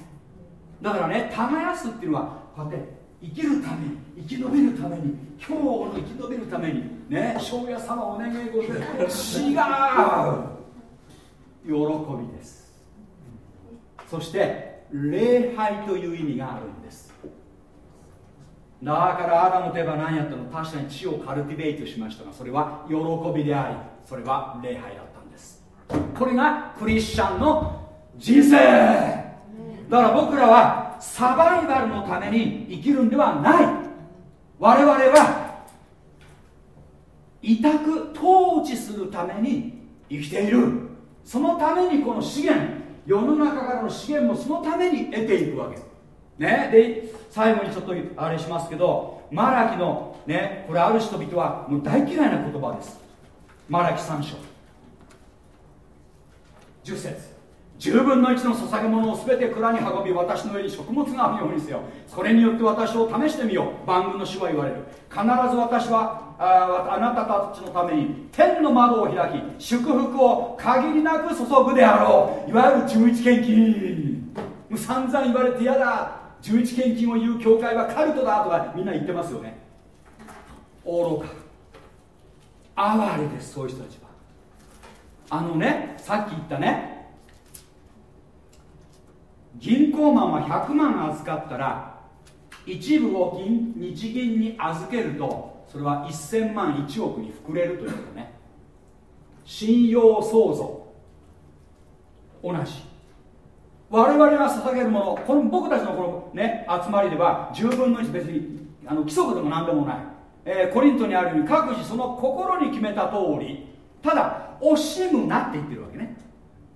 だからね耕すっていうのはこうやって生きるために生き延びるために今日の生き延びるためにね庄屋様お願いございます違う喜びです。そして礼拝という意味があるんです。だからアダムといえば何やったの？確かに地をカルティベイトしましたがそれは喜びでありそれは礼拝だったんです。これがクリスチャンの人生。だから僕らはサバイバルのために生きるんではない。我々は委託統治するために生きている。そのためにこの資源世の中からの資源もそのために得ていくわけ。ね。で最後にちょっとあれしますけどマラキのねこれある人々はもう大嫌いな言葉です。マラキ3章。10節。10分の1の捧げ物を全て蔵に運び私の上に食物があるようにせよ。それによって私を試してみよう。万軍の主は言われる。必ず私はああなたたちのために天の窓を開き祝福を限りなく注ぐであろう。いわゆる11献金。もう散々言われて嫌だ。11献金を言う教会はカルトだとかみんな言ってますよね。愚か。哀れですそういう人たちは。あのねさっき言ったね。銀行マンは100万預かったら一部を銀日銀に預けるとそれは1000万1億に膨れるということね。信用創造。同じ。我々が捧げるものこの僕たちのこの、ね、集まりでは10分の1別にあの規則でも何でもない、えー、コリントにあるように各自その心に決めた通りただ惜しむなって言ってるわけね。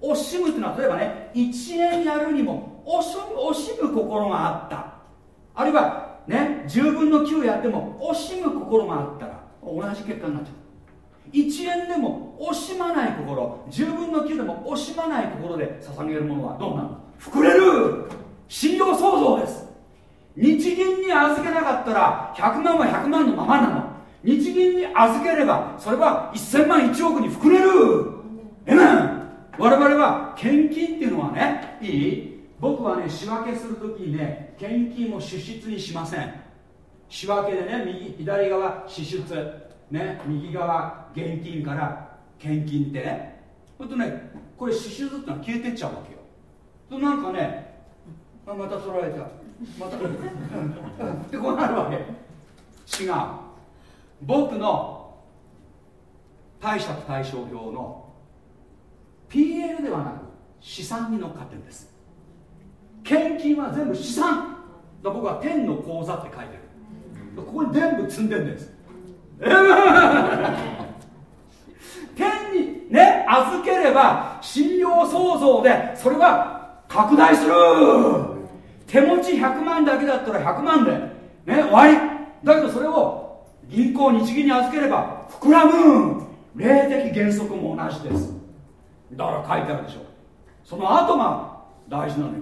惜しむっていうのは例えばね1円やるにも惜し惜しむ心があった。あるいはね10分の9やっても惜しむ心があったら同じ結果になっちゃう。1円でも惜しまない心。10分の9でも惜しまない心で捧げるものはどうなの膨れる。信用創造です。日銀に預けなかったら100万は100万のままなの。日銀に預ければそれは1000万1億に膨れる。えめん。我々は献金っていうのはねいい僕はね仕分けするときにね献金を支出にしません。仕分けでね右左側支出。ね右側現金から献金ってね。ほんとねこれ支出ってのは消えてっちゃうわけよ。となんかねあまた取られた。またって こうなるわけ。違う。僕の貸借対照表の PL ではなく資産に乗っかってるんです。献金は全部資産。だ僕は天の口座って書いてる。ここに全部積んでるんです。天にね預ければ信用創造でそれは拡大する。手持ち100万だけだったら100万でね終わり。だけどそれを銀行日銀に預ければ膨らむ。霊的原則も同じです。だから書いてあるでしょ。その後が大事なのよ。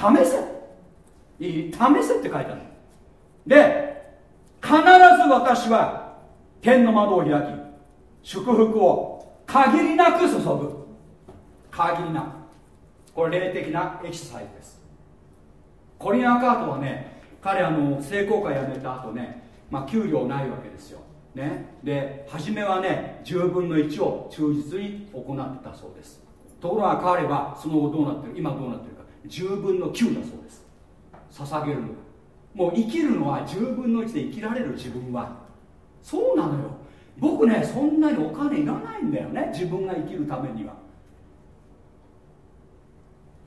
試せ。いい？試せって書いてあるで必ず私は天の窓を開き祝福を限りなく注ぐ。限りなく。これ霊的なエキササイズです。コリン・アカートはね彼あの成功会辞めた後ね、まあ、給料ないわけですよ。ね、で初めはね10分の1を忠実に行ってたそうです。ところが彼はその後どうなってる？今どうなってるか。10分の9だそうです。捧げるのもう生きるのは10分の1で生きられる自分は。そうなのよ。僕ねそんなにお金いらないんだよね。自分が生きるためには。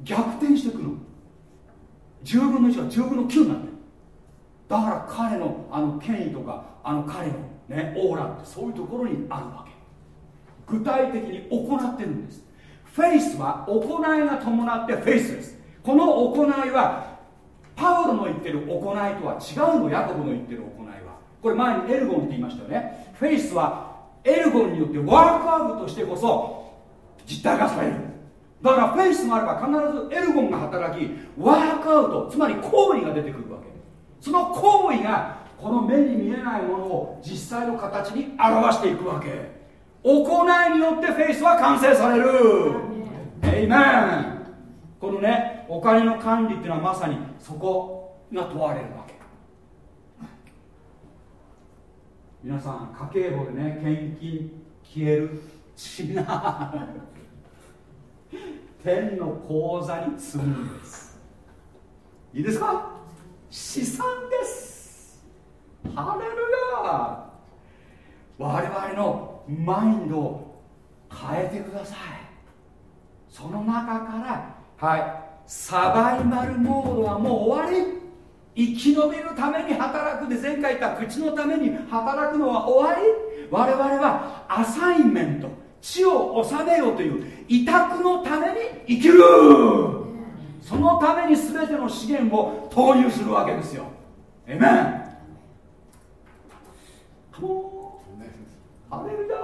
逆転していくの。10分の1が10分の9なんだよ。だから彼のあの権威とかあの彼のね、オーラってそういうところにあるわけ。具体的に行ってるんです。フェイスは行いが伴ってフェイスです。この行いはパウロの言ってる行いとは違うのヤコブの言ってる行いは。これ前にエルゴンって言いましたよね。 faith はエルゴンによって work out としてこそ実体化される。だからフェイスがあれば必ずエルゴンが働きワークアウトつまり行為が出てくるわけ。その行為がこの目に見えないものを実際の形に表していくわけ。行いによってフェイスは完成される。エイメンこのねお金の管理っていうのはまさにそこが問われるわけ。皆さん家計簿でね献金消える違う 天の口座に積むんです。いいですか？資産です。ハレルヤ我々のマインドを変えてください。その中からはい。サバイバルモードはもう終わり。生き延びるために働くで前回言った口のために働くのは終わり。我々はアサインメント地を治めようという委託のために生きる。そのために全ての資源を投入するわけですよ。えめんハレルヤ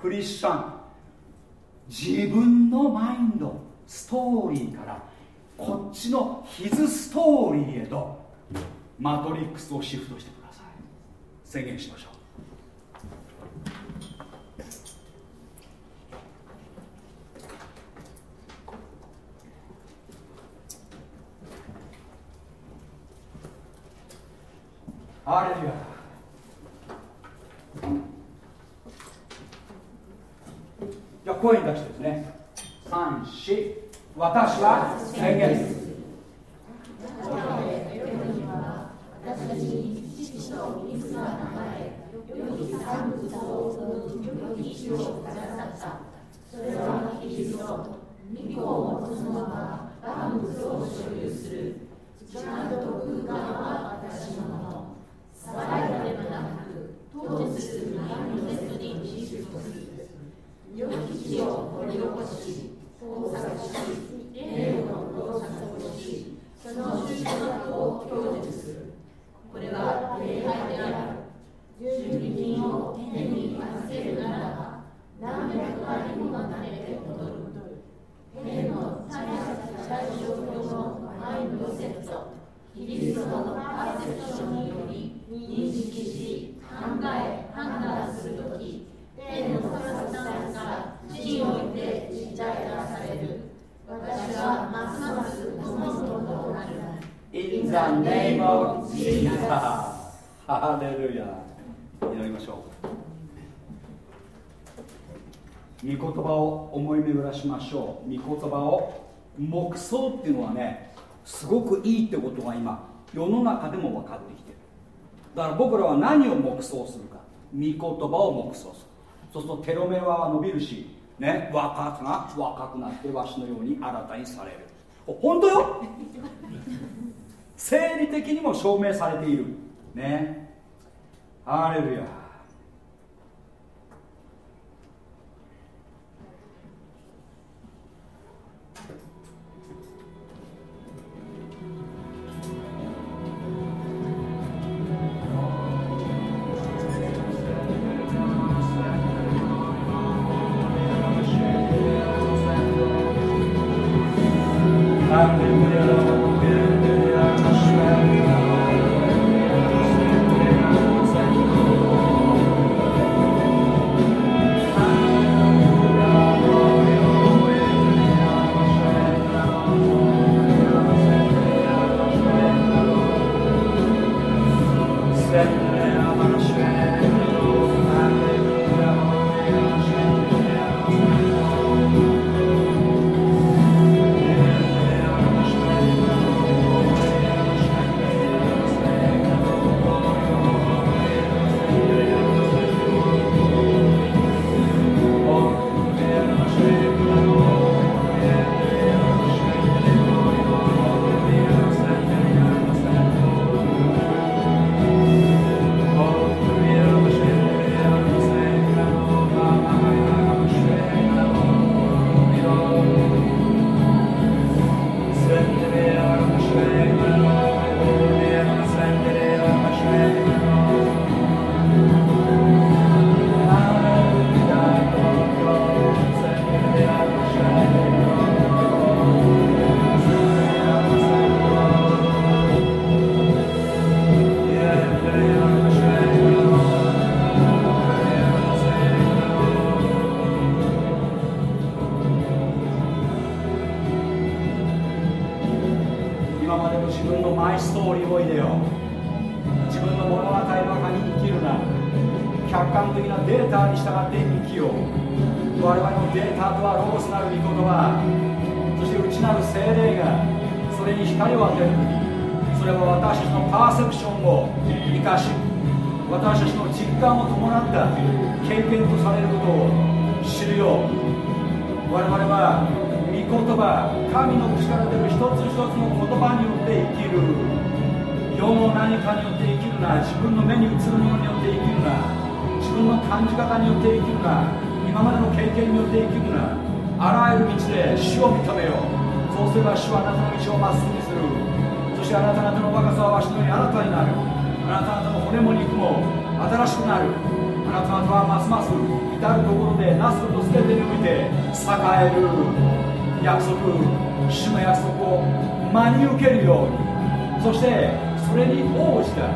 クリスチャン。自分のマインド。ストーリーからこっちのヒズストーリーへとマトリックスをシフトしてください。宣言しましょう。じゃあ声に出してですね。三四私は宣言する私たちに父と水がそれはキリスト御子をそのまま万物を所有する時間と空間は私のもの騒いだではなく統治するマインドセットにシフトする。良き地を掘り起こし工作し霊の工作をしその収穫を享受するこれは礼拝である十二人を天に預けるならば何百倍にもなって戻る天の最最小表のマインドセットキリストのパーセプションにより認識し考え判断するとき天の作さんから地において実体化される私はますますその人となる In the name of Jesus ハレルヤ祈りましょう御言葉を思い巡らしましょう御言葉を黙想っていうのはねすごくいいってことが今世の中でも分かってきてるだから僕らは何を黙想するか御言葉を黙想するそうするとテロメワは伸びるしね若くが若くなってわしのように新たにされる。本当よ？生理的にも証明されている。ね。ハレルヤ。あなた方の骨も肉も新しくなるあなた方はますます至る所でなすこと全てにおいて栄える約束主の約束を真に受けるようにそしてそれに応じた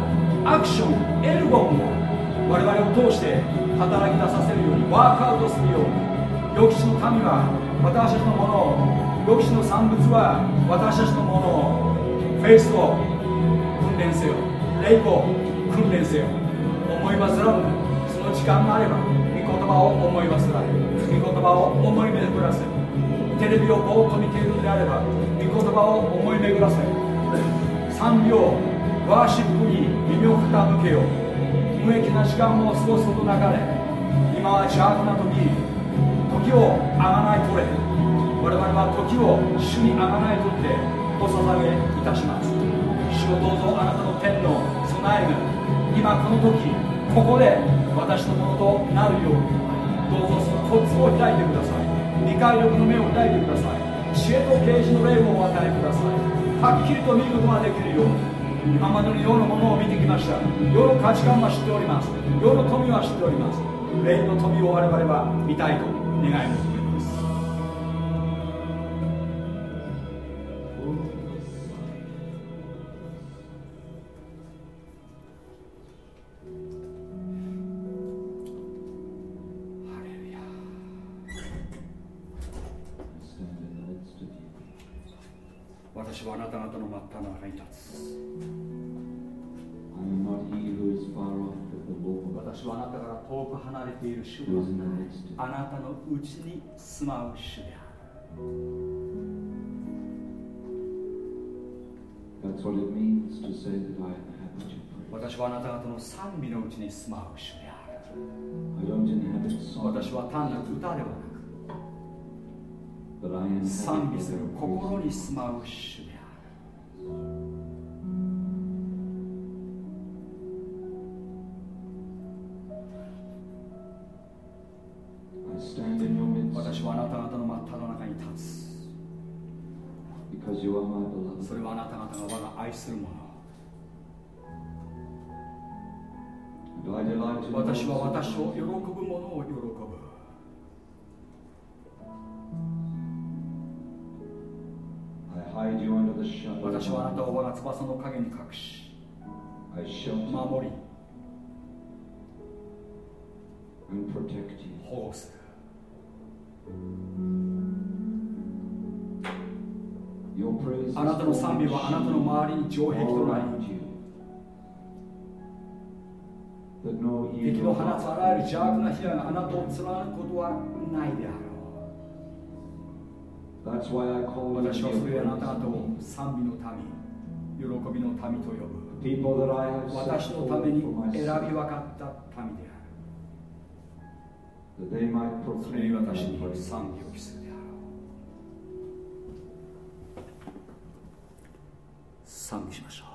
アクションエルゴンを我々を通して働き出させるようにワークアウトするように予期しの民は私たちのもの予期しの産物は私たちのものをフェイスを訓練せよ。霊を訓練せよ思い煩うなその時間があれば御言葉を思い煩い御言葉を思い巡らせテレビをぼーっと見ているのであれば御言葉を思い巡らせ3秒ワーシップに耳を傾けよう無益な時間を過ごすことなかれ今は邪悪な時時をあがないとれ我々は時を主にあがないとってお捧げいたします主をどうぞあなたの天の備えが今この時ここで私のものとなるようにどうぞそのコツを開いてください。理解力の目を開いてください。知恵と啓示の霊をお与えください。はっきりと見ることができるように今までの世のものを見てきました。世の価値観は知っております。世の富は知っております。霊の富を我々は見たいと願います。私はあなた方の真っ只中に立つ。私はあなたから遠く離れている主はあなたのうちに住まう主である。は私はあなた方の賛美のうちに住まう主である。私は単なる歌ではなく賛美する心に住まう主である。私はあなた方の真っ只中に立つ。それはあなた方が我が愛するもの。Do I 私は私を喜ぶものを喜ぶ。私はあなたを我が翼の陰に隠し守り and protect you. 保護する。あなたの賛美はあなたの周りに城壁となり敵の放つあらゆる邪悪な火があなたを貫くことはないであろ私はそあなた方賛美の民、喜びの民と呼ぶ。私のために選び分かった民である。それに私に賛美を期するであろう。賛美しましょう。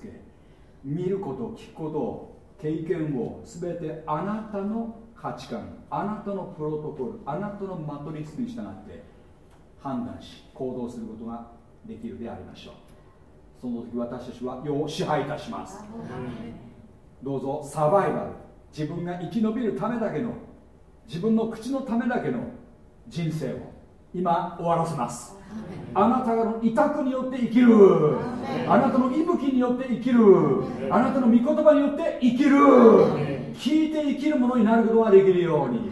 ちに植え付け見ること聞くこと経験を全てあなたの価値観あなたのプロトコルあなたのマトリックスに従って判断し行動することができるでありましょう。その時私たちは世を支配いたします。どうぞサバイバル。自分が生き延びるためだけの自分の口のためだけの人生を今終わらせます。あなたの委託によって生きる。あなたの息吹によって生きる。あなたの御言葉によって生きる。聞いて生きるものになることができるように。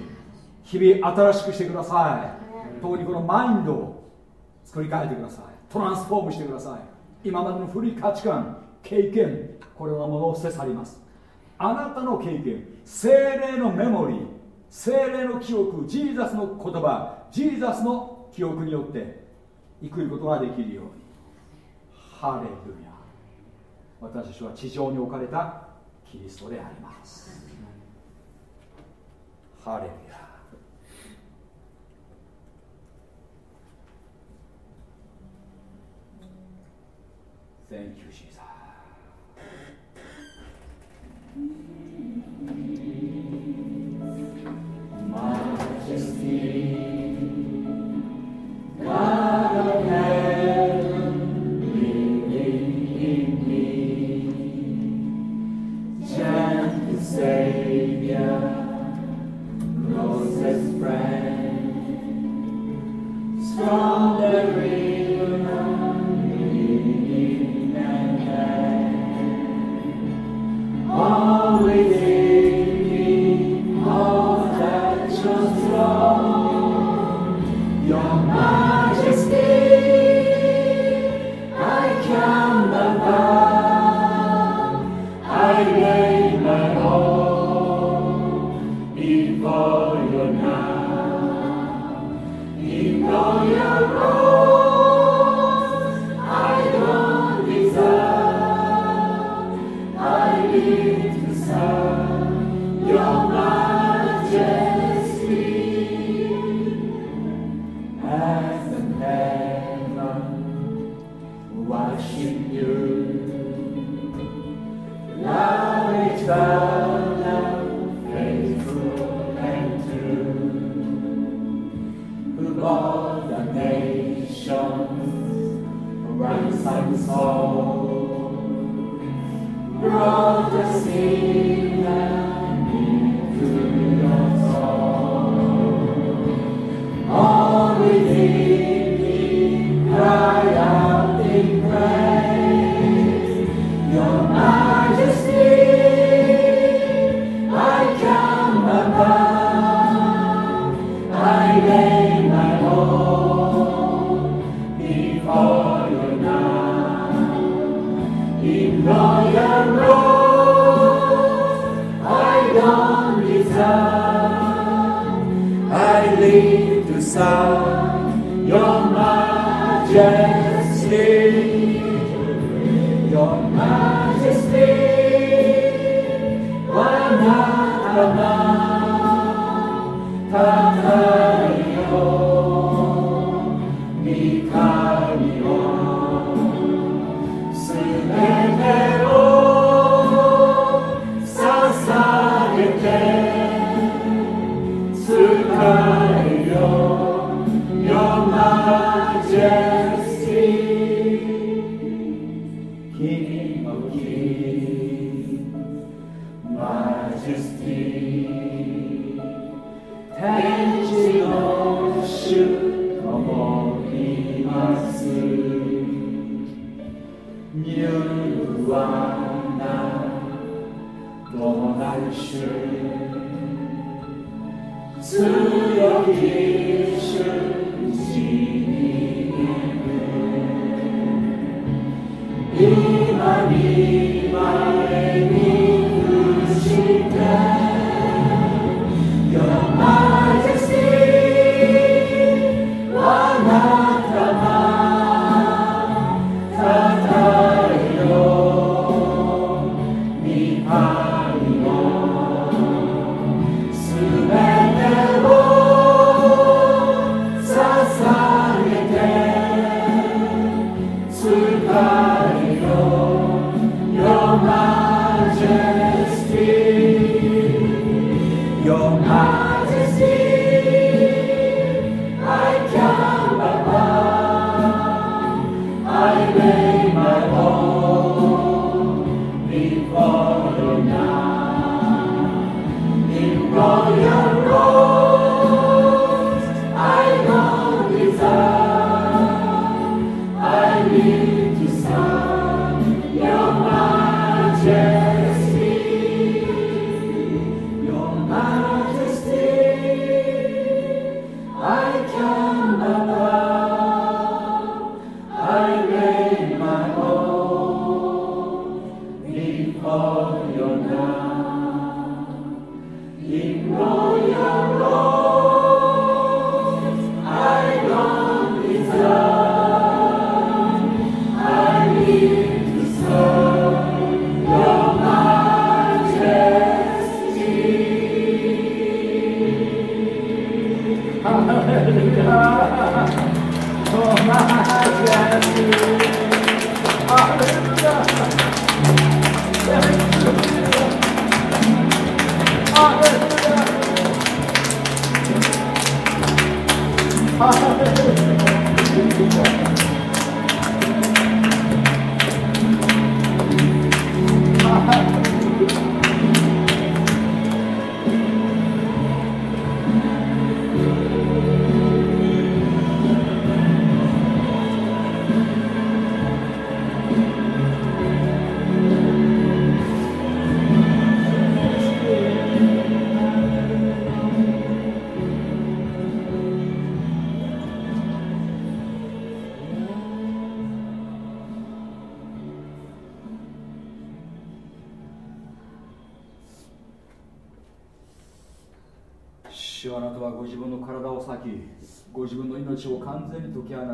日々新しくしてください。特にこのマインドを作り変えてください。トランスフォームしてください。今までの古い価値観経験これらのものを捨て去ります。あなたの経験精霊のメモリー精霊の記憶ジーザスの言葉ジーザスの記憶によって生きることができるように。ハレルヤ。私たちは地上に置かれたキリストであります。ハレルヤ。Thank you, Jesus. From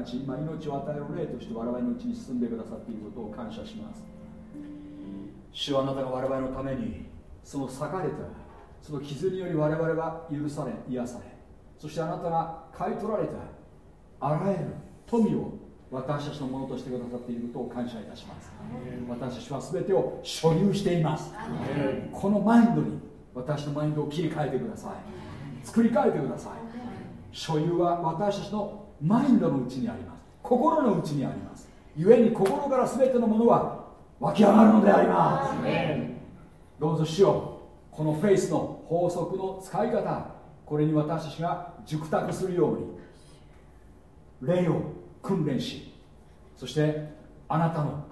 全に解き放ち今命を与える霊として我々のうちに進んでくださっていることを感謝します。主はあなたが我々のためにその裂かれたその傷により我々は許され癒されそしてあなたが買い取られたあらゆる富を私たちのものとしてくださっていることを感謝いたします。私たちは全てを所有しています。このマインドに私のマインドを切り替えてください。作り変えてください。所有は私たちのマインドのうちにあります。心のうちにあります。故に心から全てのものは湧き上がるのであります。どうぞ主よこのフェイスの法則の使い方。これに私たちが熟達するように。霊を訓練しそしてあなたの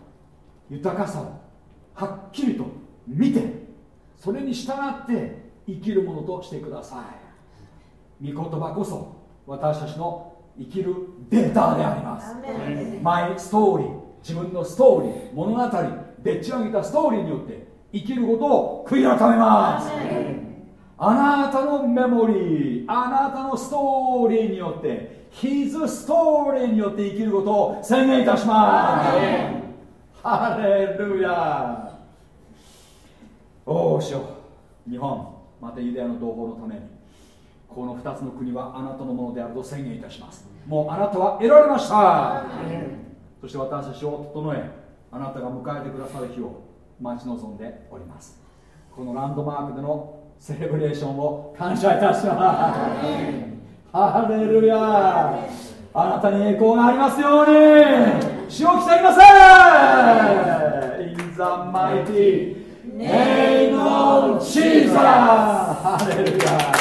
豊かさをはっきりと見てそれに従って生きるものとしてください。御言葉こそ私たちの生きるデータであります。マイストーリー自分のストーリー物語でっち上げたストーリーによって生きることを悔い改めます。あなたのメモリーあなたのストーリーによって His ストーリーによって生きることを宣言いたします。ハレルヤおおしよ日本またユダヤの同胞のためにこの2つの国はあなたのものであると宣言いたしますもうあなたは得られました。そして私たちを整えあなたが迎えてくださる日を待ち望んでおります。このランドマークでのセレブレーションを感謝いたします。ハレルヤあなたに栄光がありますように。死を刻みませ。ん。In the mighty name of Jesus ハレルヤ